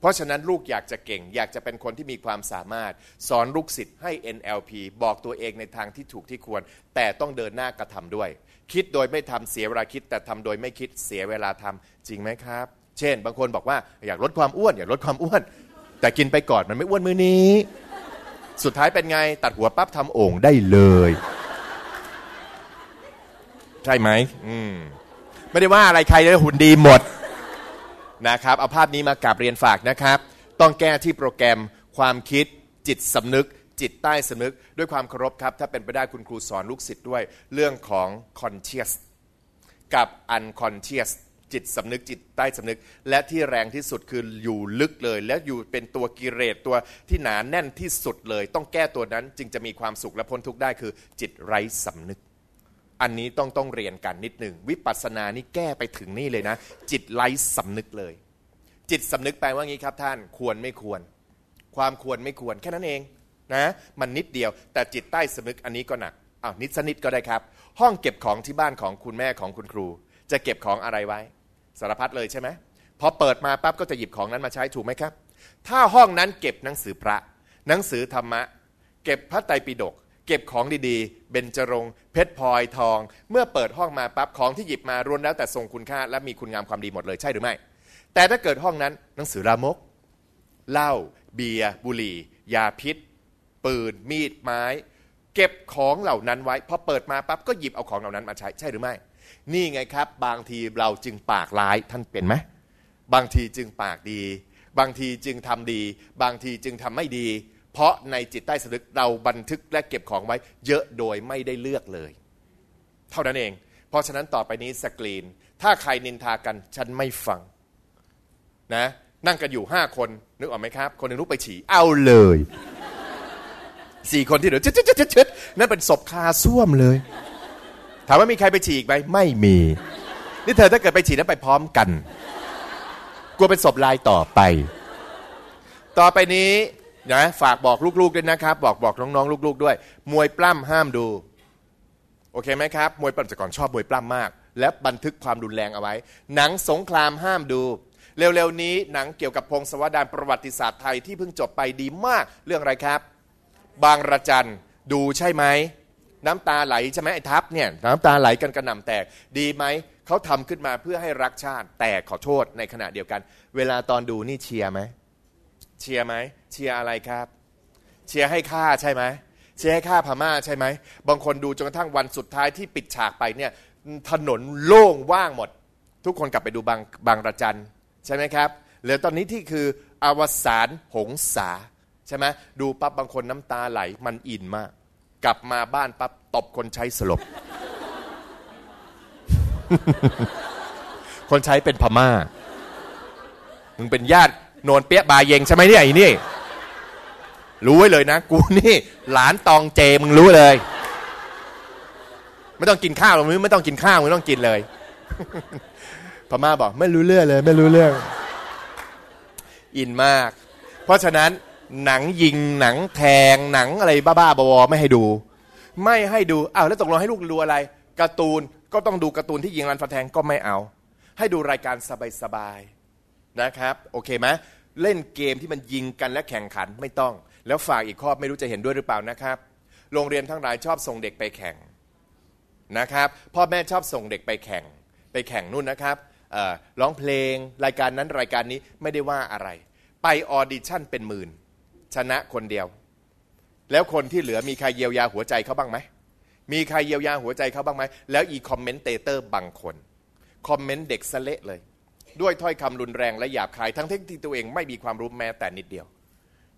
เพราะฉะนั้นลูกอยากจะเก่ง อยากจะเป็นคนที่มีความสามารถ สอนลูกศิษย์ให้ NLP บอกตัวเองในทางที่ถูกที่ควร แต่ต้องเดินหน้ากระทำด้วย คิดโดยไม่ทำเสียเวลาคิด แต่ทำโดยไม่คิดเสียเวลาทำจริงไหมครับ เช่น บางคนบอกว่าอยากลดความอ้วน อยากลดความอ้วน แต่กินไปก่อนมันไม่อ้วนมือนี้ สุดท้ายเป็นไง ตัดหัวปั๊บทำโอ่งได้เลย ใช่ไหมอืมไม่ได้ว่าอะไรใครเลยหุ่นดีหมดนะครับเอาภาพนี้มากราบเรียนฝากนะครับ ต้องแก้ที่โปรแกรมความคิดจิตสำนึก จิตใต้สำนึกด้วยความเคารพครับ ถ้าเป็นไปได้คุณครูสอนลูกศิษย์ด้วยเรื่องของ conscious กับ unconscious จิตสำนึกจิตใต้สำนึก และที่แรงที่สุดคืออยู่ลึกเลย และอยู่เป็นตัวกิเลสตัวที่หนาแน่นที่สุดเลย ต้องแก้ตัวนั้นจึงจะมีความสุขและพ้นทุกข์ได้คือ จิตไร้สำนึก อันนี้ต้องต้องเรียนกันนิดหนึ่งวิปัสสนานี่แก้ไปถึงนี่เลยนะ จิตไร้สำนึกเลย จิตสำนึกแปลว่างี้ครับท่านควรไม่ควร ความควรไม่ควรแค่นั้นเอง นะมันนิดเดียวแต่จิตใต้สำนึกอันนี้ก็หนักอ้าวนิดสนิดก็ได้ครับ ห้องเก็บของที่บ้านของคุณแม่ของคุณครู จะเก็บของอะไรไว้ สารพัดเลยใช่ไหมพอเปิดมาปั๊บก็จะหยิบของนั้นมาใช้ถูกไหมครับ ถ้าห้องนั้นเก็บหนังสือพระ หนังสือธรรมะ เก็บพระไตรปิฎกเก็บของดีๆ เบญจรงค์เพชรพลอยทอง เมื่อเปิดห้องมาปั๊บของที่หยิบมารวนแล้วแต่ทรงคุณค่าและมีคุณงามความดีหมดเลยใช่หรือไม่ แต่ถ้าเกิดห้องนั้นหนังสือรามกเหล้าเบียร์บุหรี่ ยาพิษ ปืน มีดไม้ เก็บของเหล่านั้นไว้พอเปิดมาปั๊บก็หยิบเอาของเหล่านั้นมาใช้ใช่หรือไม่ นี่ไงครับ บางทีเราจึงปากร้ายท่านเป็นไหมบางทีจึงปากดี บางทีจึงทำดี บางทีจึงทำไม่ดี เพราะในจิตใต้สำนึกเราบันทึกและเก็บของไว้ เยอะโดยไม่ได้เลือกเลย เท่านั้นเอง เพราะฉะนั้นต่อไปนี้สกรีน ถ้าใครนินทากันฉันไม่ฟังนะนั่งกันอยู่ห้าคนนึกออกไหมครับ คนหนึ่งลุกไปฉี่เอาเลย สี่คนที่เหลือชึดชดชดชดนั่นเป็นศพคาส้วมเลย ถามว่ามีใครไปฉีกไหมไม่มี นี่เธอถ้าเกิดไปฉี่นั้นไปพร้อมกัน กลัวเป็นศพลายต่อไป ต่อไปนี้นะฝากบอกลูกๆด้วยนะครับ บอกบอกน้องๆลูก ๆ ด้วย มวยปล้ำห้ามดู โอเคไหมครับ มวยปล้ำแต่ก่อนชอบมวยปล้ำมาก และบันทึกความรุนแรงเอาไว้ หนังสงครามห้ามดูเร็วๆนี้หนังเกี่ยวกับพงศวดารประวัติศาสตร์ไทยที่เพิ่งจบไปดีมากเรื่องอะไรครับ บางระจันดูใช่ไหมน้ำตาไหลใช่ไหมไอ้ทัพเนี่ยน้ำตาไหลกันกระหน่ำแตกดีไหมเขาทำขึ้นมาเพื่อให้รักชาติ แต่ขอโทษในขณะเดียวกัน เวลาตอนดูนี่เชียร์ไหมเชียร์ไหมเชียร์อะไรครับ เชียร์ให้ฆ่าใช่ไหมเชียร์ให้ฆ่าพม่าใช่ไหมบางคนดูจนกระทั่งวันสุดท้ายที่ปิดฉากไปเนี่ยถนนโล่งว่างหมด ทุกคนกลับไปดูบางบางระจันใช่ไหมครับเหลือตอนนี้ที่คืออวสานหงสา ใช่ไหมดูปั๊บบางคนน้ำตาไหลมันอินมาก กลับมาบ้านปั๊บตบคนใช้สลบ คนใช้เป็นพม่ามึงเป็นญาติโนนเปียบาเยงใช่ไหมเนี่ยไอ้นี่ รู้ไว้เลยนะ กูนี่ หลานตองเจมึงรู้เลย ไม่ต้องกินข้าวหรอกมึงไม่ต้องกินข้าวมึงต้องกินเลยพม่าบอก ไม่รู้เรื่องเลย ไม่รู้เรื่อง อินมาก เพราะฉะนั้น หนังยิงหนังแทงหนังอะไรบ้าๆบอๆไม่ให้ดู ไม่ให้ดูอ้าวแล้วตกลงให้ลูกดูอะไรการ์ตูนก็ต้องดูการ์ตูนที่ยิงรันฟันแทงก็ไม่เอา ให้ดูรายการสบายๆนะครับโอเคไหมเล่นเกมที่มันยิงกันและแข่งขันไม่ต้อง แล้วฝากอีกข้อไม่รู้จะเห็นด้วยหรือเปล่านะครับ โรงเรียนทั้งหลายชอบส่งเด็กไปแข่งนะครับ พ่อแม่ชอบส่งเด็กไปแข่ง ไปแข่งนู่นนะครับเอ่อร้องเพลงรายการนั้นรายการนี้ไม่ได้ว่าอะไร ไปออดิชั่นเป็นหมื่น ชนะคนเดียว แล้วคนที่เหลือมีใครเยียวยาหัวใจเขาบ้างไหมมีใครเยียวยาหัวใจเขาบ้างไหมแล้วอี commentator บางคนคอมเมนต์เด็กสะเละเลย ด้วยถ้อยคำรุนแรงและหยาบคายทั้งที่ตัวเองไม่มีความรู้แม้แต่นิดเดียว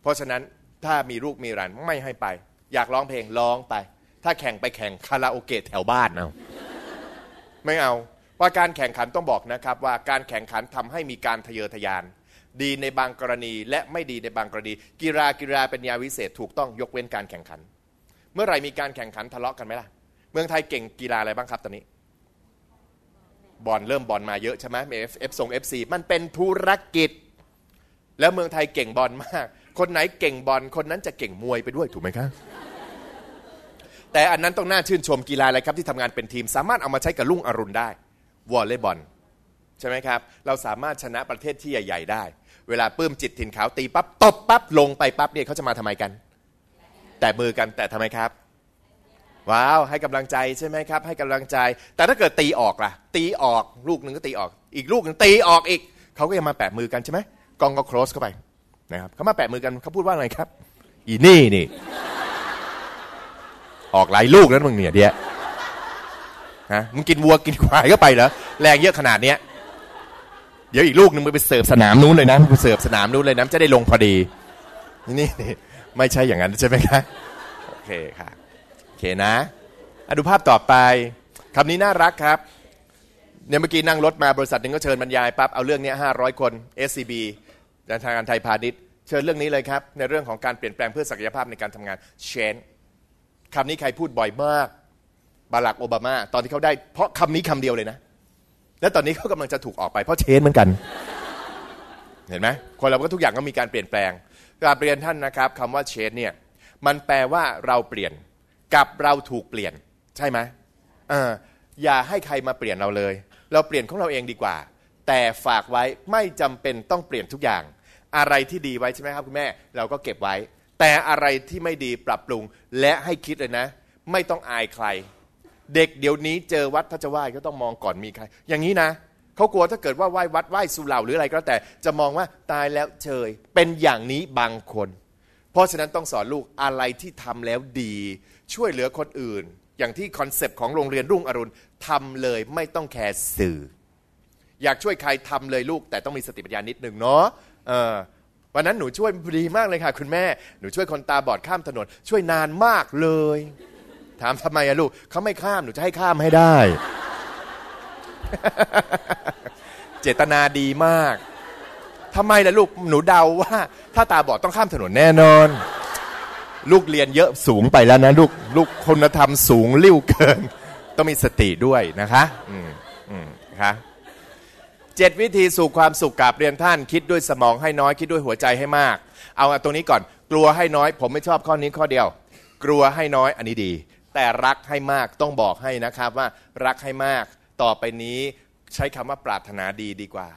เพราะฉะนั้นถ้ามีลูกมีหลานไม่ให้ไป อยากร้องเพลงร้องไป ถ้าแข่งไปแข่งคาราโอเกะแถวบ้านเอาไม่เอาเพราะการแข่งขันต้องบอกนะครับว่าการแข่งขันทำให้มีการทะเยอทะยาน ดีในบางกรณีและไม่ดีในบางกรณี กีฬากีฬาเป็นยาวิเศษถูกต้องยกเว้นการแข่งขัน เมื่อไหร่มีการแข่งขันทะเลาะกันไหมล่ะ เมืองไทยเก่งกีฬาอะไรบ้างครับตอนนี้บอลเริ่มบอลมาเยอะใช่ไหม FF ส่ง FC มันเป็นธุรกิจ แล้วเมืองไทยเก่งบอลมาก คนไหนเก่งบอลคนนั้นจะเก่งมวยไปด้วยถูกไหมครับแต่อันนั้นต้องน่าชื่นชมกีฬาอะไรครับที่ทำงานเป็นทีม สามารถเอามาใช้กับรุ่งอรุณได้วอลเลย์บอลใช่ไหมครับ เราสามารถชนะประเทศที่ใหญ่ ๆ ได้ เวลาปื้มจิตถิ่นขาวตีปั๊บตบปั๊บลงไปปั๊บเนี่ยเขาจะมาทำไมกัน แต่มือกันแต่ทำไมครับ ว้าวให้กำลังใจใช่ไหมครับ ให้กำลังใจ แต่ถ้าเกิดตีออกล่ะ ตีออกลูกหนึ่งก็ตีออก อีกลูกหนึ่งตีออกอีกเขาก็ยังมาแปะมือกันใช่ไหมกองก็ close เข้าไปนะครับเขามาแปะมือกันเขาพูดว่าอะไรครับ อีนี่นี่ ออกหลายลูกแล้วมึงเนี่ยเดียฮะมึงกินวัวกินควายก็ไปเหรอแรงเยอะขนาดเนี้ย เดี๋ยวอีกลูกหนึ่งมึงไปเสิร์ฟสนามนู้นเลยนะไปเสิร์ฟสนามนู้นเลยนะจะได้ลงพอดี นี่นี่ไม่ใช่อย่างนั้นใช่ไหมครับโอเคค่ะโอเคนะอดูภาพต่อไปคำนี้น่ารักครับเนี่ยเมื่อกี้นั่งรถมาบริษัทหนึ่งก็เชิญบรรยายปั๊บเอาเรื่องนี้ห้าร้อยคน SCB ธนาคารไทยพาณิชย์เชิญเรื่องนี้เลยครับ ในเรื่องของการเปลี่ยนแปลงเพื่อศักยภาพในการทำงาน change คำนี้ใครพูดบ่อยมากบารักโอบามา ตอนที่เขาได้ เพราะคำนี้คำเดียวเลยนะ และตอนนี้เขากำลังจะถูกออกไปเพราะเชนเหมือนกัน เห็นไหมคนเราก็ทุกอย่างก็มีการเปลี่ยนแปลงกราบเรียนท่านนะครับคำว่าเชนเนี่ยมันแปลว่าเราเปลี่ยนกับเราถูกเปลี่ยนใช่ไหมออย่าให้ใครมาเปลี่ยนเราเลย เราเปลี่ยนของเราเองดีกว่า แต่ฝากไว้ไม่จำเป็นต้องเปลี่ยนทุกอย่าง อะไรที่ดีไว้ใช่ไหมครับคุณแม่เราก็เก็บไว้ แต่อะไรที่ไม่ดีปรับปรุงและให้คิดเลยนะ ไม่ต้องอายใคร เด็กเดี๋ยวนี้เจอวัดถ้าจะไหว้ก็ต้องมองก่อนมีใคร อย่างนี้นะเขากลัวถ้าเกิดว่าไหว้วัดไหว้สุเหร่าหรืออะไรก็แล้วแต่จะมองว่าตายแล้วเฉยเป็นอย่างนี้บางคน เพราะฉะนั้นต้องสอนลูกอะไรที่ทำแล้วดี ช่วยเหลือคนอื่น อย่างที่คอนเซปต์ของโรงเรียนรุ่งอรุณทำเลยไม่ต้องแคร์สื่อ อยากช่วยใครทำเลยลูก แต่ต้องมีสติปัญญานิดหนึ่งเนาะวันนั้นหนูช่วยดีมากเลยค่ะ คุณแม่หนูช่วยคนตาบอดข้ามถนนช่วยนานมากเลย ถามทำไมอะลูกเขาไม่ข้ามหนูจะให้ข้ามให้ได้ เจตนาดีมากทำไมล่ะลูกหนูเดาว่า ถ้าตาบอดต้องข้ามถนนแน่นอน ลูกเรียนเยอะสูงไปแล้วนะลูกลูกคุณธรรมสูงลิ้วเกิน ต้องมีสติด้วยนะคะ อืมอืมนะคะเจ็ดวิธีสู่ความสุขกับเรียนท่าน คิดด้วยสมองให้น้อยคิดด้วยหัวใจให้มาก เอาตรงนี้ก่อน กลัวให้น้อย ผมไม่ชอบข้อนี้ข้อเดียว กลัวให้น้อยอันนี้ดี แต่รักให้มากต้องบอกให้นะครับว่ารักให้มากต่อไปนี้ใช้คำว่าปรารถนาดีดีกว่า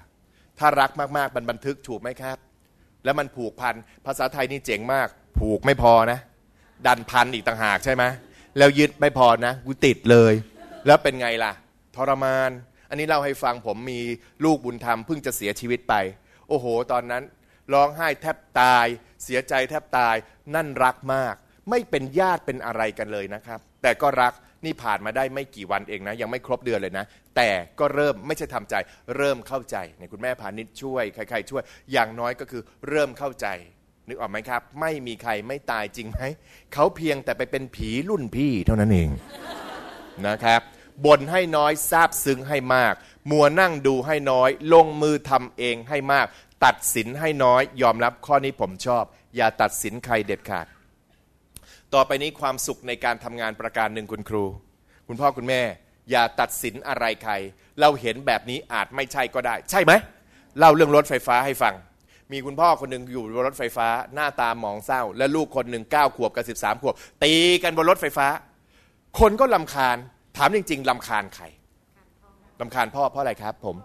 ถ้ารักมากๆมันบันทึกถูกไหมครับ แล้วมันผูกพันภาษาไทยนี่เจ๋งมาก ผูกไม่พอนะ ดันพันอีกต่างหากใช่ไหมแล้วยึดไม่พอนะกูติดเลย แล้วเป็นไงล่ะ ทรมาน อันนี้เล่าให้ฟังผมมีลูกบุญธรรมเพิ่งจะเสียชีวิตไป โอ้โห ตอนนั้นร้องไห้แทบตาย เสียใจแทบตายนั่นรักมาก ไม่เป็นญาติเป็นอะไรกันเลยนะครับ แต่ก็รักนี่ผ่านมาได้ไม่กี่วันเองนะ ยังไม่ครบเดือนเลยนะ แต่ก็เริ่มไม่ใช่ทำใจเริ่มเข้าใจเนี่ยคุณแม่พาณิชช่วยใครๆช่วย อย่างน้อยก็คือเริ่มเข้าใจนึกออกไหมครับ ไม่มีใครไม่ตายจริงไหมเขาเพียงแต่ไปเป็นผีรุ่นพี่เท่านั้นเองนะครับบ่นให้น้อยซาบซึ้งให้มาก มัวนั่งดูให้น้อย ลงมือทำเองให้มาก ตัดสินให้น้อย ยอมรับข้อนี้ผมชอบ อย่าตัดสินใครเด็ดขาด ต่อไปนี้ความสุขในการทำงานประการหนึ่งคุณครู คุณพ่อคุณแม่ อย่าตัดสินอะไรใคร เราเห็นแบบนี้อาจไม่ใช่ก็ได้ ใช่ไหมเล่าเรื่องรถไฟฟ้าให้ฟัง มีคุณพ่อคนหนึ่งอยู่บนรถไฟฟ้า หน้าตาหมองเศร้า และลูกคนหนึ่งเก้าขวบกับสิบสามขวบ ตีกันบนรถไฟฟ้า คนก็ลำคาญ ถามจริงๆลำคาญใครลำคาญพ่อเพราะอะไรครับ ผม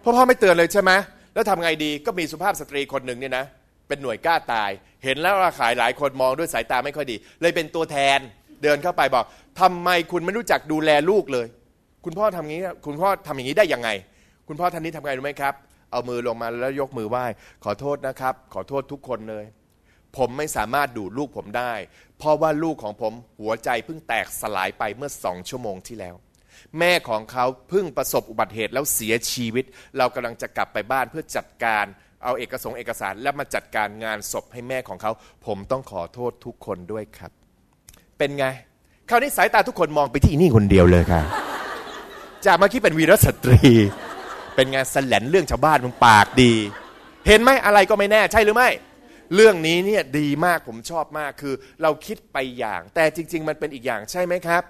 เพราะพ่อไม่เตือนเลยใช่ไหมแล้วทำไงดีก็มีสุภาพสตรีคนหนึ่งเนี่ยนะ เป็นหน่วยกล้าตาย เห็นแล้วราขายหลายคนมองด้วยสายตาไม่ค่อยดี เลยเป็นตัวแทนเดินเข้าไปบอกทำไมคุณไม่รู้จักดูแลลูกเลย คุณพ่อทำงี้ คุณพ่อทำอย่างนี้ได้ยังไง คุณพ่อท่านนี้ทำไงรู้ไหมครับ เอามือลงมาแล้วยกมือไหว้ ขอโทษนะครับ ขอโทษทุกคนเลย ผมไม่สามารถดูลูกผมได้ เพราะว่าลูกของผมหัวใจเพิ่งแตกสลายไปเมื่อสองชั่วโมงที่แล้วแม่ของเขาเพิ่งประสบอุบัติเหตุแล้วเสียชีวิต เรากำลังจะกลับไปบ้านเพื่อจัดการ เอาเอกสงเอกสารแล้วมาจัดการงานศพให้แม่ของเขา ผมต้องขอโทษทุกคนด้วยครับ เป็นไงคราวนี้สายตาทุกคนมองไปที่นี่คนเดียวเลยค่ะจากเมื่อกี้เป็นวีรสตรี เป็นไงสแลนเรื่องชาวบ้านมึงปากดี เห็นไหมอะไรก็ไม่แน่ใช่หรือไม่ เรื่องนี้เนี่ยดีมากผมชอบมากคือ เราคิดไปอย่าง แต่จริง ๆ มันเป็นอีกอย่างใช่ไหมครับ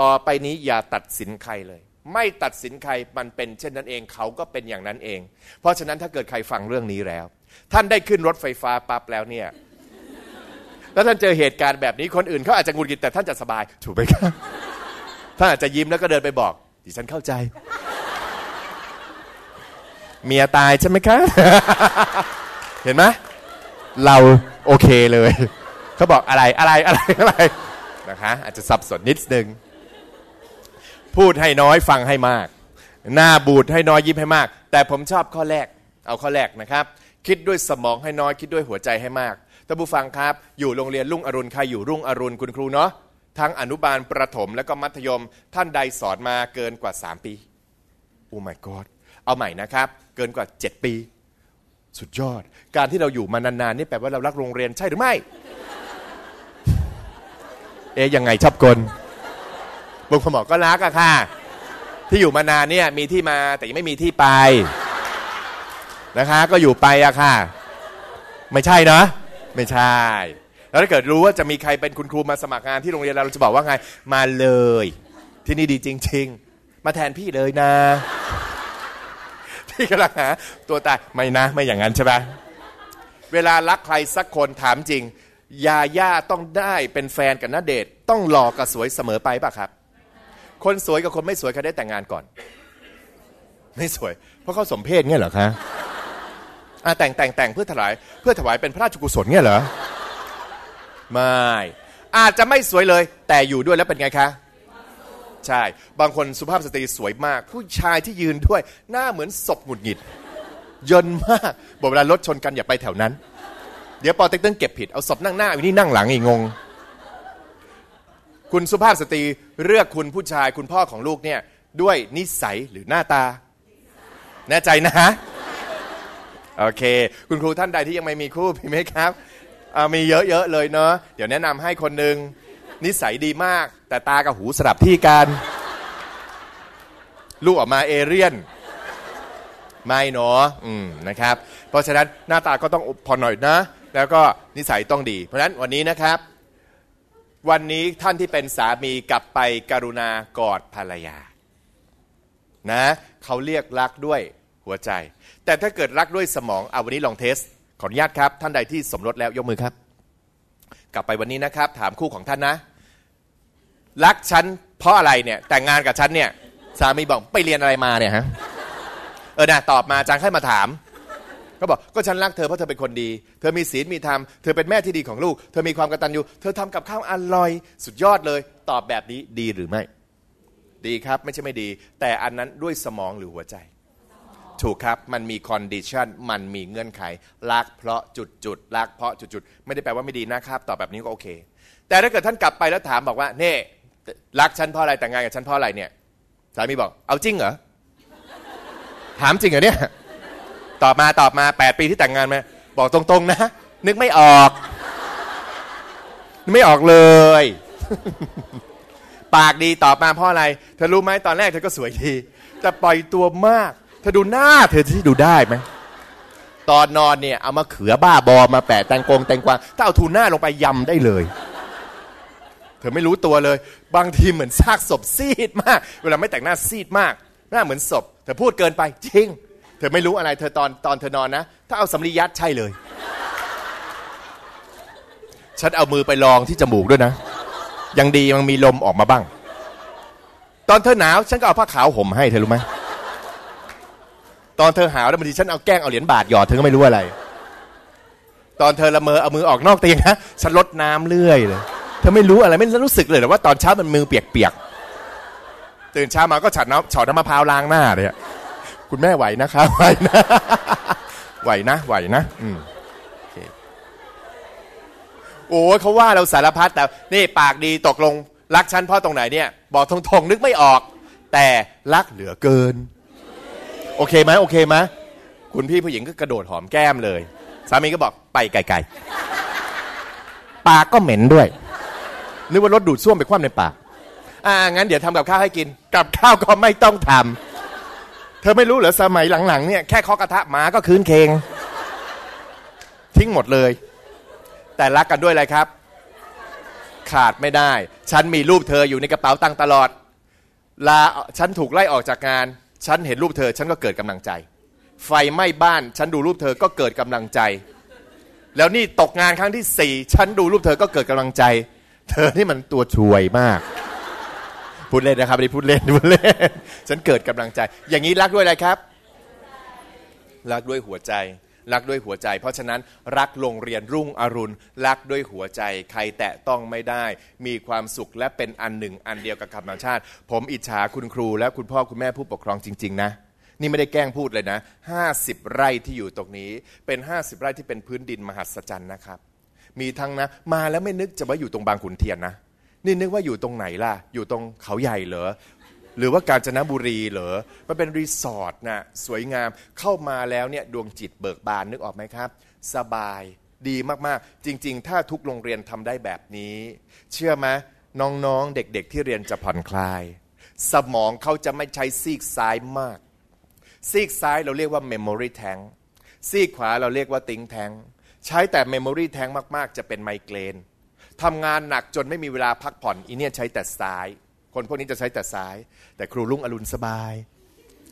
ต่อไปนี้อย่าตัดสินใครเลย ไม่ตัดสินใครมันเป็นเช่นนั้นเองเขาก็เป็นอย่างนั้นเอง เพราะฉะนั้นถ้าเกิดใครฟังเรื่องนี้แล้ว ท่านได้ขึ้นรถไฟฟ้าปั๊บแล้วเนี่ย แล้วท่านเจอเหตุการณ์แบบนี้คนอื่นเขาอาจจะงุนกินแต่ท่านจะสบาย ถูกไหมครับท่านอาจจะยิ้มแล้วก็เดินไปบอกดิฉันเข้าใจ เมียตายใช่ไหมครับเห็นไหมเราโอเคเลยเขาบอกอะไรอะไรอะไรอะไรนะคะอาจจะสับสนนิดนึง พูดให้น้อยฟังให้มาก หน้าบูดให้น้อยยิ้มให้มาก แต่ผมชอบข้อแรก เอาข้อแรกนะครับ คิดด้วยสมองให้น้อยคิดด้วยหัวใจให้มากท่านผู้ฟังครับ อยู่โรงเรียนรุ่งอรุณใครอยู่รุ่งอรุณคุณครูเนาะทั้งอนุบาลประถมและก็มัธยม ท่านใดสอนมาเกินกว่า 3 ปีโอ้ my god เอาใหม่นะครับ เกินกว่า 7 ปี สุดยอด การที่เราอยู่มานานๆนี่แปลว่าเรารักโรงเรียนใช่หรือไม่ เอ๊ยยังไงชอบกล บุคคลบอกก็รักอะค่ะ ที่อยู่มานานเนี่ยมีที่มาแต่ยังไม่มีที่ไปนะคะ ก็อยู่ไปอะค่ะ ไม่ใช่เนาะไม่ใช่ แล้วถ้าเกิดรู้ว่าจะมีใครเป็นคุณครูมาสมัครงานที่โรงเรียนเราจะบอกว่าไง มาเลย ที่นี่ดีจริง ๆ มาแทนพี่เลยนะพี่กำลังหาตัวตายไม่นะ ไม่อย่างนั้นใช่ไหมเวลารักใครสักคนถามจริง ยาย่าต้องได้เป็นแฟนกับณเดชต้องหล่อกับสวยเสมอไปป่ะครับ คนสวยกับคนไม่สวยใครได้แต่งงานก่อน ไม่สวย เพราะเขาสมเพศเงี้ยเหรอคะอะแต่งแต่งแต่งเพื่อถวายเพื่อถวายเป็นพระราชกุศลเงี้ยเหรอไม่อาจจะไม่สวยเลย แต่อยู่ด้วยแล้วเป็นไงคะใช่ บางคนสุภาพสตรีสวยมาก ผู้ชายที่ยืนด้วย หน้าเหมือนศพหงุดหงิดยนมากบอกเวลารถชนกันอย่าไปแถวนั้น เดี๋ยวปอเต็กตึงเก็บผิดเอาศพนั่งหน้าอีนี่นั่งหลังอีกงง คุณสุภาพสตรีเลือกคุณผู้ชายคุณพ่อของลูกเนี่ยด้วยนิสัยหรือหน้าตา แน่ใจนะฮะโอเค คุณครูท่านใดที่ยังไม่มีคู่มีไหมครับมีเยอะๆเลยเนาะเดี๋ยวแนะนำให้คนหนึ่งนิสัยดีมาก แต่ตากับหูสลับที่กันลูกออกมาเอเรียน ไม่เนาะอืมนะครับ เพราะฉะนั้นหน้าตาก็ต้องพอหน่อยนะ แล้วก็นิสัยต้องดี เพราะฉะนั้นวันนี้นะครับ วันนี้ท่านที่เป็นสามีกลับไปกรุณากอดภรรยา นะเขาเรียกรักด้วยหัวใจ แต่ถ้าเกิดรักด้วยสมองเอาวันนี้ลองเทส ขออนุญาตครับ ท่านใดที่สมรสแล้วยกมือครับ กลับไปวันนี้นะครับ ถามคู่ของท่านนะ รักฉันเพราะอะไรเนี่ย แต่งงานกับฉันเนี่ย สามีบอกไปเรียนอะไรมาเนี่ยฮะเออนะตอบมาจางค่อยมาถาม ก็บอกก็ฉันรักเธอเพราะเธอเป็นคนดี เธอมีศีลมีธรรม เธอเป็นแม่ที่ดีของลูก เธอมีความกตัญญู เธอทำกับข้าวอร่อย สุดยอดเลย ตอบแบบนี้ดีหรือไม่ ดีครับไม่ใช่ไม่ดี แต่อันนั้นด้วยสมองหรือหัวใจ ถูกครับมันมี condition มันมีเงื่อนไขรักเพราะจุดจุดรักเพราะจุดจุดไม่ได้แปลว่าไม่ดีนะครับ ตอบแบบนี้ก็โอเค แต่ถ้าเกิดท่านกลับไปแล้วถามบอกว่าเน่รักฉันเพราะอะไรแต่งงานกับฉันเพราะอะไรเนี่ยสามีบอกเอาจริงเหรอถามจริงเหรอเนี่ย ตอบมาตอบมาแปดปีที่แต่งงานมา บอกตรงๆนะ นึกไม่ออก ไม่ออกเลย ปากดีตอบมาเพราะอะไรเธอรู้ไหมตอนแรกเธอก็สวยดี แต่ปล่อยตัวมากเธอดูหน้า เธอที่ดูได้ไหมตอนนอนเนี่ยเอามาเขือบ้าบอมาแปะแตงกงแตงกวางถ้าเอาทูน่าลงไปยำได้เลย เธอไม่รู้ตัวเลย บางทีเหมือนซากศพซีดมาก เวลาไม่แต่งหน้าซีดมาก หน้าเหมือนศพเธอพูดเกินไปจริง ธอไม่รู้อะไรเธอตอนตอนเธอนอนนะ ถ้าเอาสำลียัดใช่เลย ฉันเอามือไปลองที่จมูกด้วยนะ ยังดีมันมีลมออกมาบ้าง ตอนเธอหนาวฉันก็เอาผ้าขาวห่มให้เธอรู้ไหมตอนเธอหาวแล้วบางทีฉันเอาแกล้งเอาเหรียญบาทหยอดเธอก็ไม่รู้อะไร ตอนเธอละเมอเอามือออกนอกเตียงนะฉันลดน้ำเรื่อยเลย เธอไม่รู้อะไรไม่รู้สึกเลยหรอว่าตอนเช้ามันมือเปียกๆตื่นเช้ามาก็ฉัดน้ำฉอดน้ำมะพร้าวล้างหน้าเลย คุณแม่ไหวนะคะไหวนะ ไหวนะไหวนะ อืมโอ้เขาว่าเราสารพัดแต่นี่ปากดีตกลง รักฉันพราะตรงไหนเนี่ย บอกทงๆนึกไม่ออก แต่รักเหลือเกิน โอเคไหมโอเคไหมคุณพี่ผู้หญิงก็กระโดดหอมแก้มเลย สามีก็บอกไปไกลๆปากก็เหม็นด้วยนึกว่ารถดูดซ่วมไปคว่ำในปากอ่างั้นเดี๋ยวทำกับข้าวให้กิน กับข้าวก็ไม่ต้องทำ เธอไม่รู้เหรอสมัยหลังๆเนี่ยแค่เคาะกระทะหมาก็คืนเคง ทิ้งหมดเลย แต่รักกันด้วยอะไรครับ ขาดไม่ได้ ฉันมีรูปเธออยู่ในกระเป๋าตังค์ตลอดลาฉันถูกไล่ออกจากงาน ฉันเห็นรูปเธอ ฉันก็เกิดกำลังใจ ไฟไหม้บ้าน ฉันดูรูปเธอก็เกิดกำลังใจ แล้วนี่ตกงานครั้งที่สี่ฉันดูรูปเธอก็เกิดกำลังใจ เธอนี่มันตัวช่วยมาก พูดเล่นนะครับนี่พูดเล่นพูดเล่นฉันเกิดกำลังใจ อย่างนี้รักด้วยอะไรครับ รักด้วยหัวใจ รักด้วยหัวใจ เพราะฉะนั้นรักโรงเรียนรุ่งอรุณ รักด้วยหัวใจ ใครแตะต้องไม่ได้ มีความสุขและเป็นอันหนึ่งอันเดียวกับธรรมชาติ ผมอิจฉาคุณครู และคุณพ่อคุณแม่ผู้ปกครองจริง ๆ นะนี่ไม่ได้แกล้งพูดเลยนะห้าสิบไร่ที่อยู่ตรงนี้ เป็นห้าสิบไร่ที่เป็นพื้นดินมหัศจรรย์นะครับ มีทั้งนะ มาแล้วไม่นึกจะว่าอยู่ตรงบางขุนเทียนนะ นี่นึกว่าอยู่ตรงไหนล่ะ อยู่ตรงเขาใหญ่เหรอ หรือว่ากาญจนบุรีเหรอ มันเป็นรีสอร์ทนะสวยงาม เข้ามาแล้วเนี่ยดวงจิตเบิกบานนึกออกไหมครับ สบายดีมากๆ จริง ๆ ถ้าทุกโรงเรียนทำได้แบบนี้ เชื่อไหมน้องๆ เด็กๆ ที่เรียนจะผ่อนคลาย สมองเขาจะไม่ใช้ซีกซ้ายมาก ซีกซ้ายเราเรียกว่า memory tank ซีกขวาเราเรียกว่า think tank ใช้แต่ memory tank มาก ๆ จะเป็นไมเกรน ทำงานหนักจนไม่มีเวลาพักผ่อนอีเนี่ยใช้แต่ซ้าย คนพวกนี้จะใช้แต่ซ้าย แต่ครูลุงอรุณสบาย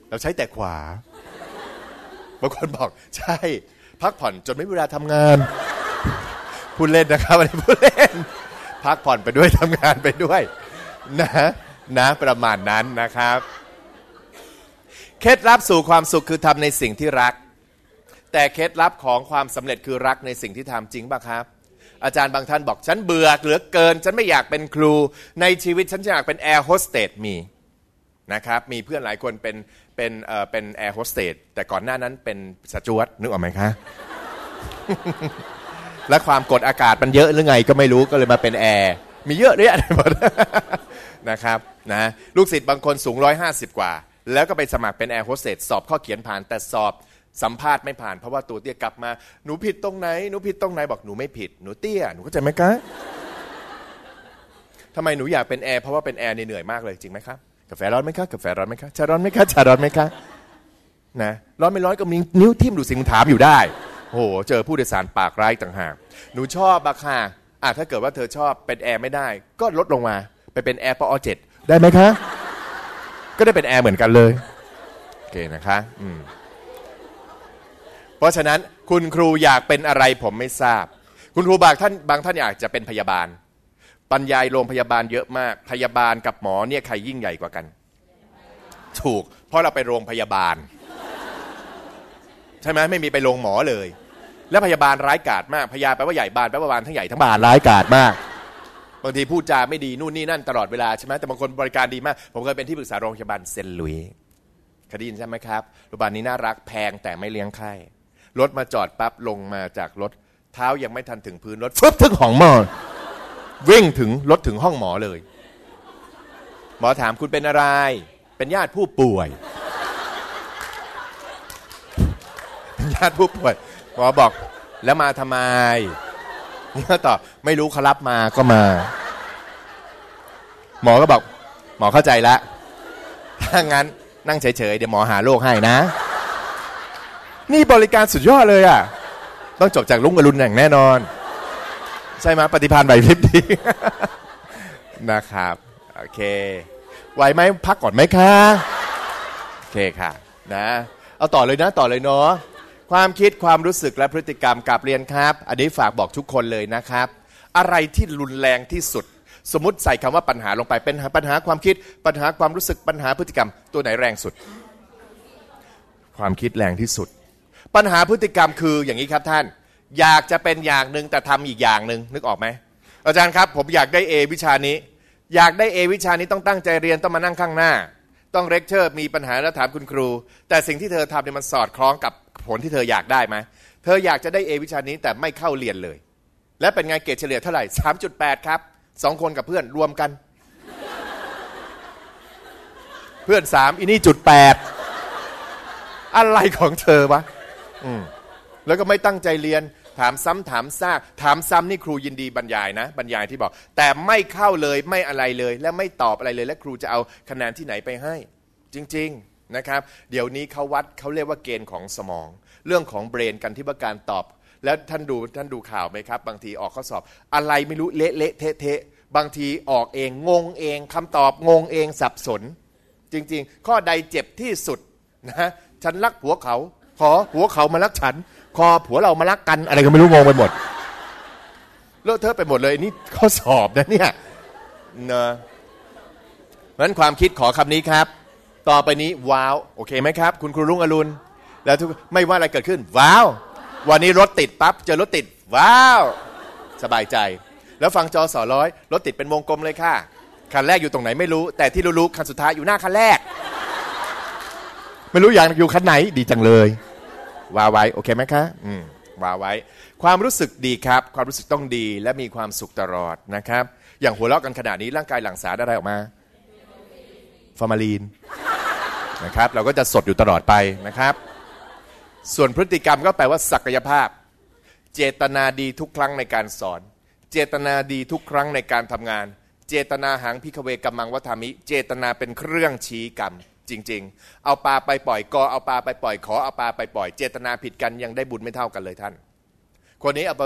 เราใช้แต่ขวาบางคนบอกใช่ พักผ่อนจนไม่มีเวลาทำงานพูดเล่นนะครับอันนี้พูดเล่น พักผ่อนไปด้วยทำงานไปด้วยนะนะประมาณนั้นนะครับเคล็ดลับสู่ความสุขคือทำในสิ่งที่รัก แต่เคล็ดลับของความสำเร็จคือรักในสิ่งที่ทำจริงป่ะครับ อาจารย์บางท่านบอกฉันเบื่อเหลือเกิน ฉันไม่อยากเป็นครู ในชีวิตฉันอยากเป็นแอร์โฮสเตสมีนะครับมีเพื่อนหลายคนเป็นเป็นเอ่อเป็นแอร์โฮสเตสแต่ก่อนหน้านั้นเป็นสจ๊วตนึกออกไหมคะและความกดอากาศมันเยอะหรือไงก็ไม่รู้ก็เลยมาเป็นแอร์มีเยอะเนี่ยหมดนะครับนะลูกศิษย์บางคนสูง 150 กว่า แล้วก็ไปสมัครเป็นแอร์โฮสเตสสอบข้อเขียนผ่านแต่สอบ สัมภาษณ์ไม่ผ่านเพราะว่าตัวเตี้ยกลับมา หนูผิดตรงไหน หนูผิดตรงไหนบอกหนูไม่ผิด หนูเตี้ย หนูเข้าใจไหมคะทำไมหนูอยากเป็นแอร์เพราะว่าเป็นแอร์เหนื่อยมากเลยจริงไหมครับกาแฟร้อนไหมคะกาแฟร้อนไหมคะชาร้อนไหมคะชาร้อนไหมคะนะร้อนไม่ร้อนก็มีนิ้วทิ่มดูสิงถามอยู่ได้โอ้โหเจอผู้โดยสารปากร้ายต่างหากหนูชอบอะค่ะอะถ้าเกิดว่าเธอชอบเป็นแอร์ไม่ได้ ก็ลดลงมาไปเป็นแอร์ปอเจ็ดได้ไหมคะ ก็ได้เป็นแอร์เหมือนกันเลยโอเคนะคะ อืม เพราะฉะนั้นคุณครูอยากเป็นอะไรผมไม่ทราบ คุณครูบางท่านบางท่านอยากจะเป็นพยาบาลบรรยายโรงพยาบาลเยอะมาก พยาบาลกับหมอเนี่ยใครยิ่งใหญ่กว่ากัน ถูก เพราะเราไปโรงพยาบาล ใช่ไหมไม่มีไปโรงหมอเลย แล้วพยาบาลร้ายกาจมากพยาแปลว่าใหญ่บานแปลว่าบานทั้งใหญ่ทั้งบานร้ายกาจมากบางทีพูดจาไม่ดีนู่นนี่นั่นตลอดเวลาใช่ไหมแต่บางคนบริการดีมาก ผมเคยเป็นที่ปรึกษาโรงพยาบาลเซนหลุยคด้ยินใช่ไหมครับโรงพยาบาลนี้น่ารักแพงแต่ไม่เลี้ยงไข้ รถมาจอดปั๊บลงมาจากรถเท้ายังไม่ทันถึงพื้นรถฟึบถึงห้องหมอวิ่งถึงรถถึงห้องหมอเลย หมอถามคุณเป็นอะไร เป็นญาติผู้ป่วย เป็นญาติผู้ป่วย หมอบอกแล้วมาทำไมนี่ก็ตอบไม่รู้เขารับมาก็มา หมอก็บอก หมอเข้าใจแล้วถ้างั้นนั่งเฉยๆเดี๋ยวหมอหาโรคให้นะ นี่บริการสุดยอดเลยอะ ต้องจบจากลุงอรุณอย่างแน่นอน ใช่ไหมปฏิพานไหวพริบดีนะครับ โอเค ไหวไหมพักก่อนไหมคะโอเคค่ะ นะ เอาต่อเลยนะต่อเลยเนาะความคิดความรู้สึกและพฤติกรรมกับเรียนครับ อันนี้ฝากบอกทุกคนเลยนะครับ อะไรที่รุนแรงที่สุด สมมติใส่คำว่าปัญหาลงไปเป็นปัญหาความคิดปัญหาความรู้สึกปัญหาพฤติกรรมตัวไหนแรงสุด ความคิดแรงที่สุด ปัญหาพฤติกรรมคืออย่างนี้ครับท่าน อยากจะเป็นอย่างหนึ่งแต่ทำอีกอย่างหนึ่งนึกออกไหมอาจารย์ครับ ผมอยากได้ A วิชานี้ อยากได้ A วิชานี้ต้องตั้งใจเรียนต้องมานั่งข้างหน้า ต้องเลคเชอร์มีปัญหาแล้วถามคุณครู แต่สิ่งที่เธอทำเนี่ยมันสอดคล้องกับผลที่เธออยากได้ไหมเธออยากจะได้ A วิชานี้แต่ไม่เข้าเรียนเลย และเป็นไงเกรดเฉลี่ยเท่าไหร่สามจุดแปดครับสองคนกับเพื่อนรวมกัน เพื่อนสามอินี่จุดแปดอะไรของเธอวะ แล้วก็ไม่ตั้งใจเรียนถามซ้ำถามซากถามซ้ำนี่ครูยินดีบรรยายนะ บรรยายที่บอก แต่ไม่เข้าเลยไม่อะไรเลย และไม่ตอบอะไรเลย และครูจะเอาคะแนนที่ไหนไปให้ จริง ๆนะครับ เดี๋ยวนี้เขาวัดเขาเรียกว่าเกณฑ์ของสมอง เรื่องของเบรนกันที่ว่าการตอบ แล้วท่านดูท่านดูข่าวไหมครับ บางทีออกข้อสอบ อะไรไม่รู้เละเละเทะเทะบางทีออกเองงงเองคำตอบงงเองสับสน จริง ๆ ข้อใดเจ็บที่สุดนะฉันรักผัวเขา อผัวเขามารักฉัน คอผัวเรามารักกัน อะไรก็ไม่รู้งงไปหมดเลอะเทอะไปหมดเลยนี่ข้อสอบนะเนี่ยเนอะเพราะฉะนั้นความคิดขอคำนี้ครับ ต่อไปนี้ว้าว โอเคไหมครับ คุณครูรุ่งอรุณ แล้วทุกไม่ว่าอะไรเกิดขึ้น ว้าว วันนี้รถติดปั๊บเจอรถติด ว้าว สบายใจ แล้วฟังจอสอร้อยรถติดเป็นวงกลมเลยค่ะคันแรกอยู่ตรงไหนไม่รู้ แต่ที่รู้ๆคันสุดท้ายอยู่หน้าคันแรก ไม่รู้อย่างอยู่คันไหนดีจังเลย วาไว้โอเคไหมคะอืมวาไว้ ความรู้สึกดีครับ ความรู้สึกต้องดีและมีความสุขตลอดนะครับ อย่างหัวเราะกันขนาดนี้ร่างกายหลั่งสารอะไรออกมาฟอร์มาลีนนะครับ เราก็จะสดอยู่ตลอดไปนะครับ ส่วนพฤติกรรมก็แปลว่าศักยภาพ เจตนาดีทุกครั้งในการสอน เจตนาดีทุกครั้งในการทำงาน เจตนาหังพิคเวกัมมังวัฏามิ เจตนาเป็นเครื่องชี้กรรม จริง ๆ เอาปลาไปปล่อยกอเอาปลาไปปล่อยขอเอาปลาไปปล่อยเจตนาผิดกันยังได้บุญไม่เท่ากันเลยท่าน คนนี้เอาไป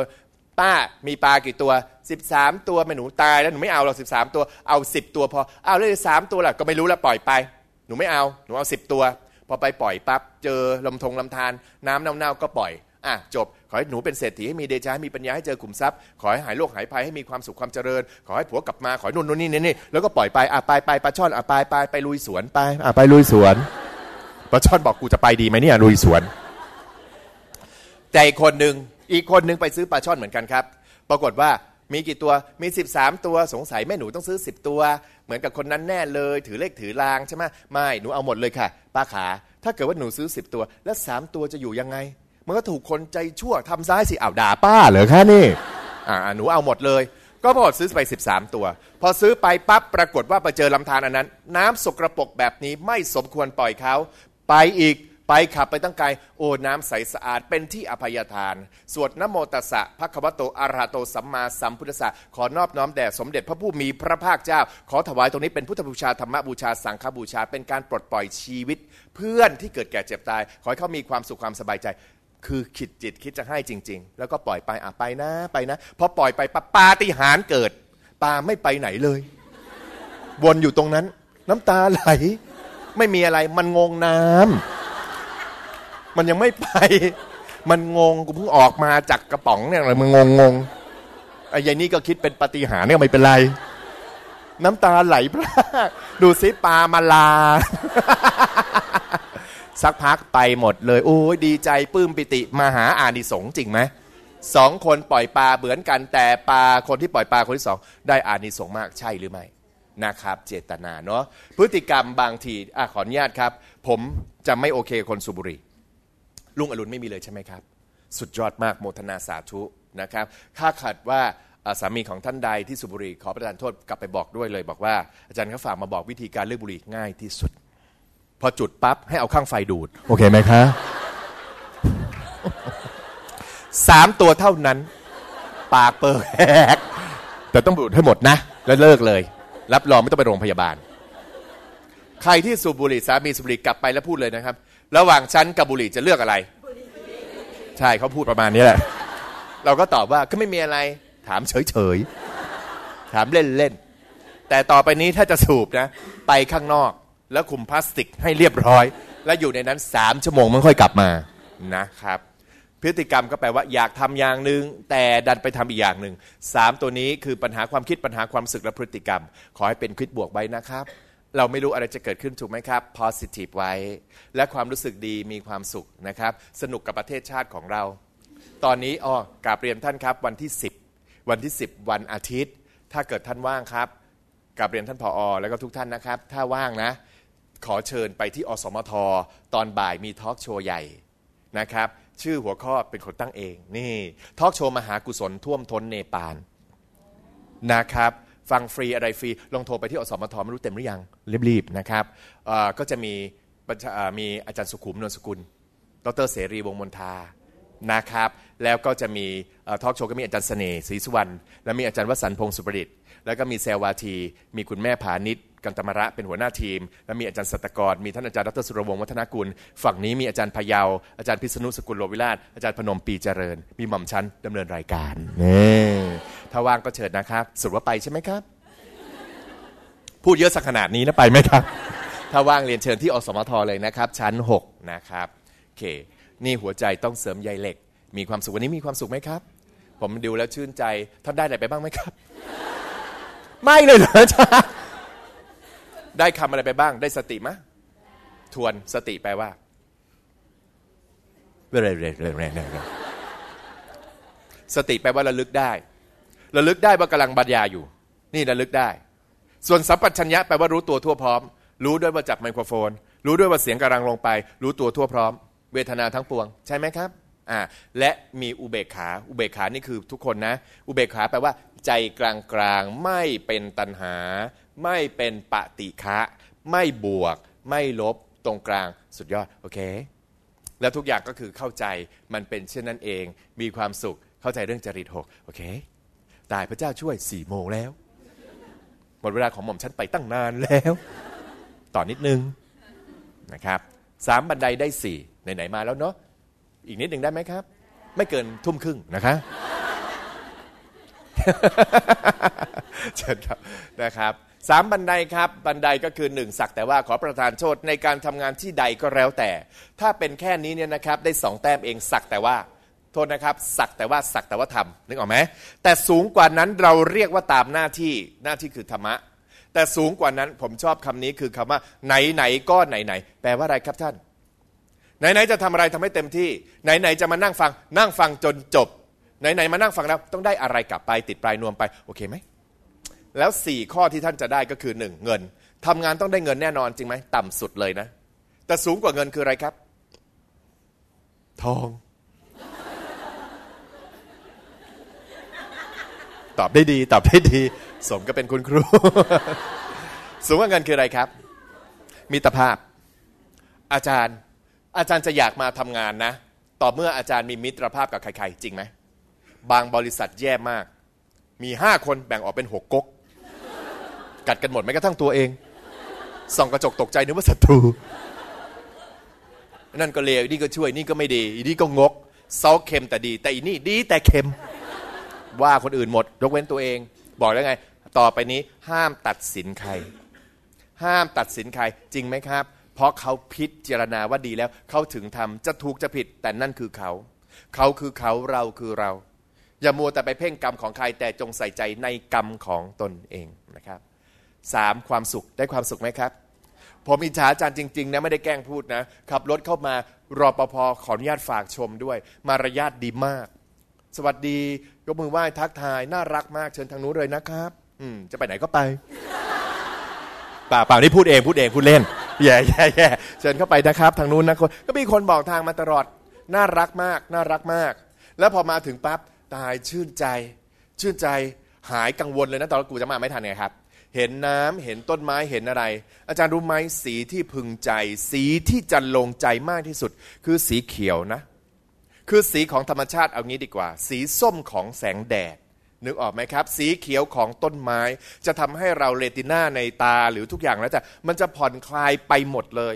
ป้ามีปลากี่ตัว 13 ตัวแม่หนูตายแล้วหนูไม่เอาหรอก13ตัวเอา 10 ตัวพอเอาเลยสามตัวล่ะก็ไม่รู้ล้วปล่อยไป หนูไม่เอาหนูเอา 10 ตัว พอไปปล่อยปั๊บเจอลำทงลำธารน้ำเน่าๆก็ปล่อยอะจบ ให้หนูเป็นเศรษฐีให้มีเดชะให้มีปัญญาให้เจอกลุ่มทรัพย์ขอให้หายโรคหายภัยให้มีความสุขความเจริญ ขอให้ผัวกลับมาขอให้นู่นนู่นนี่นี่นี่แล้วก็ปล่อยไปอะไปไปปลาช่อนอะไปไปไปลุยสวนไปอะไปลุยสวนปลาช่อนบอกกูจะไปดีไหมเนี่ยลุยสวน แต่อีกคนหนึ่งอีกคนหนึ่งไปซื้อปลาช่อนเหมือนกันครับ ปรากฏว่ามีกี่ตัว มี 13 ตัวสงสัยแม่หนูต้องซื้อ 10 ตัว เหมือนกับคนนั้นแน่เลย ถือเลขถือรางใช่ไหมไม่ หนูเอาหมดเลยค่ะ ป้าขา ถ้าเกิดว่าหนูซื้อ 10 ตัว แล้ว 3 ตัวจะอยู่ยังไง มันก็ถูกคนใจชั่วทำซ้ายสิอ้าวด่าป้าเหรอคะนี่อ่าหนูเอาหมดเลย ก็พอซื้อไป 13 ตัว พอซื้อไปปั๊บปรากฏว่าไปเจอลำธารอันนั้น น้ำสกรปรกแบบนี้ไม่สมควรปล่อยเขาไปอีกไปขับไปตั้งไกลโอ้น้ำใสสะอาดเป็นที่อภัยทาน สวดนโมตัสสะพระควโตอะระหะโตสัมมาสัมพุทธัสสะขอนอบน้อมแด่สมเด็จพระผู้มีพระภาคเจ้า ขอถวายตรงนี้เป็นพุทธบูชาธรรมบูชาสังฆบูชา เป็นการปลดปล่อยชีวิต เพื่อนที่เกิดแก่เจ็บตาย ขอให้เขามีความสุขความสบายใจ คือคิดจิตคิดจะให้จริง ๆ แล้วก็ปล่อยไปอะไปนะไปนะพอปล่อยไปปะปาฏิหารเกิดปลาไม่ไปไหนเลย วนอยู่ตรงนั้น น้ำตาไหล ไม่มีอะไรมันงงน้ำมันยังไม่ไป มันงงกูเพิ่งออกมาจากกระป๋องเนี่ยอะไรมันงงงงไอ้ยายนี่ก็คิดเป็นปาฏิหารเนี่ยไม่เป็นไร น้ำตาไหลพรากดูซิปลามาลา สักพักไปหมดเลยโอ้ยดีใจปื้มปิติมาหาอานิสงส์จริงไหมสองคนปล่อยปลาเหมือนกันแต่ปลาคนที่ปล่อยปลาคนที่สองได้อานิสงส์มากใช่หรือไม่นะครับเจตนาเนาะพฤติกรรมบางทีอะขออนุญาตครับ ผมจะไม่โอเคคนสูบบุหรี่ลุงอรุณไม่มีเลยใช่ไหมครับ สุดยอดมากโมทนาสาธุนะครับถ้าขัดว่าสามีของท่านใดที่สูบบุหรี่ขอประทานโทษกลับไปบอกด้วยเลย บอกว่าอาจารย์เขาฝากมาบอกวิธีการเลิกบุหรี่ง่ายที่สุด พอจุดปั๊บให้เอาข้างไฟดูด โอเคไหมคะสามตัวเท่านั้น ปากเปิดแหกแต่ต้องดูดให้หมดนะ แล้วเลิกเลย รับรองไม่ต้องไปโรงพยาบาล ใครที่สูบบุหรี่สามีสูบบุหรี่กลับไปแล้วพูดเลยนะครับ ระหว่างฉันกับบุหรี่จะเลือกอะไร ใช่เขาพูดประมาณนี้แหละ เราก็ตอบว่าก็ไม่มีอะไร ถามเฉยๆถามเล่นๆแต่ต่อไปนี้ถ้าจะสูบนะ ไปข้างนอก แล้วคุมพลาสติกให้เรียบร้อย แล้วอยู่ในนั้นสามชั่วโมงมันค่อยกลับมานะครับ พฤติกรรมก็แปลว่าอยากทำอย่างหนึ่งแต่ดันไปทำอีกอย่างหนึ่งสามตัวนี้คือปัญหาความคิดปัญหาความรู้สึกและพฤติกรรม ขอให้เป็นคิดบวกไว้นะครับ เราไม่รู้อะไรจะเกิดขึ้นถูกไหมครับ positive ไว้ และความรู้สึกดีมีความสุขนะครับ สนุกกับประเทศชาติของเรา ตอนนี้อ๋อกราบเรียนท่านครับวันที่ 10 วันที่ 10 วันอาทิตย์ ถ้าเกิดท่านว่างครับกราบเรียนท่านผออแล้วก็ทุกท่านนะครับ ถ้าว่างนะ ขอเชิญไปที่อสมท ตอนบ่ายมีทอล์กโชว์ใหญ่นะครับ ชื่อหัวข้อเป็นคนตั้งเอง นี่ทอล์กโชว์มหากุศลท่วมท้นเนปาลนะครับ ฟังฟรีอะไรฟรี ลองโทรไปที่อสมทไม่รู้เต็มหรือยังรีบๆนะครับก็จะมีมีอาจารย์สุขุมนวลสกุล ดรเสรีวงมนทานะครับ แล้วก็จะมีทอล์กโชว์ก็มีอาจารย์เสน่ห์ศรีสุวรรณแล้วมีอาจารย์วสันพงศ์สุประดิษฐ์แล้วก็มีเซลวาที มีคุณแม่ผานิช กันตมระเป็นหัวหน้าทีม แล้วมีอาจารย์สัตกร มีท่านอาจารย์ดรสุรวงศ์วัฒนกุล ฝั่งนี้มีอาจารย์พยาว อาจารย์พิษณุสกุลโลวิราช อาจารย์พนมปีเจริญ มีหม่อมชั้นดำเนินรายการนี่ถ้าว่างก็เชิญนะครับสุดว่าไปใช่ไหมครับ พูดเยอะสักขนาดนี้นะไปไหมครับ ถ้าว่างเรียนเชิญที่อสมทเลยนะครับ ชั้น 6 นะครับโอเค นี่หัวใจต้องเสริมใยเหล็ก มีความสุขวันนี้มีความสุขไหมครับ ผมดูแล้วชื่นใจท่านได้อะไรไปบ้างไหมครับ ไม่เลยเหรอจ๊ะ ได้คำอะไรไปบ้าง ได้สติมะ ทวนสติแปลว่าเร่เร่เร่เร่เร่สติแปลว่าระลึกได้ ระลึกได้ว่ากำลังบรรยายอยู่ นี่ระลึกได้ ส่วนสัมปชัญญะแปลว่ารู้ตัวทั่วพร้อม รู้ด้วยว่าจับไมโครโฟน รู้ด้วยว่าเสียงกำลังลงไป รู้ตัวทั่วพร้อม เวทนาทั้งปวง ใช่ไหมครับอ่าและมีอุเบกขา อุเบกขานี่คือทุกคนนะ อุเบกขาแปลว่า ใจกลางกลางไม่เป็นตัณหา ไม่เป็นปฏิฆะไม่บวก ไม่ลบตรงกลางสุดยอด โอเค แล้วทุกอย่างก็คือเข้าใจมันเป็นเช่นนั้นเอง มีความสุขเข้าใจเรื่องจริตหกโอเคตายพระเจ้าช่วยสี่โมงแล้ว หมดเวลาของหม่อมฉันไปตั้งนานแล้ว ต่อนิดนึงนะครับสามบันไดได้สี่ไหนๆมาแล้วเนาะอีกนิดหนึ่งได้ไหมครับ ไม่เกินทุ่มครึ่งนะคะเชิญครับนะครับ สามบันไดครับบันไดก็คือหนึ่งสักแต่ว่าขอประทานโทษในการทำงานที่ใดก็แล้วแต่ ถ้าเป็นแค่นี้เนี่ยนะครับได้สองแต้มเองสักแต่ว่าโทษนะครับ สักแต่ว่าสักแต่ว่าทำนึกออกไหมแต่สูงกว่านั้นเราเรียกว่าตามหน้าที่หน้าที่คือธรรมะ แต่สูงกว่านั้นผมชอบคำนี้คือคำว่าไหนไหนก็ไหนไหนแปลว่าอะไรครับท่าน ไหนๆจะทำอะไรทำให้เต็มที่ ไหนๆจะมานั่งฟัง นั่งฟังจนจบ ไหนๆมานั่งฟังแล้วต้องได้อะไรกลับไปติดปลายนวมไปโอเคไหม แล้วสี่ข้อที่ท่านจะได้ก็คือหนึ่งเงินทำงานต้องได้เงินแน่นอนจริงไหมต่ำสุดเลยนะ แต่สูงกว่าเงินคืออะไรครับ ทอง ตอบได้ดี ตอบได้ดี สมก็เป็นคุณครู สูงกว่าเงินคืออะไรครับ มิตรภาพ อาจารย์ อาจารย์จะอยากมาทำงานนะต่อเมื่ออาจารย์มีมิตรภาพกับใครๆ จริงไหม บางบริษัทแย่มาก มีห้าคนแบ่งออกเป็นหกก๊ก กัดกันหมดแม้กระทั่งตัวเอง ส่องกระจกตกใจนึกว่าศัตรู นั่นก็เลวนี่ก็ช่วยนี่ก็ไม่ดีอีนี่ก็งกซอสเค็มแต่ดี แต่อีนี่ดีแต่เค็ม ว่าคนอื่นหมด ยกเว้นตัวเอง บอกแล้วไง ต่อไปนี้ห้ามตัดสินใคร ห้ามตัดสินใครจริงไหมครับ เพราะเขาพิจารณาว่าดีแล้ว เขาถึงทำจะถูกจะผิด แต่นั่นคือเขา เขาคือเขาเราคือเราอย่ามัวแต่ไปเพ่งกรรมของใครแต่จงใส่ใจในกรรมของตนเองนะครับ สามความสุขได้ความสุขไหมครับ ผมอิจฉาอาจารย์จริง ๆ นะ ไม่ได้แกล้งพูดนะ ขับรถเข้ามารอปภขออนุญาตฝากชมด้วย มารยาทดีมาก สวัสดี ยกมือไหว้ทักทาย น่ารักมากเชิญทางนู้นเลยนะครับ อืมจะไปไหนก็ไปป่าเปล่านี่พูดเองพูดเองพูดเล่นแย่แย่แย่เชิญเข้าไปนะครับ ทางนู้นนะคนก็มีคนบอกทางมาตลอด น่ารักมาก น่ารักมาก แล้วพอมาถึงปั๊บตายชื่นใจ ชื่นใจหายกังวลเลยนะตอนกูจะมาไม่ทันไงครับ เห็นน้ำเห็นต้นไม้เห็นอะไร อาจารย์รู้ไหมสีที่พึงใจ สีที่จันลงใจมากที่สุด คือสีเขียวนะ คือสีของธรรมชาติเอางี้ดีกว่า สีส้มของแสงแดดนึกออกไหมครับ สีเขียวของต้นไม้ จะทำให้เราเรติน่าในตาหรือทุกอย่างแล้วจะมันจะผ่อนคลายไปหมดเลย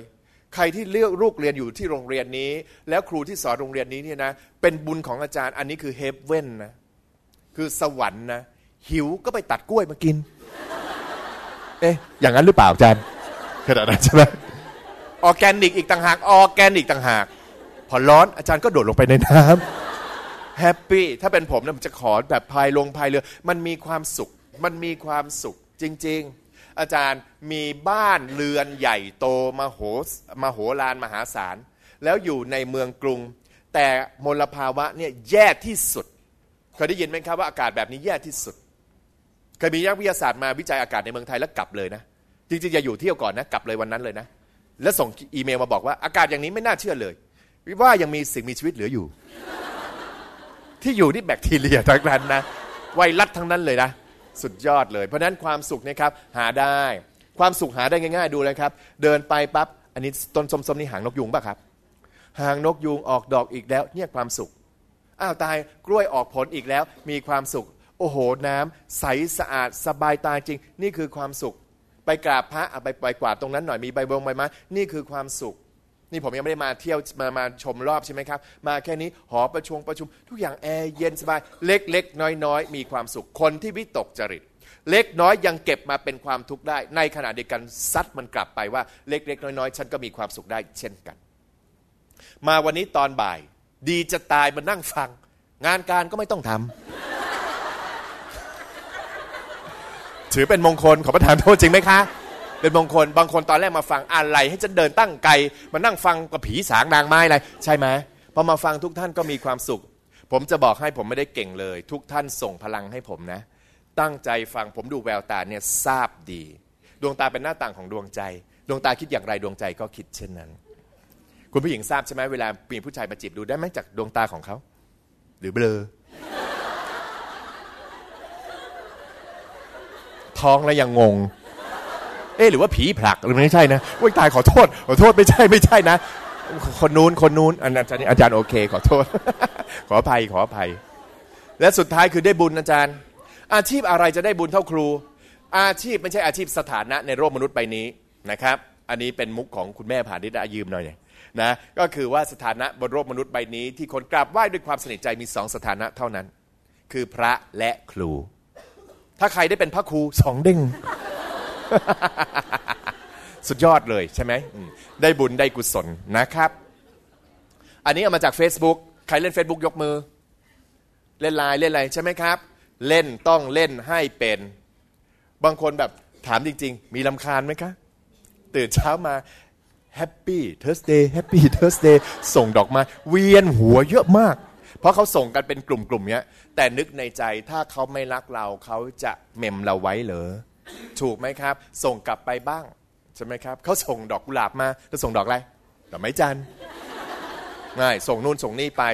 ใครที่เลือกลูกเรียนอยู่ที่โรงเรียนนี้ แล้วครูที่สอนโรงเรียนนี้เนี่ยนะเป็นบุญของอาจารย์อันนี้คือเฮฟเว่นนะคือสวรรค์นะหิวก็ไปตัดกล้วยมากิน เอ๊ะอย่างนั้นหรือเปล่าอาจารย์ขนาดนั้นใช่ไหมออแกนิกอีกต่างหากออแกนิกต่างหาก พอร้อนอาจารย์ก็โดดลงไปในน้ำ happy ถ้าเป็นผมนะผมจะขอแบบพายลงพายเรือ มันมีความสุข มันมีความสุขจริง ๆ อาจารย์มีบ้านเรือนใหญ่โตมโหมโหฬารมหาศาล แล้วอยู่ในเมืองกรุง แต่มลภาวะเนี่ยแย่ที่สุด เคยได้ยินไหมครับว่าอากาศแบบนี้แย่ที่สุด เคยมีนักวิทยาศาสตร์มาวิจัยอากาศในเมืองไทยแล้วกลับเลยนะ จริงๆอย่าอยู่เที่ยวก่อนนะ กลับเลยวันนั้นเลยนะ แล้วส่งอีเมลมาบอกว่าอากาศอย่างนี้ไม่น่าเชื่อเลยว่ายังมีสิ่งมีชีวิตเหลืออยู่ ที่อยู่ที่แบคทีเรียทั้งนั้นนะไวรัสทั้งนั้นเลยนะ สุดยอดเลย เพราะนั้นความสุขนะครับหาได้ ความสุขหาได้ง่ายๆดูเลยครับ เดินไปปั๊บอันนี้ต้นส้มๆนี่หางนกยุงป่ะครับหางนกยุงออกดอกอีกแล้วเนี่ยความสุข อ้าวตายกล้วยออกผลอีกแล้ว มีความสุข โอ้โหน้ำใสสะอาดสบายตาจริง นี่คือความสุข ไปกราบพระไปไปกวาดตรงนั้นหน่อยมีใบบงใบไม้นี่คือความสุข นี่ผมยังไม่ได้มาเที่ยวมามาชมรอบใช่ไหมครับ มาแค่นี้หอประชุมประชุม ทุกอย่างแอร์เย็นสบายเล็กๆ น้อยๆ มีความสุขคนที่วิตกจริตเล็กน้อยยังเก็บมาเป็นความทุกข์ได้ ในขณะเดียวกันซัดมันกลับไปว่าเล็กๆ น้อยๆ ฉันก็มีความสุขได้เช่นกัน มาวันนี้ตอนบ่าย ดีจะตายมานั่งฟัง งานการก็ไม่ต้องทำ ถือเป็นมงคลขอประทานโทษจริงไหมคะ เป็นมงคลบางคนตอนแรกมาฟังอะไร ให้ฉันเดินตั้งไกลมานั่งฟังกับผีสางนางไม้อะไรใช่ไหมพอมาฟังทุกท่านก็มีความสุข ผมจะบอกให้ผมไม่ได้เก่งเลย ทุกท่านส่งพลังให้ผมนะ ตั้งใจฟังผมดูแววตาเนี่ยทราบดี ดวงตาเป็นหน้าต่างของดวงใจ ดวงตาคิดอย่างไรดวงใจก็คิดเช่นนั้น คุณผู้หญิงทราบใช่ไหมเวลามีผู้ชายมาจีบดูได้ไหมจากดวงตาของเขาหรือเบลอ ท้องแล้วยังงง เอ๊หรือว่าผีผลักหรือไม่ใช่นะโอ้ยตายขอโทษขอโทษไม่ใช่ไม่ใช่นะ คนนู้นคนนู้นอาจารย์อาจารย์โอเค ขอโทษ ขออภัยขออภัย และสุดท้ายคือได้บุญอาจารย์ อาชีพอะไรจะได้บุญเท่าครู อาชีพไม่ใช่อาชีพสถานะในโลกมนุษย์ใบนี้นะครับ อันนี้เป็นมุกของคุณแม่ผ่านดิดายืมหน่อยนะก็คือว่าสถานะบนโลกมนุษย์ใบนี้ ที่คนกราบไหว้ด้วยความสนิทใจมีสองสถานะเท่านั้น คือพระและครู ถ้าใครได้เป็นพระครูสองเด้ง สุดยอดเลยใช่ไหมได้บุญได้กุศลนะครับ อันนี้เอามาจาก Facebook ใครเล่น Facebook ยกมือ เล่นไลน์เล่นอะไรใช่ไหมครับ เล่นต้องเล่นให้เป็น บางคนแบบถามจริง ๆ มีรำคาญไหมคะ ตื่นเช้ามาแฮปปี้เท r ร์สเดย์แฮปปี้เท r ร์สเดย์ส่งดอกไม้เวียนหัวเยอะมาก เพราะเขาส่งกันเป็นกลุ่มๆเนี้ย แต่นึกในใจถ้าเขาไม่รักเราเขาจะ mem เราไว้เหรอถูกไหมครับ ส่งกลับไปบ้างใช่ไหมครับเขาส่งดอกกุหลาบมาแล้วส่งดอกอะไรดอกไม้จันทน์ง่ายส่งนู่นส่งนี่ไป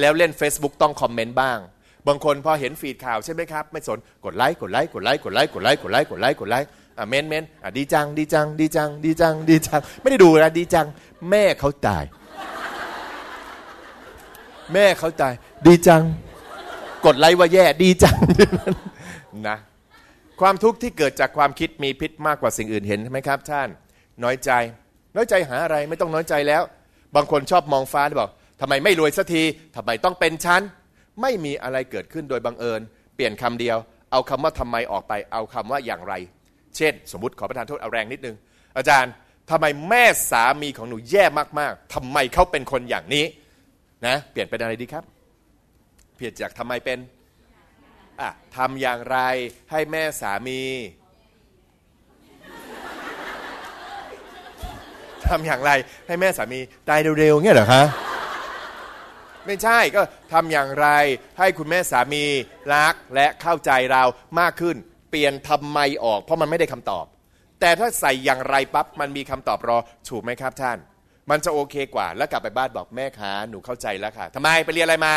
แล้วเล่น Facebook ต้องคอมเมนต์บ้าง บางคนพอเห็น feed ข่าวใช่ไหมครับ ไม่สนกดไลค์กดไลค์กดไลค์กดไลค์กดไลค์กดไลค์กดไลค์กดไลค์อะเมนเมนอะดีจังดีจังดีจังดีจังดีจัง ไม่ได้ดูนะดีจัง แม่เขาตาย แม่เขาตายดีจัง กดไลค์ว่าแย่ดีจังนะความทุกข์ที่เกิดจากความคิดมีพิษมากกว่าสิ่งอื่นเห็นไหมครับ ท่าน น้อยใจ น้อยใจหาอะไรไม่ต้องน้อยใจแล้ว บางคนชอบมองฟ้าที่บอกทำไมไม่รวยสักทีทำไมต้องเป็นฉันไม่มีอะไรเกิดขึ้นโดยบังเอิญ เปลี่ยนคำเดียว เอาคำว่าทำไมออกไป เอาคำว่าอย่างไร เช่น สมมติขอประทานโทษเอาแรงนิดนึง อาจารย์ทำไมแม่สามีของหนูแย่มากๆทำไมเขาเป็นคนอย่างนี้ นะเปลี่ยนเป็นอะไรดีครับ เปลี่ยนจากทำไมเป็นอะทำอย่างไรให้แม่สามีทำอย่างไรให้แม่สามีตายเร็วๆเงี้ยเหรอคะไม่ใช่ก็ทำอย่างไรให้คุณแม่สามีรักและเข้าใจเรามากขึ้น เปลี่ยนทำไมออก เพราะมันไม่ได้คำตอบ แต่ถ้าใส่อย่างไรปั๊บมันมีคำตอบรอถูกไหมครับท่าน มันจะโอเคกว่า แล้วกลับไปบ้านบอกแม่คะหนูเข้าใจแล้วค่ะทำไมไปเรียนอะไรมา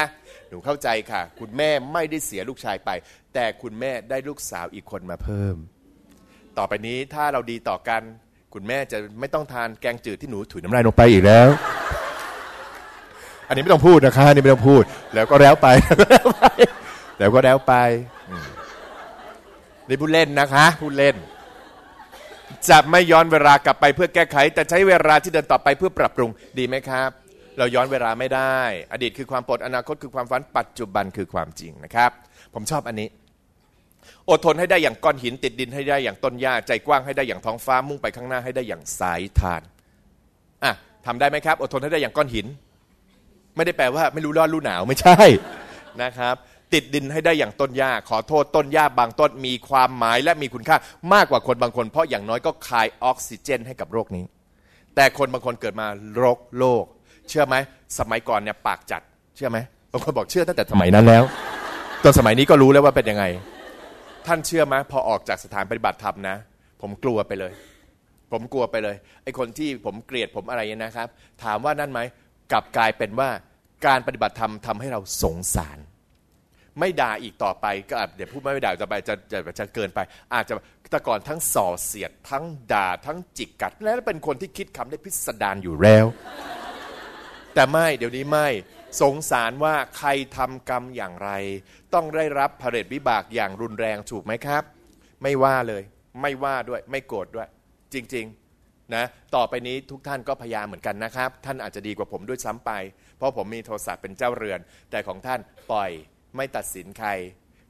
หนูเข้าใจค่ะ คุณแม่ไม่ได้เสียลูกชายไป แต่คุณแม่ได้ลูกสาวอีกคนมาเพิ่ม ต่อไปนี้ถ้าเราดีต่อกัน คุณแม่จะไม่ต้องทานแกงจืดที่หนูถุยน้ำลายลงไปอีกแล้ว อันนี้ไม่ต้องพูดนะคะอันนี้ไม่ต้องพูด แล้วก็แล้วไป แล้วก็แล้วไปนี่พูดเล่นนะคะพูดเล่น จะไม่ย้อนเวลากลับไปเพื่อแก้ไข แต่ใช้เวลาที่เดินต่อไปเพื่อปรับปรุงดีไหมครับ เราย้อนเวลาไม่ได้ อดีตคือความปลดอนาคตคือความฝันปัจจุบันคือความจริงนะครับ ผมชอบอันนี้อดทนให้ได้อย่างก้อนหินติดดินให้ได้อย่างต้นหญ้าใจกว้างให้ได้อย่างท้องฟ้ามุ่งไปข้างหน้าให้ได้อย่างสายทานอะทำได้ไหมครับ อดทนให้ได้อย่างก้อนหิน ไม่ได้แปลว่าไม่รู้ร้อนรู้หนาวไม่ใช่นะครับ ติดดินให้ได้อย่างต้นหญ้า ขอโทษต้นหญ้าบางต้นมีความหมายและมีคุณค่ามากกว่าคนบางคน เพราะอย่างน้อยก็คายออกซิเจนให้กับโรคนี้ แต่คนบางคนเกิดมาโรคโลก เชื่อไหมสมัยก่อนเนี่ยปากจัด เชื่อไหมบางคนบอกเชื่อตั้งแต่สมัยนั้นแล้วจนสมัยนี้ก็รู้แล้วว่าเป็นยังไง ท่านเชื่อไหมพอออกจากสถานปฏิบัติธรรมนะ ผมกลัวไปเลย ผมกลัวไปเลยไอ้คนที่ผมเกลียดผมอะไรเนี่ยนะครับ ถามว่านั่นไหมกลับกลายเป็นว่าการปฏิบัติธรรมทำให้เราสงสาร ไม่ด่าอีกต่อไปก็เดี๋ยวพูดไม่ด่าจะไปจะจะจะเกินไป อาจจะแต่ก่อนทั้งส่อเสียดทั้งด่าทั้งจิกกัด แล้วเป็นคนที่คิดคำได้พิสดารอยู่แล้ว แต่ไม่เดี๋ยวนี้ไม่สงสารว่าใครทำกรรมอย่างไร ต้องได้รับผลิตวิบากอย่างรุนแรงถูกไหมครับ ไม่ว่าเลยไม่ว่าด้วยไม่โกรธด้วย จริงๆนะต่อไปนี้ทุกท่านก็พยายามเหมือนกันนะครับ ท่านอาจจะดีกว่าผมด้วยซ้ำไป เพราะผมมีโทรศัพท์เป็นเจ้าเรือน แต่ของท่านปล่อย ไม่ตัดสินใคร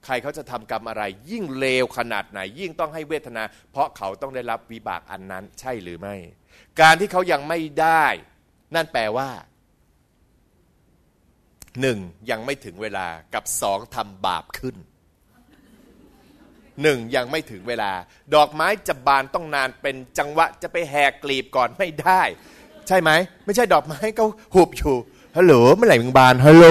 ใครเขาจะทำกรรมอะไร ยิ่งเลวขนาดไหน ยิ่งต้องให้เวทนา เพราะเขาต้องได้รับวิบากอันนั้น ใช่หรือไม่ การที่เขายังไม่ได้ นั่นแปลว่าหนึ่งยังไม่ถึงเวลากับสองทำบาปขึ้นหนึ่งยังไม่ถึงเวลา ดอกไม้จะบานต้องนานเป็นจังหวะจะไปแหกกลีบก่อนไม่ได้ ใช่ไหม ไม่ใช่ดอกไม้ก็หุบอยู่ฮัลโหลเมื่อไหร่มึงบานฮัลโหล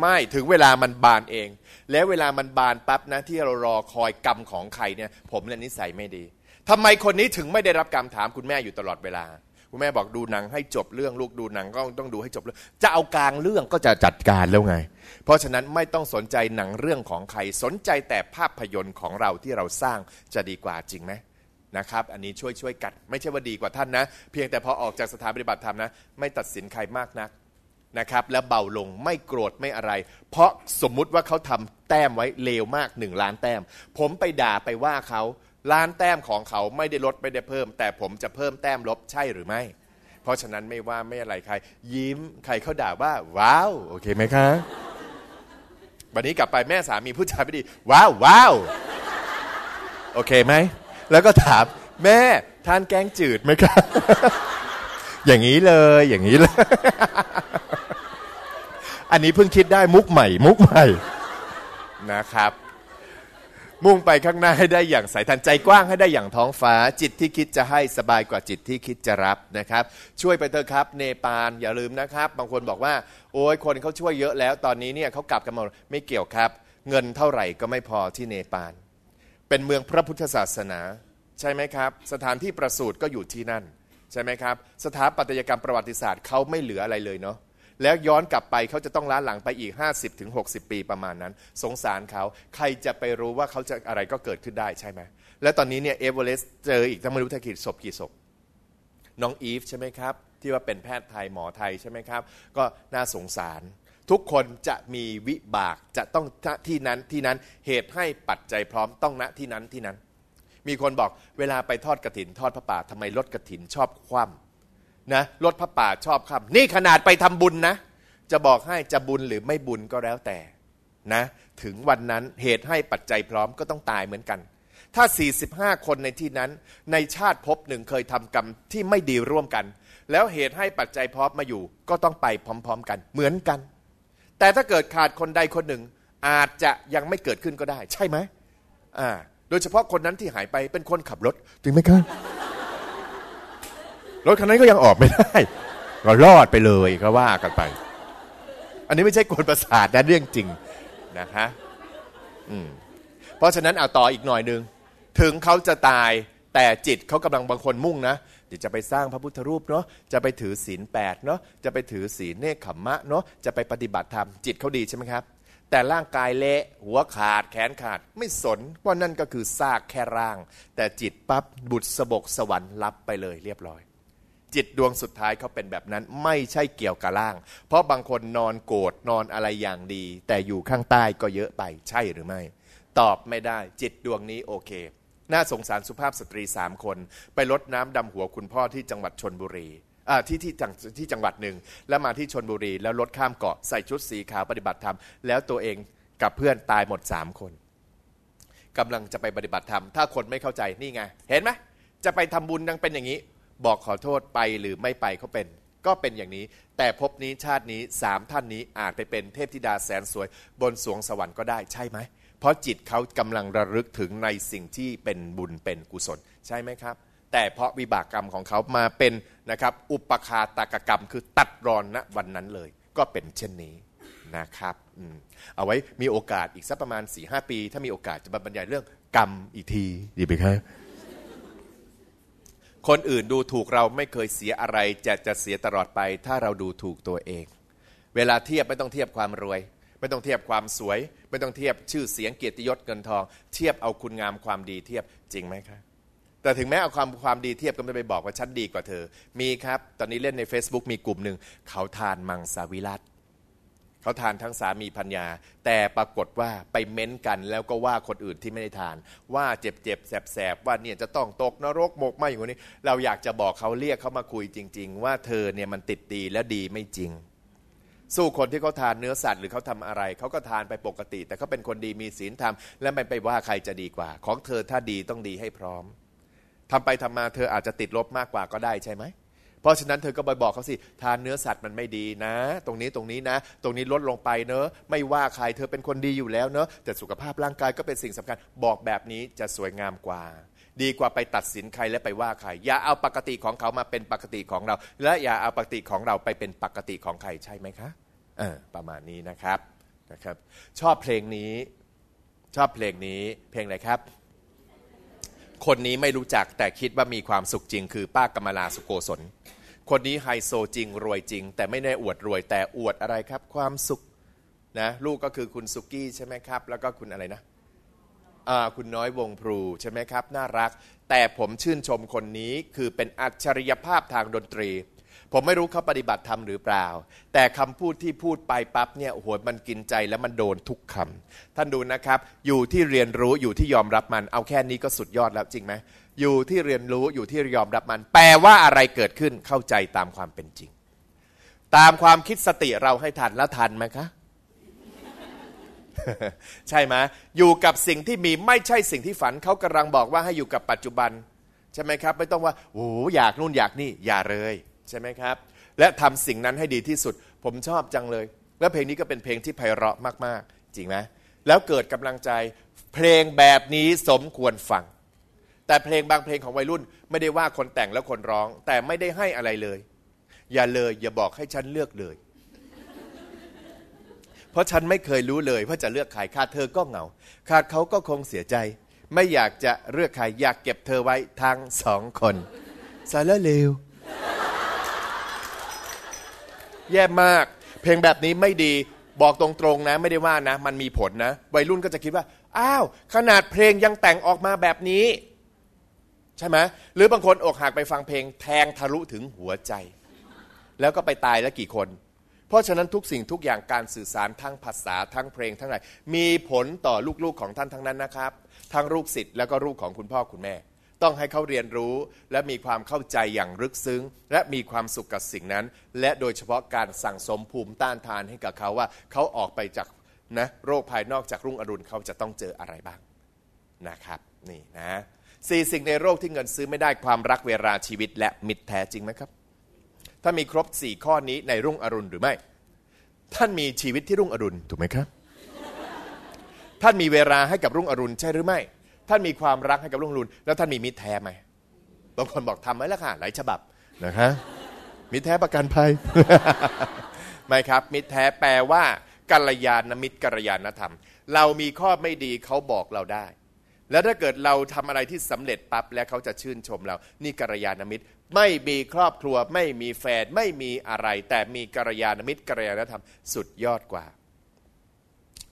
ไม่ถึงเวลามันบานเอง แล้วเวลามันบานปั๊บนะที่เรารอคอยกรรมของใครเนี่ย ผมเนี่ยนิสัยไม่ดีทำไมคนนี้ถึงไม่ได้รับกรรมถามคุณแม่อยู่ตลอดเวลา คุณแม่บอกดูหนังให้จบเรื่องลูกดูหนังก็ต้องดูให้จบเรื่องจะเอากลางเรื่องก็จะจัดการแล้วไง เพราะฉะนั้นไม่ต้องสนใจหนังเรื่องของใครสนใจแต่ภาพยนตร์ของเราที่เราสร้างจะดีกว่าจริงไหมนะครับอันนี้ช่วยช่วยกัดไม่ใช่ว่าดีกว่าท่านนะ เพียงแต่พอออกจากสถานปฏิบัติธรรมนะ ไม่ตัดสินใครมากนัก นะครับแล้วเบาลงไม่โกรธไม่อะไร เพราะสมมุติว่าเขาทำแต้มไว้เลวมากหนึ่งล้านแต้ม ผมไปด่าไปว่าเขาล้านแต้มของเขาไม่ได้ลดไม่ได้เพิ่ม แต่ผมจะเพิ่มแต้มลบใช่หรือไม่ เพราะฉะนั้นไม่ว่าไม่อะไรใคร ยิ้มใครเขาด่าว่า ว้าว โอเคไหมคะ วันนี้กลับไปแม่สามีพูดจาไม่ดี ว้าวว้าวโอเคไหม แล้วก็ถามแม่ทานแกงจืดไหมคะ อย่างนี้เลยอย่างนี้เลย อันนี้เพิ่งคิดได้มุกใหม่ มุกใหม่นะครับ มุ่งไปข้างหน้าให้ได้อย่างสายทันใจกว้างให้ได้อย่างท้องฟ้า จิตที่คิดจะให้สบายกว่าจิตที่คิดจะรับนะครับ ช่วยไปเถอะครับ เนปาลอย่าลืมนะครับ บางคนบอกว่า โอ้ยคนเขาช่วยเยอะแล้ว ตอนนี้เนี่ยเขากลับกันหมดไม่เกี่ยวครับ เงินเท่าไหร่ก็ไม่พอที่เนปาลเป็นเมืองพระพุทธศาสนา ใช่ไหมครับ สถานที่ประสูติก็อยู่ที่นั่น ใช่ไหมครับ สถาปัตยกรรมประวัติศาสตร์เขาไม่เหลืออะไรเลยเนาะ แล้วย้อนกลับไปเขาจะต้องล้าหลังไปอีก 50-60ถึงปีประมาณนั้น สงสารเขาใครจะไปรู้ว่าเขาจะอะไรก็เกิดขึ้นได้ใช่ไหมและตอนนี้เนี่ยเอเวอเรสต์เจออีกทั้งไม่รู้ทักี่ศพกี่ศพน้องอีฟใช่ไหมครับ ที่ว่าเป็นแพทย์ไทยหมอไทยใช่ไหมครับ ก็น่าสงสาร ทุกคนจะมีวิบากจะต้องที่นั้นที่นั้นเหตุให้ปัจจัยพร้อมต้องณที่นั้นที่นั้น มีคนบอกเวลาไปทอดกระถิน ทอดพระป่าทำไมรถกระถินชอบคว่ำ นะรถพระป่าชอบคำนี่ขนาดไปทำบุญนะ จะบอกให้จะบุญหรือไม่บุญก็แล้วแต่นะถึงวันนั้นเหตุให้ปัจจัยพร้อมก็ต้องตายเหมือนกัน ถ้า 45 คนในที่นั้น ในชาติภพหนึ่งเคยทำกรรมที่ไม่ดีร่วมกัน แล้วเหตุให้ปัจจัยพร้อมมาอยู่ ก็ต้องไปพร้อม ๆ กันเหมือนกัน แต่ถ้าเกิดขาดคนใดคนหนึ่ง อาจจะยังไม่เกิดขึ้นก็ได้ ใช่ไหมอ่าโดยเฉพาะคนนั้นที่หายไปเป็นคนขับรถถึงไหมครับ รถคันนั้นก็ยังออกไม่ได้ ก็รอดไปเลยก็ว่ากันไป อันนี้ไม่ใช่กลประสาทนะเรื่องจริงนะคะอืมเพราะฉะนั้นเอาต่ออีกหน่อยหนึ่งถึงเขาจะตายแต่จิตเขากำลังบางคนมุ่งนะเดี๋ยวจะไปสร้างพระพุทธรูปเนาะจะไปถือศีลแปดเนาะจะไปถือศีลเนคขมมะเนาะจะไปปฏิบัติธรรมจิตเขาดีใช่ไหมครับ แต่ร่างกายเละหัวขาดแขนขาด ไม่สนว่านั่นก็คือซากแค่ร่าง แต่จิตปั๊บบุตรสบกสวรรค์รับไปเลยเรียบร้อย จิตดวงสุดท้ายเขาเป็นแบบนั้นไม่ใช่เกี่ยวกับร่าง เพราะบางคนนอนโกรธนอนอะไรอย่างดี แต่อยู่ข้างใต้ก็เยอะไปใช่หรือไม่ ตอบไม่ได้ จิตดวงนี้โอเค น่าสงสารสุภาพสตรีสามคน ไปลดน้ำดำหัวคุณพ่อที่จังหวัดชนบุรีที่ที่จังที่จังหวัดหนึ่ง แล้วมาที่ชนบุรี แล้วรถข้ามเกาะใส่ชุดสีขาวปฏิบัติธรรม แล้วตัวเองกับเพื่อนตายหมดสามคนกำลังจะไปปฏิบัติธรรม ถ้าคนไม่เข้าใจนี่ไง เห็นไหมจะไปทำบุญยังเป็นอย่างนี้ บอกขอโทษไปหรือไม่ไปเขาเป็น ก็เป็นอย่างนี้ แต่พบนี้ชาตินี้สามท่านนี้อาจไปเป็นเทพธิดาแสนสวย บนสวงสวรรค์ก็ได้ใช่ไหม เพราะจิตเขากำลังระลึกถึงในสิ่งที่เป็นบุญเป็นกุศลใช่ไหมครับ แต่เพราะวิบากกรรมของเขามาเป็นนะครับ อุปคาตากกรรมคือตัดรอนณวันนั้นเลย ก็เป็นเช่นนี้นะครับเอาไว้มีโอกาสอีกสักประมาณ4ีหปี ถ้ามีโอกาสจะมาบรรยายเรื่องกรรมอีกทีดีไหมครับ คนอื่นดูถูกเราไม่เคยเสียอะไร จะจะเสียตลอดไป ถ้าเราดูถูกตัวเอง เวลาเทียบไม่ต้องเทียบความรวย ไม่ต้องเทียบความสวย ไม่ต้องเทียบชื่อเสียงเกียรติยศเงินทอง เทียบเอาคุณงามความดีเทียบจริงไหมครับแต่ถึงแม้เอาความความดีเทียบก็ไม่ไปบอกว่าฉันดีกว่าเธอ มีครับ ตอนนี้เล่นใน Facebook มีกลุ่มหนึ่งเขาทานมังสวิรัต เขาทานทั้งสามีพัญญา แต่ปรากฏว่าไปเม้นกันแล้วก็ว่าคนอื่นที่ไม่ได้ทาน ว่าเจ็บเจ็บแสบแสบว่าเนี่ยจะต้องตกนรกหมกไหมอย่างนี้ เราอยากจะบอกเขาเรียกเขามาคุยจริง ๆ ว่าเธอเนี่ยมันติดดีและดีไม่จริง สู้คนที่เขาทานเนื้อสัตว์หรือเขาทำอะไร เขาก็ทานไปปกติ แต่เขาเป็นคนดีมีศีลธรรมและไม่ไปว่าใครจะดีกว่า ของเธอถ้าดีต้องดีให้พร้อมทำไปทำมาเธออาจจะติดลบมากกว่าก็ได้ใช่ไหม ราะฉะนั้นเธอก็ไปบอกเขาสิทานเนื้อสัตว์มันไม่ดีนะ ตรงนี้ตรงนี้นะ ตรงนี้ลดลงไปเนอะไม่ว่าใครเธอเป็นคนดีอยู่แล้วเนอะแต่สุขภาพร่างกายก็เป็นสิ่งสำคัญบอกแบบนี้จะสวยงามกว่า ดีกว่าไปตัดสินใครและไปว่าใคร อย่าเอาปกติของเขามาเป็นปกติของเรา และอย่าเอาปกติของเราไปเป็นปกติของใครใช่ไหมคะเออประมาณนี้นะครับนะครับ ชอบเพลงนี้ชอบเพลงนี้เพลงอะไรครับ คนนี้ไม่รู้จักแต่คิดว่ามีความสุขจริง คือป้ากำมลาสุโกศล คนนี้ไฮโซจริง รวยจริง แต่ไม่ได้อวดรวย แต่อวดอะไรครับ ความสุขนะลูกก็คือคุณสุกี้ใช่ไหมครับ แล้วก็คุณอะไรนะคุณน้อยวงพลูใช่ไหมครับ น่ารัก แต่ผมชื่นชมคนนี้คือเป็นอัจฉริยภาพทางดนตรี ผมไม่รู้เขาปฏิบัติธรรมหรือเปล่า แต่คำพูดที่พูดไปปั๊บเนี่ยโหมันกินใจแล้วมันโดนทุกคำท่านดูนะครับ อยู่ที่เรียนรู้อยู่ที่ยอมรับมันเอาแค่นี้ก็สุดยอดแล้วจริงไหม อยู่ที่เรียนรู้อยู่ที่ยอมรับมัน แปลว่าอะไรเกิดขึ้นเข้าใจตามความเป็นจริง ตามความคิดสติเราให้ทันแล้วทันไหมคะ ใช่ไหมอยู่กับสิ่งที่มีไม่ใช่สิ่งที่ฝันเขากำลังบอกว่าให้อยู่กับปัจจุบัน ใช่ไหมครับ ไม่ต้องว่าโอ้อยากนู่นอยากนี่ อย่าเลย ใช่ไหมครับ และทำสิ่งนั้นให้ดีที่สุด ผมชอบจังเลย และเพลงนี้ก็เป็นเพลงที่ไพเราะมาก ๆ จริงไหมแล้วเกิดกำลังใจเพลงแบบนี้สมควรฟัง แต่เพลงบางเพลงของวัยรุ่นไม่ได้ว่าคนแต่งแล้วคนร้อง แต่ไม่ได้ให้อะไรเลย อย่าเลยอย่าบอกให้ฉันเลือกเลย เพราะฉันไม่เคยรู้เลยว่าจะเลือกใครขาดเธอก็เหงาขาดเขาก็คงเสียใจ ไม่อยากจะเลือกใครอยากเก็บเธอไว้ทั้งสองคนสารเลวแย่มาก เพลงแบบนี้ไม่ดีบอกตรงๆนะ ไม่ได้ว่านะ มันมีผลนะ วัยรุ่นก็จะคิดว่า อ้าว ขนาดเพลงยังแต่งออกมาแบบนี้ ใช่ไหมหรือบางคนอกหักไปฟังเพลงแทงทะลุถึงหัวใจ แล้วก็ไปตายแล้วกี่คน เพราะฉะนั้นทุกสิ่งทุกอย่างการสื่อสารทั้งภาษาทั้งเพลงทั้งอะไรมีผลต่อลูกๆของท่านทั้งนั้นนะครับ ทั้งลูกศิษย์แล้วก็ลูกของคุณพ่อคุณแม่ ต้องให้เขาเรียนรู้และมีความเข้าใจอย่างลึกซึ้ง และมีความสุขกับสิ่งนั้น และโดยเฉพาะการสั่งสมภูมิต้านทานให้กับเขาว่าเขาออกไปจากนะโรคภายนอกจากรุ่งอรุณเขาจะต้องเจออะไรบ้างนะครับ นี่นะ สี่สิ่งในโรคที่เงินซื้อไม่ได้ความรักเวลาชีวิตและมิตรแท้จริงไหมครับ ถ้ามีครบสี่ข้อนี้ในรุ่งอรุณหรือไม่ ท่านมีชีวิตที่รุ่งอรุณถูกไหมครับ ท่านมีเวลาให้กับรุ่งอรุณใช่หรือไม่ ท่านมีความรักให้กับรุ่งอรุณ แล้วท่านมีมิตรแท้ไหมบางคนบอกทำไว้แล้วค่ะหลายฉบับนะครับมิตรแท้ประกันภัยไม่ครับ มิตรแท้แปลว่ากัลยาณมิตรกัลยาณธรรม เรามีข้อไม่ดีเขาบอกเราได้ แล้วถ้าเกิดเราทำอะไรที่สำเร็จปั๊บแล้วเขาจะชื่นชมเรา นี่กัลยาณมิตร ไม่มีครอบครัว ไม่มีแฟน ไม่มีอะไร แต่มีกัลยาณมิตรกัลยาณธรรมสุดยอดกว่า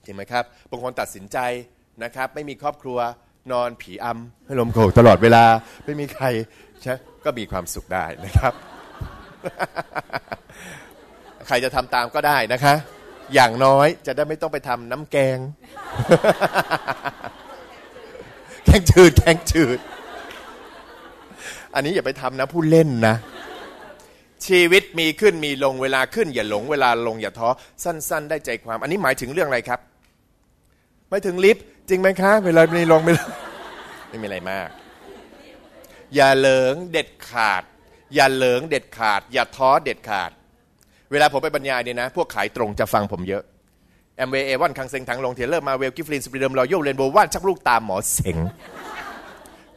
จริงไหมครับบางคนตัดสินใจนะครับ ไม่มีครอบครัวนอนผีอำให้ลมโขกตลอดเวลาไม่มีใครใช่ก็มีความสุขได้นะครับ ใครจะทำตามก็ได้นะคะ อย่างน้อยจะได้ไม่ต้องไปทำน้ำแกง งจืดแข็งจืด อันนี้อย่าไปทำนะผู้เล่นนะ ชีวิตมีขึ้นมีลงเวลาขึ้น อย่าหลงเวลาลงอย่าท้อสั้น ๆ ได้ใจความ อันนี้หมายถึงเรื่องอะไรครับหมายถึงลิฟต์จริงไหมคะ เวลามีลงไม่ไม่มีอะไรมาก อย่าเหลิงเด็ดขาด อย่าเหลิงเด็ดขาด อย่าท้อเด็ดขาด เวลาผมไปบรรยายเนี่ยนะ พวกขายตรงจะฟังผมเยอะ แอมเวย์เอวันคังเซงถังลงเทเลอร์มาเวลกิฟลินสปริเดมรอยัลเรนโบว่านชักลูกตามหมอเสง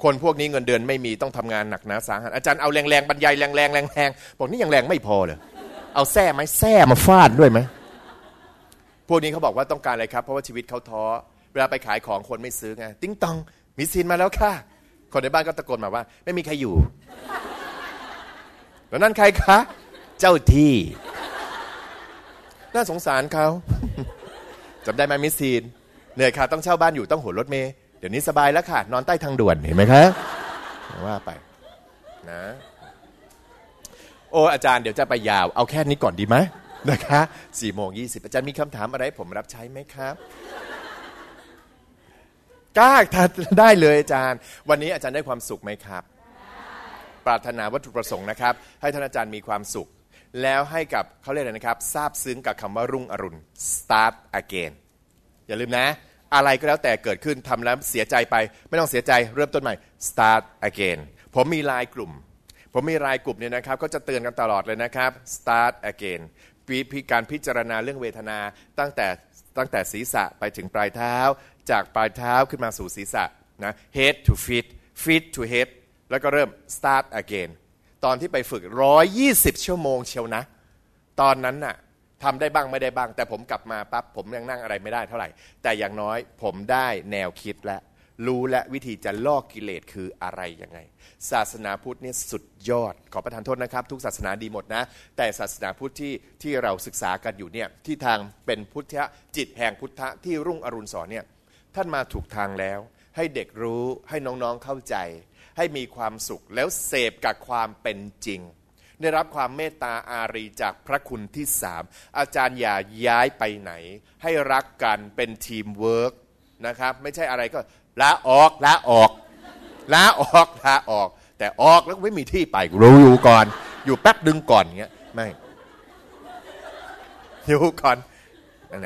คนพวกนี้เงินเดือนไม่มีต้องทำงานหนักหนาสาหัสอาจารย์เอาแรงแรงบรรยายแรงแรงแรงแรงบอกนี่ยังแรงไม่พอเลยเอาแส้ไหมแส้มาฟาดด้วยไหมพวกนี้เขาบอกว่าต้องการอะไรครับ เพราะว่าชีวิตเขาท้อเวลาไปขายของคนไม่ซื้อไงติ้งตองมิสทีนมาแล้วค่ะ คนในบ้านก็ตะโกนมาว่า ไม่มีใครอยู่แล้วนั่นใครคะ เจ้าที่ น่าสงสารเขา จำได้ไหมมิสทีนเหนื่อยค่ะต้องเช่าบ้านอยู่ต้องหัวรถเมย์เดี๋ยวนี้สบายแล้วค่ะ นอนใต้ทางด่วนเห็นไหมคะว่าไปนะโอ้อาจารย์เดี๋ยวจะไปยาว เอาแค่นี้ก่อนดีไหมนะคะ4โมง20อาจารย์มีคำถามอะไรผมรับใช้ไหมครับกล้าทันได้เลยอาจารย์ วันนี้อาจารย์ได้ความสุขไหมครับ ปรารถนาวัตถุประสงค์นะครับ ให้ท่านอาจารย์มีความสุข แล้วให้กับเขาเรียกอะไรนะครับซาบซึ้งกับคำว่ารุ่งอรุณ start again อย่าลืมนะ อะไรก็แล้วแต่เกิดขึ้นทำแล้วเสียใจไป ไม่ต้องเสียใจเริ่มต้นใหม่ start again ผมมีลน์กลุ่ม ผมมีรายกลุ่มเนี่ยนะครับ ก็จะเตือนกันตลอดเลยนะครับ start again ปีพิการพิจารณาเรื่องเวทนาตั้งแต่ตั้งแต่ศีรษะไปถึงปลายเท้า จากปลายเท้าขึ้นมาสู่ศีรษะนะ head to feet feet to head แล้วก็เริ่ม start again ตอนที่ไปฝึก120ชั่วโมงเชียวนะ ตอนนั้นน่ะทำได้บ้างไม่ได้บ้าง แต่ผมกลับมาปั๊บผมยังนั่งอะไรไม่ได้เท่าไหร่ แต่อย่างน้อยผมได้แนวคิดและรู้และวิธีจะลอกกิเลสคืออะไรยังไง ศาสนาพุทธเนี่ยสุดยอด ขอประทานโทษนะครับ ทุกศาสนาดีหมดนะ แต่ศาสนาพุทธที่ที่เราศึกษากันอยู่เนี่ยที่ทางเป็นพุทธะจิตแห่งพุทธะที่รุ่งอรุณสอนเนี่ยท่านมาถูกทางแล้ว ให้เด็กรู้ให้น้องๆเข้าใจ ให้มีความสุขแล้วเสพกับความเป็นจริง ได้รับความเมตตาอารีจากพระคุณที่สามอาจารย์อย่าย้ายไปไหน ให้รักกันเป็นทีมเวิร์กนะครับ ไม่ใช่อะไรก็ลาออกลาออกลาออกลาออก แต่ออกแล้วไม่มีที่ไปรู้อยู่ก่อน อยู่แป๊บดึงก่อนเงี้ยไม่อยู่ก่อน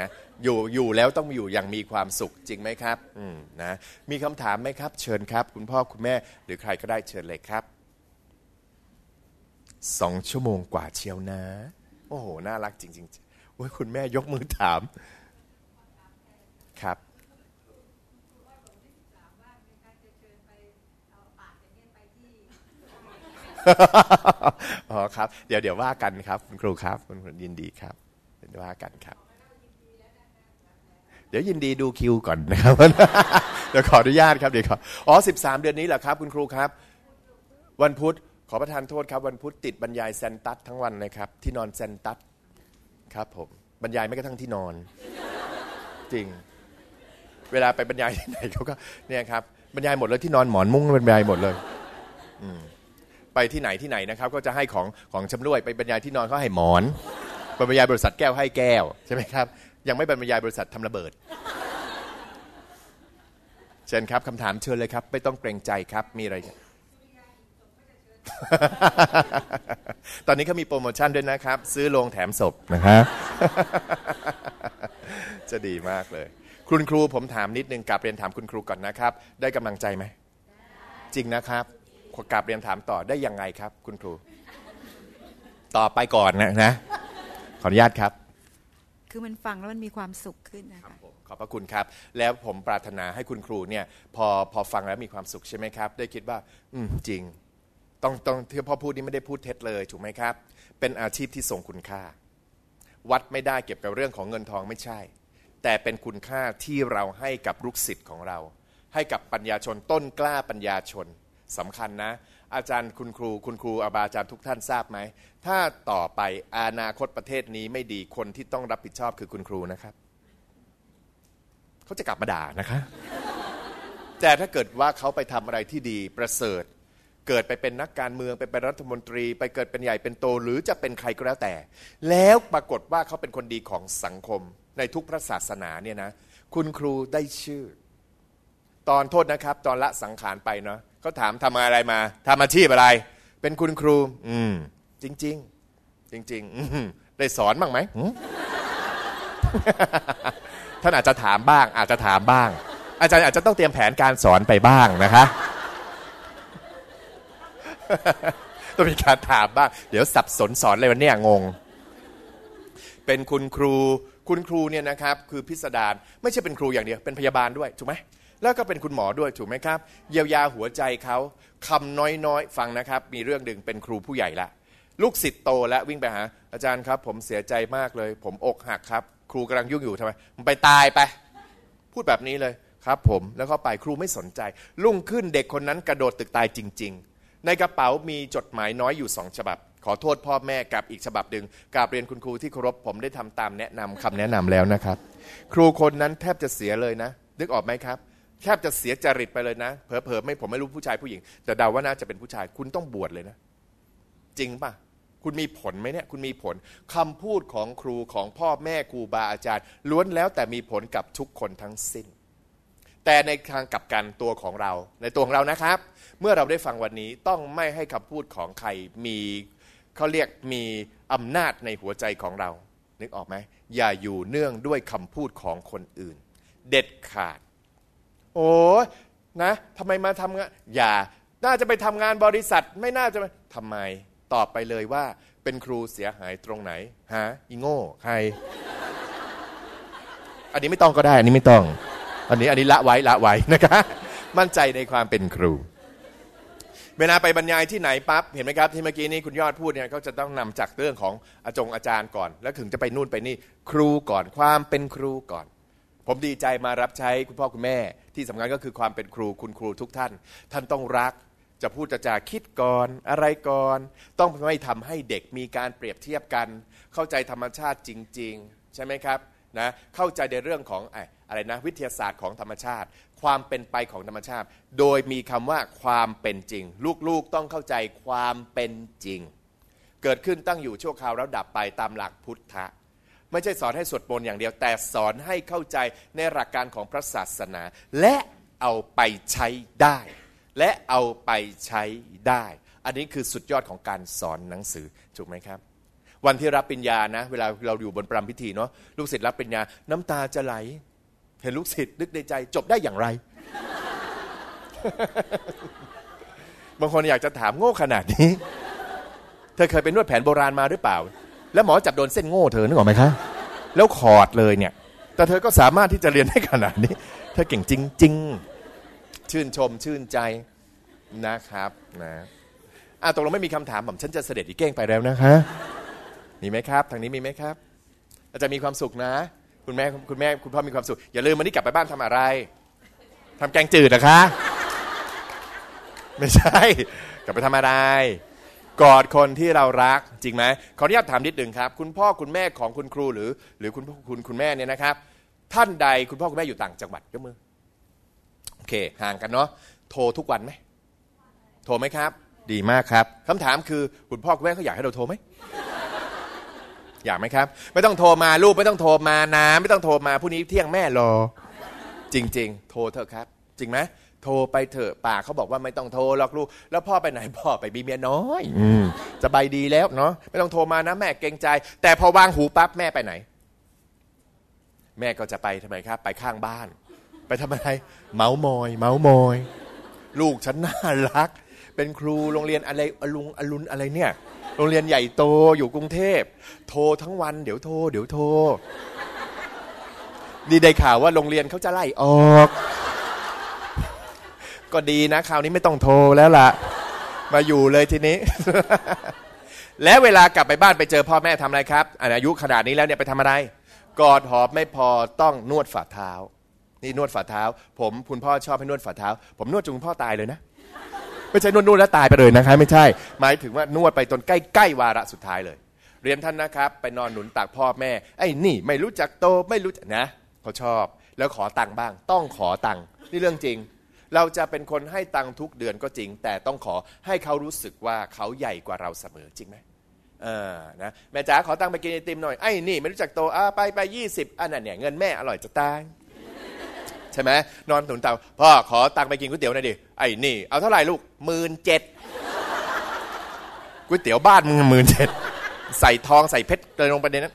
นะ อยู่อยู่แล้วต้องอยู่อย่างมีความสุขจริงไหมครับอืมนะมีคำถามไหมครับ เชิญครับ คุณพ่อคุณแม่ หรือใครก็ได้เชิญเลยครับสองชั่วโมงกว่าเชียวนะ โอ้โห น่ารักจริงๆโอ้ยคุณแม่ยกมือถาม ครับอ๋อครับ เดี๋ยวเดี๋ยวว่ากันครับ คุณครูครับ คุณครูยินดีครับ เดี๋ยวว่ากันครับ เดี๋ยวยินดีดูคิวก่อนนะครับเดี๋ยวขออนุญาตครับเดี๋ยวขออ๋อสิบสามเดือนนี้เหรอครับ คุณครูครับ วันพุธขอประทานโทษครับ วันพุธติดบรรยายแซนตัสทั้งวันเลยครับ ที่นอนแซนตัสครับผมบรรยายไม่กระทั่งที่นอน จริง เวลาไปบรรยายที่ไหนเขาก็เนี่ยครับบรรยายหมดเลยที่นอนหมอนมุ้งบรรยายหมดเลย อืมไปที่ไหนที่ไหนนะครับ ก็จะให้ของของชำร่วยไปบรรยายที่นอนเขาให้หมอนไปบรรยายบริษัทแก้วให้แก้วใช่ไหมครับ ยังไม่บรรยายบริษัททำระเบิด เชิญครับคำถามเชิญเลยครับ ไม่ต้องเกรงใจครับมีอะไร ตอนนี้เขามีโปรโมชั่นด้วยนะครับ ซื้อโรงแถมศพนะฮะจะดีมากเลย คุณครูผมถามนิดนึงกลับเรียนถามคุณครูก่อนนะครับ ได้กำลังใจไหม จริงนะครับกลับเรียนถามต่อได้ยังไงครับ คุณครู ต่อไปก่อนนะนะขออนุญาตครับ คือมันฟังแล้วมันมีความสุขขึ้นนะคะขอบพระคุณครับ แล้วผมปรารถนาให้คุณครูเนี่ยพอพอฟังแล้วมีความสุขใช่ไหมครับ ได้คิดว่า อืมจริง ต้องต้องที่พ่อพูดนี่ไม่ได้พูดเท็จเลยถูกไหมครับ เป็นอาชีพที่ทรงคุณค่า วัดไม่ได้เก็บกับเรื่องของเงินทองไม่ใช่ แต่เป็นคุณค่าที่เราให้กับลูกศิษย์ของเรา ให้กับปัญญาชนต้นกล้าปัญญาชนสำคัญนะ อาจารย์คุณครู คุณครูอาบาอาจารย์ทุกท่านทราบไหม ถ้าต่อไปอนาคตประเทศนี้ไม่ดีคนที่ต้องรับผิดชอบคือคุณครูนะครับ เขาจะกลับมาด่านะคะ แต่ถ้าเกิดว่าเขาไปทำอะไรที่ดีประเสริฐ เกิดไปเป็นนักการเมืองไปเป็นรัฐมนตรี ไปเกิดเป็นใหญ่เป็นโต หรือจะเป็นใครก็แล้วแต่ แล้วปรากฏว่าเขาเป็นคนดีของสังคม ในทุกพระศาสนาเนี่ยนะ คุณครูได้ชื่อ ตอนโทษนะครับ ตอนละสังขารไปเนาะเขาถามทำอะไรมาทำอาชีพอะไร เป็นคุณครู อืม จริงๆจริงๆได้สอนบ้างไหมท่านอาจจะถามบ้าง อาจจะถามบ้าง อาจารย์อาจจะต้องเตรียมแผนการสอนไปบ้างนะคะต้องมีการถามบ้าง เดี๋ยวสับสนสอนอะไรวันนี้งง เป็นคุณครู คุณครูเนี่ยนะครับ คือพิสดารไม่ใช่เป็นครูอย่างเดียว เป็นพยาบาลด้วยถูกไหมแล้วก็เป็นคุณหมอด้วยถูกไหมครับ เยียวยาหัวใจเขาคำน้อยๆ ฟังนะครับ มีเรื่องหนึ่งเป็นครูผู้ใหญ่ละ ลูกศิษย์โตแล้ววิ่งไปหา อาจารย์ครับ ผมเสียใจมากเลย ผมอกหักครับ ครูกำลังยุ่งอยู่ทำไมมันไปตายไป พูดแบบนี้เลยครับ ผมแล้วก็ไปครูไม่สนใจรุ่งขึ้นเด็กคนนั้นกระโดดตึกตายจริง ๆ ในกระเป๋ามีจดหมายน้อยอยู่สองฉบับ ขอโทษพ่อแม่กับอีกฉบับหนึ่งกราบเรียนคุณครูที่เคารพผมได้ทำตามแนะนำคำแนะนำแล้วนะครับ ครูคนนั้นแทบจะเสียเลยนะนึกออกไหมครับแทบจะเสียจริตไปเลยนะเผลอๆไม่ผมไม่รู้ผู้ชายผู้หญิง แต่เดาว่าน่าจะเป็นผู้ชายคุณต้องบวชเลยนะ จริงป่ะ คุณมีผลไหมเนี่ยคุณมีผลคำพูดของครูของพ่อแม่ครูบาอาจารย์ ล้วนแล้วแต่มีผลกับทุกคนทั้งสิ้น แต่ในทางกลับกันตัวของเรา ในตัวของเรานะครับ เมื่อเราได้ฟังวันนี้ต้องไม่ให้คำพูดของใครมีเขาเรียกมีอำนาจในหัวใจของเรา นึกออกไหมอย่าอยู่เนื่องด้วยคำพูดของคนอื่น เด็ดขาด โอ้นะทำไมมาทำงานอย่าน่าจะไปทำงานบริษัท ไม่น่าจะทำไม ตอบไปเลยว่า เป็นครูเสียหายตรงไหนฮะอีโง่ใคร อันนี้ไม่ต้องก็ได้ อันนี้ไม่ต้อง อันนี้อันนี้ละไว้ละไว้นะคะมั่นใจในความเป็นครู เวลาไปบรรยายที่ไหนปั๊บเห็นไหมครับ ที่เมื่อกี้นี้คุณยอดพูดเนี่ยเขาจะต้องนำจากเรื่องของอาจงอาจารย์ก่อน แล้วถึงจะไปนู่นไปนี่ ครูก่อนความเป็นครูก่อนผมดีใจมารับใช้คุณพ่อคุณแม่ ที่สำคัญก็คือความเป็นครูคุณครูทุกท่าน ท่านต้องรัก จะพูดจะจาคิดก่อนอะไรก่อน ต้องไม่ทำให้เด็กมีการเปรียบเทียบกัน เข้าใจธรรมชาติจริง ๆ ใช่ไหมครับนะเข้าใจในเรื่องของไอ้อะไรนะวิทยาศาสตร์ของธรรมชาติ ความเป็นไปของธรรมชาติ โดยมีคำว่าความเป็นจริง ลูกๆต้องเข้าใจความเป็นจริง เกิดขึ้นตั้งอยู่ชั่วคราวแล้วดับไปตามหลักพุทธะไม่ใช่สอนให้สวดมนต์อย่างเดียว แต่สอนให้เข้าใจในหลักการของพระศาสนา และเอาไปใช้ได้ และเอาไปใช้ได้ อันนี้คือสุดยอดของการสอนหนังสือถูกไหมครับ วันที่รับปริญญานะ เวลาเราอยู่บนปรามพิธีเนาะลูกศิษย์รับปริญญา น้ำตาจะไหล เห็นลูกศิษย์นึกในใจจบได้อย่างไร บางคนอยากจะถามโง่ขนาดนี้ เธอเคยไปนวดแผนโบราณมาหรือเปล่า แล้วหมอจับโดนเส้นโง่เธอนึกออกไหมคะแล้วขอดเลยเนี่ย แต่เธอก็สามารถที่จะเรียนได้ขนาดนี้ เธอเก่งจริง ๆ ชื่นชมชื่นใจนะครับนะอะตกลงไม่มีคำถามผมฉันจะเสด็จอีเก้งไปแล้วนะคะมีไหมครับ ทางนี้มีไหมครับ อาจะมีความสุขนะ คุณแม่คุณแม่คุณพ่อมีความสุข อย่าลืมวันนี้กลับไปบ้านทำอะไรทำแกงจืดนะคะ ไม่ใช่ กลับไปทำอะไร กอดคนที่เรารักจริงไหมขออนุญาตถามนิดหนึ่งครับ คุณพ่อคุณแม่ของคุณครูหรือ หรือคุณคุณคุณแม่เนี่ยนะครับ ท่านใดคุณพ่อคุณแม่อยู่ต่างจังหวัดยกมือ เคห่างกันเนาะโทรทุกวันไหมโทรไหมครับ ดีมากครับคำถามคือคุณพ่อคุณแม่เขาอยากให้เราโทรไหมอยากไหมครับ ไม่ต้องโทรมาลูกไม่ต้องโทรมานะไม่ต้องโทรมาผู้นี้เที่ยงแม่รอ จริง ๆ โทรเถอะครับ จริงไหมโทรไปเถอะป่าเขาบอกว่าไม่ต้องโทรหรอกลูก แล้วพ่อไปไหนพ่อไปมีเมียน้อยอสบายดีแล้วเนาะไม่ต้องโทรมานะแม่เกรงใจ แต่พอวางหูปั๊บแม่ไปไหน แม่ก็จะไปทำไมครับ ไปข้างบ้าน ไปทำอะไร เมาส์มอย เมาส์มอย ลูกฉันน่ารัก เป็นครูโรงเรียนอะไรอลุงอรุณอะไรเนี่ย โรงเรียนใหญ่โตอยู่กรุงเทพ โทรทั้งวันเดี๋ยวโทรเดี๋ยวโทรนี่ได้ข่าวว่าโรงเรียนเขาจะไล่ออก ก็ดีนะคราวนี้ไม่ต้องโทรแล้วล่ะ มาอยู่เลยทีนี้ แล้วเวลากลับไปบ้านไปเจอพ่อแม่ทำอะไรครับอายุขนาดนี้แล้วเนี่ยไปทำอะไร กอดหอบไม่พอต้องนวดฝ่าเท้า นี่นวดฝ่าเท้า ผมคุณพ่อชอบให้นวดฝ่าเท้า ผมนวดจนคุณพ่อตายเลยนะ ไม่ใช่นวดนวดแล้วตายไปเลยนะครับไม่ใช่ หมายถึงว่านวดไปจนใกล้ใกล้วาระสุดท้ายเลย เรียนท่านนะครับ ไปนอนหนุนตักพ่อแม่ ไอ้นี่ไม่รู้จักโตไม่รู้จักนะเขาชอบ แล้วขอตังค์บ้าง ต้องขอตังค์นี่เรื่องจริง เราจะเป็นคนให้ตังค์ทุกเดือนก็จริง แต่ต้องขอให้เขารู้สึกว่าเขาใหญ่กว่าเราเสมอจริงไหมเออนะแม่จ๋าขอตังค์ไปกินไอติมหน่อยไอ้นี่ไม่รู้จักโตอะไปไปยี่สิบอันนั้นเนี่ยเงินแม่อร่อยจะตาย ใช่ไหมนอนหนุนตักพ่อขอตังค์ไปกินก๋วยเตี๋ยวหน่อยดิไอ้นี่ เอาเท่าไหร่ลูกหมื่นเจ็ดก๋วยเตี๋ยวบ้านมึงหมื่นเจ็ดใส่ทองใส่เพชรเลยลงไปในนั้น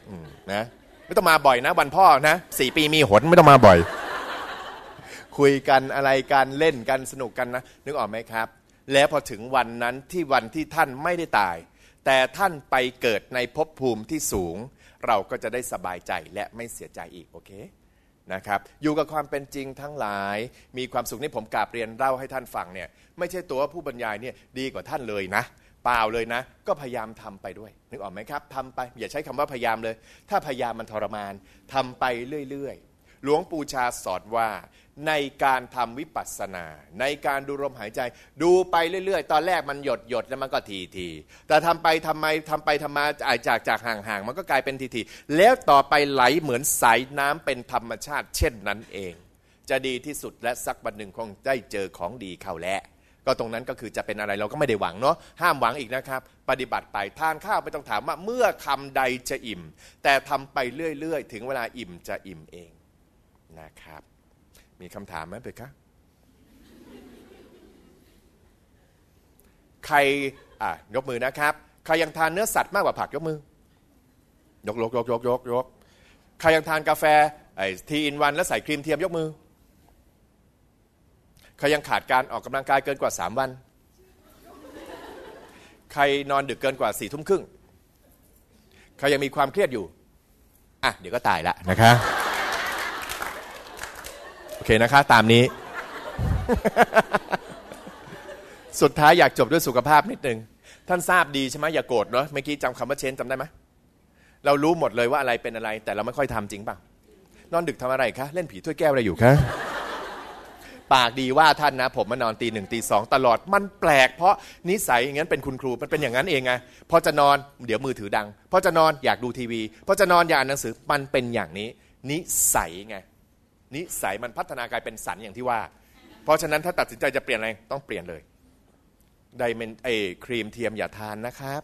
นะไม่ต้องมาบ่อยนะ วันพ่อนะสี่ปีมีหนไม่ต้องมาบ่อย คุยกันอะไรกันเล่นกันสนุกกันนะนึกออกไหมครับ แล้วพอถึงวันนั้นที่วันที่ท่านไม่ได้ตาย แต่ท่านไปเกิดในภพภูมิที่สูง เราก็จะได้สบายใจและไม่เสียใจอีกโอเค นะครับอยู่กับความเป็นจริงทั้งหลาย มีความสุขนี่ผมกราบเรียนเล่าให้ท่านฟังเนี่ยไม่ใช่ตัวผู้บรรยายเนี่ยดีกว่าท่านเลยนะ เปล่าเลยนะ ก็พยายามทำไปด้วย นึกออกไหมครับทำไป อย่าใช้คำว่าพยายามเลย ถ้าพยายามมันทรมานทำไปเรื่อยๆ หลวงปู่ชาสอนว่า ในการทำวิปัสสนา ในการดูลมหายใจ ดูไปเรื่อย ๆ ตอนแรกมันหยดหยดแล้วมันก็ทีทีแต่ทำไปทำไมทำไปทำมาจากจากห่างๆมันก็กลายเป็นทีทีแล้วต่อไปไหลเหมือนสายน้ำเป็นธรรมชาติ เช่นนั้นเอง จะดีที่สุดและสักวันหนึ่งคงได้เจอของดีเข้าแล้วก็ตรงนั้นก็คือจะเป็นอะไรเราก็ไม่ได้หวังเนาะห้ามหวังอีกนะครับ ปฏิบัติไปทานข้าวไม่ต้องถามว่าเมื่อคำใดจะอิ่ม แต่ทำไปเรื่อยๆ ถึงเวลาอิ่มจะอิ่มเองนะครับ มีคำถามไหมเบคะใครอะยกมือนะครับ ใครยังทานเนื้อสัตว์มากกว่าผักยกมือ ยกยกยกยกยกยกใครยังทานกาแฟไอ้ทีอินวันแล้วใส่ครีมเทียมยกมือ ใครยังขาดการออกกำลังกายเกินกว่าสามวัน ใครนอนดึกเกินกว่าสี่ทุ่มครึ่ง ใครยังมีความเครียดอยู่ อะ เดี๋ยวก็ตายละนะคะ เคนะคะ ตามนี้ สุดท้ายอยากจบด้วยสุขภาพนิดนึง ท่านทราบดีใช่ไหมอย่าโกรธเนาะเมื่อกี้จำคำว่าเชนจำได้ไหมเรารู้หมดเลยว่าอะไรเป็นอะไร แต่เราไม่ค่อยทำจริงป่ะนอนดึกทำอะไรคะ เล่นผีถ้วยแก้วอะไรอยู่คะปากดีว่าท่านนะ ผมมานอนตีหนึ่งตีสองตลอดมันแปลก เพราะนิสัยอย่างนั้นเป็นคุณครูมันเป็นอย่างนั้นเองไงพอจะนอนเดี๋ยวมือถือดัง พอจะนอนอยากดูทีวี พอจะนอนอยากอ่านหนังสือมันเป็นอย่างนี้ นิสัยไง นิสัยมันพัฒนากลายเป็นสันอย่างที่ว่า เพราะฉะนั้นถ้าตัดสินใจจะเปลี่ยนอะไรต้องเปลี่ยนเลยไดเมนเอครีมเทียมอย่าทานนะครับ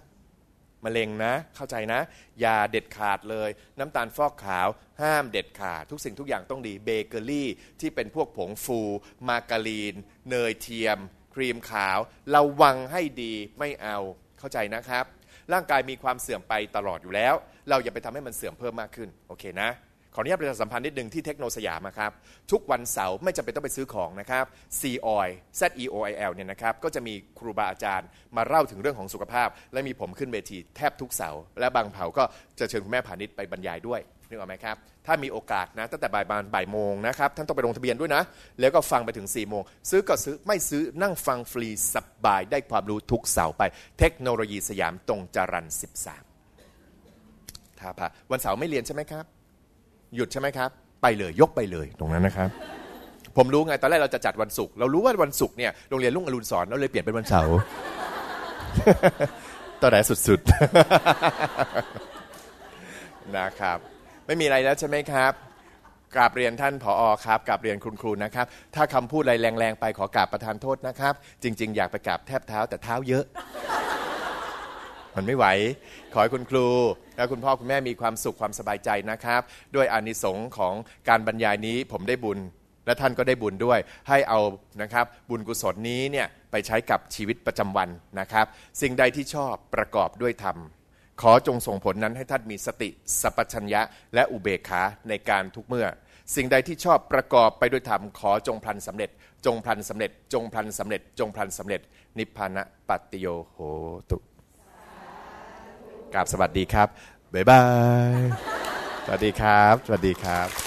มะเร็งนะเข้าใจนะ อย่าเด็ดขาดเลย น้ำตาลฟอกขาวห้ามเด็ดขาด ทุกสิ่งทุกอย่างต้องดีเบเกอรี่ ที่เป็นพวกผงฟู มาการีน เนยเทียม ครีมขาวระวังให้ดีไม่เอาเข้าใจนะครับ ร่างกายมีความเสื่อมไปตลอดอยู่แล้ว เราอย่าไปทำให้มันเสื่อมเพิ่มมากขึ้น โอเคนะ ขออนุญาตประชาสัมพันธ์นิดหนึ่งที่เทคโนสยามนะครับ ทุกวันเสาร์ไม่จำเป็นต้องไปซื้อของนะครับ C Oil Z E O I L เนี่ยนะครับก็จะมีครูบาอาจารย์มาเล่าถึงเรื่องของสุขภาพ และมีผมขึ้นเวทีแทบทุกเสาร์และบางเผาก็จะเชิญคุณแม่ผานิชไปบรรยายด้วยนึกออกไหมครับ ถ้ามีโอกาสนะตั้งแต่บ่ายบานบ่ายโมงนะครับ ท่านต้องไปลงทะเบียนด้วยนะ แล้วก็ฟังไปถึง4ี่โมง ซื้อก็ซื้อไม่ซื้อนั่งฟังฟรีสบายได้ความรู้ทุกเสาร์ไป เทคโนโลยีสยามตรงจรัน 13ท่าพระวันเสาร์ไม่เรียนใช่ไหมครับ หยุดใช่ไหมครับ ไปเลยยกไปเลยตรงนั้นนะครับ ผมรู้ไงตอนแรกเราจะจัดวันศุกร์เรารู้ว่าวันศุกร์เนี่ยโรงเรียนลุงอรุณสอนเราเลยเปลี่ยนเป็นวันเสาร์ตอนไหนสุดๆนะครับ ไม่มีอะไรแล้วใช่ไหมครับกราบเรียนท่านผออครับกราบเรียนคุณครูนะครับ ถ้าคำพูดอะไรแรงๆไปขอกราบประทานโทษนะครับ จริง ๆ อยากไปกราบแทบเท้าแต่เท้าเยอะ มันไม่ไหว ขอให้คุณครู และคุณพ่อคุณแม่มีความสุขความสบายใจนะครับ ด้วยอานิสงส์ของการบรรยายนี้ผมได้บุญ และท่านก็ได้บุญด้วย ให้เอานะครับบุญกุศลนี้เนี่ยไปใช้กับชีวิตประจำวันนะครับ สิ่งใดที่ชอบประกอบด้วยธรรมขอจงส่งผลนั้นให้ท่านมีสติสัพชัญญะ และอุเบกขาในการทุกเมื่อ สิ่งใดที่ชอบประกอบไปด้วยธรรม ขอจงพลันสำเร็จ จงพลันสำเร็จ จงพลันสำเร็จ จงพลันสำเร็จ นิพพานะปัตติโยโหตุ กราบสวัสดีครับบ๊ายบาย สวัสดีครับ สวัสดีครับ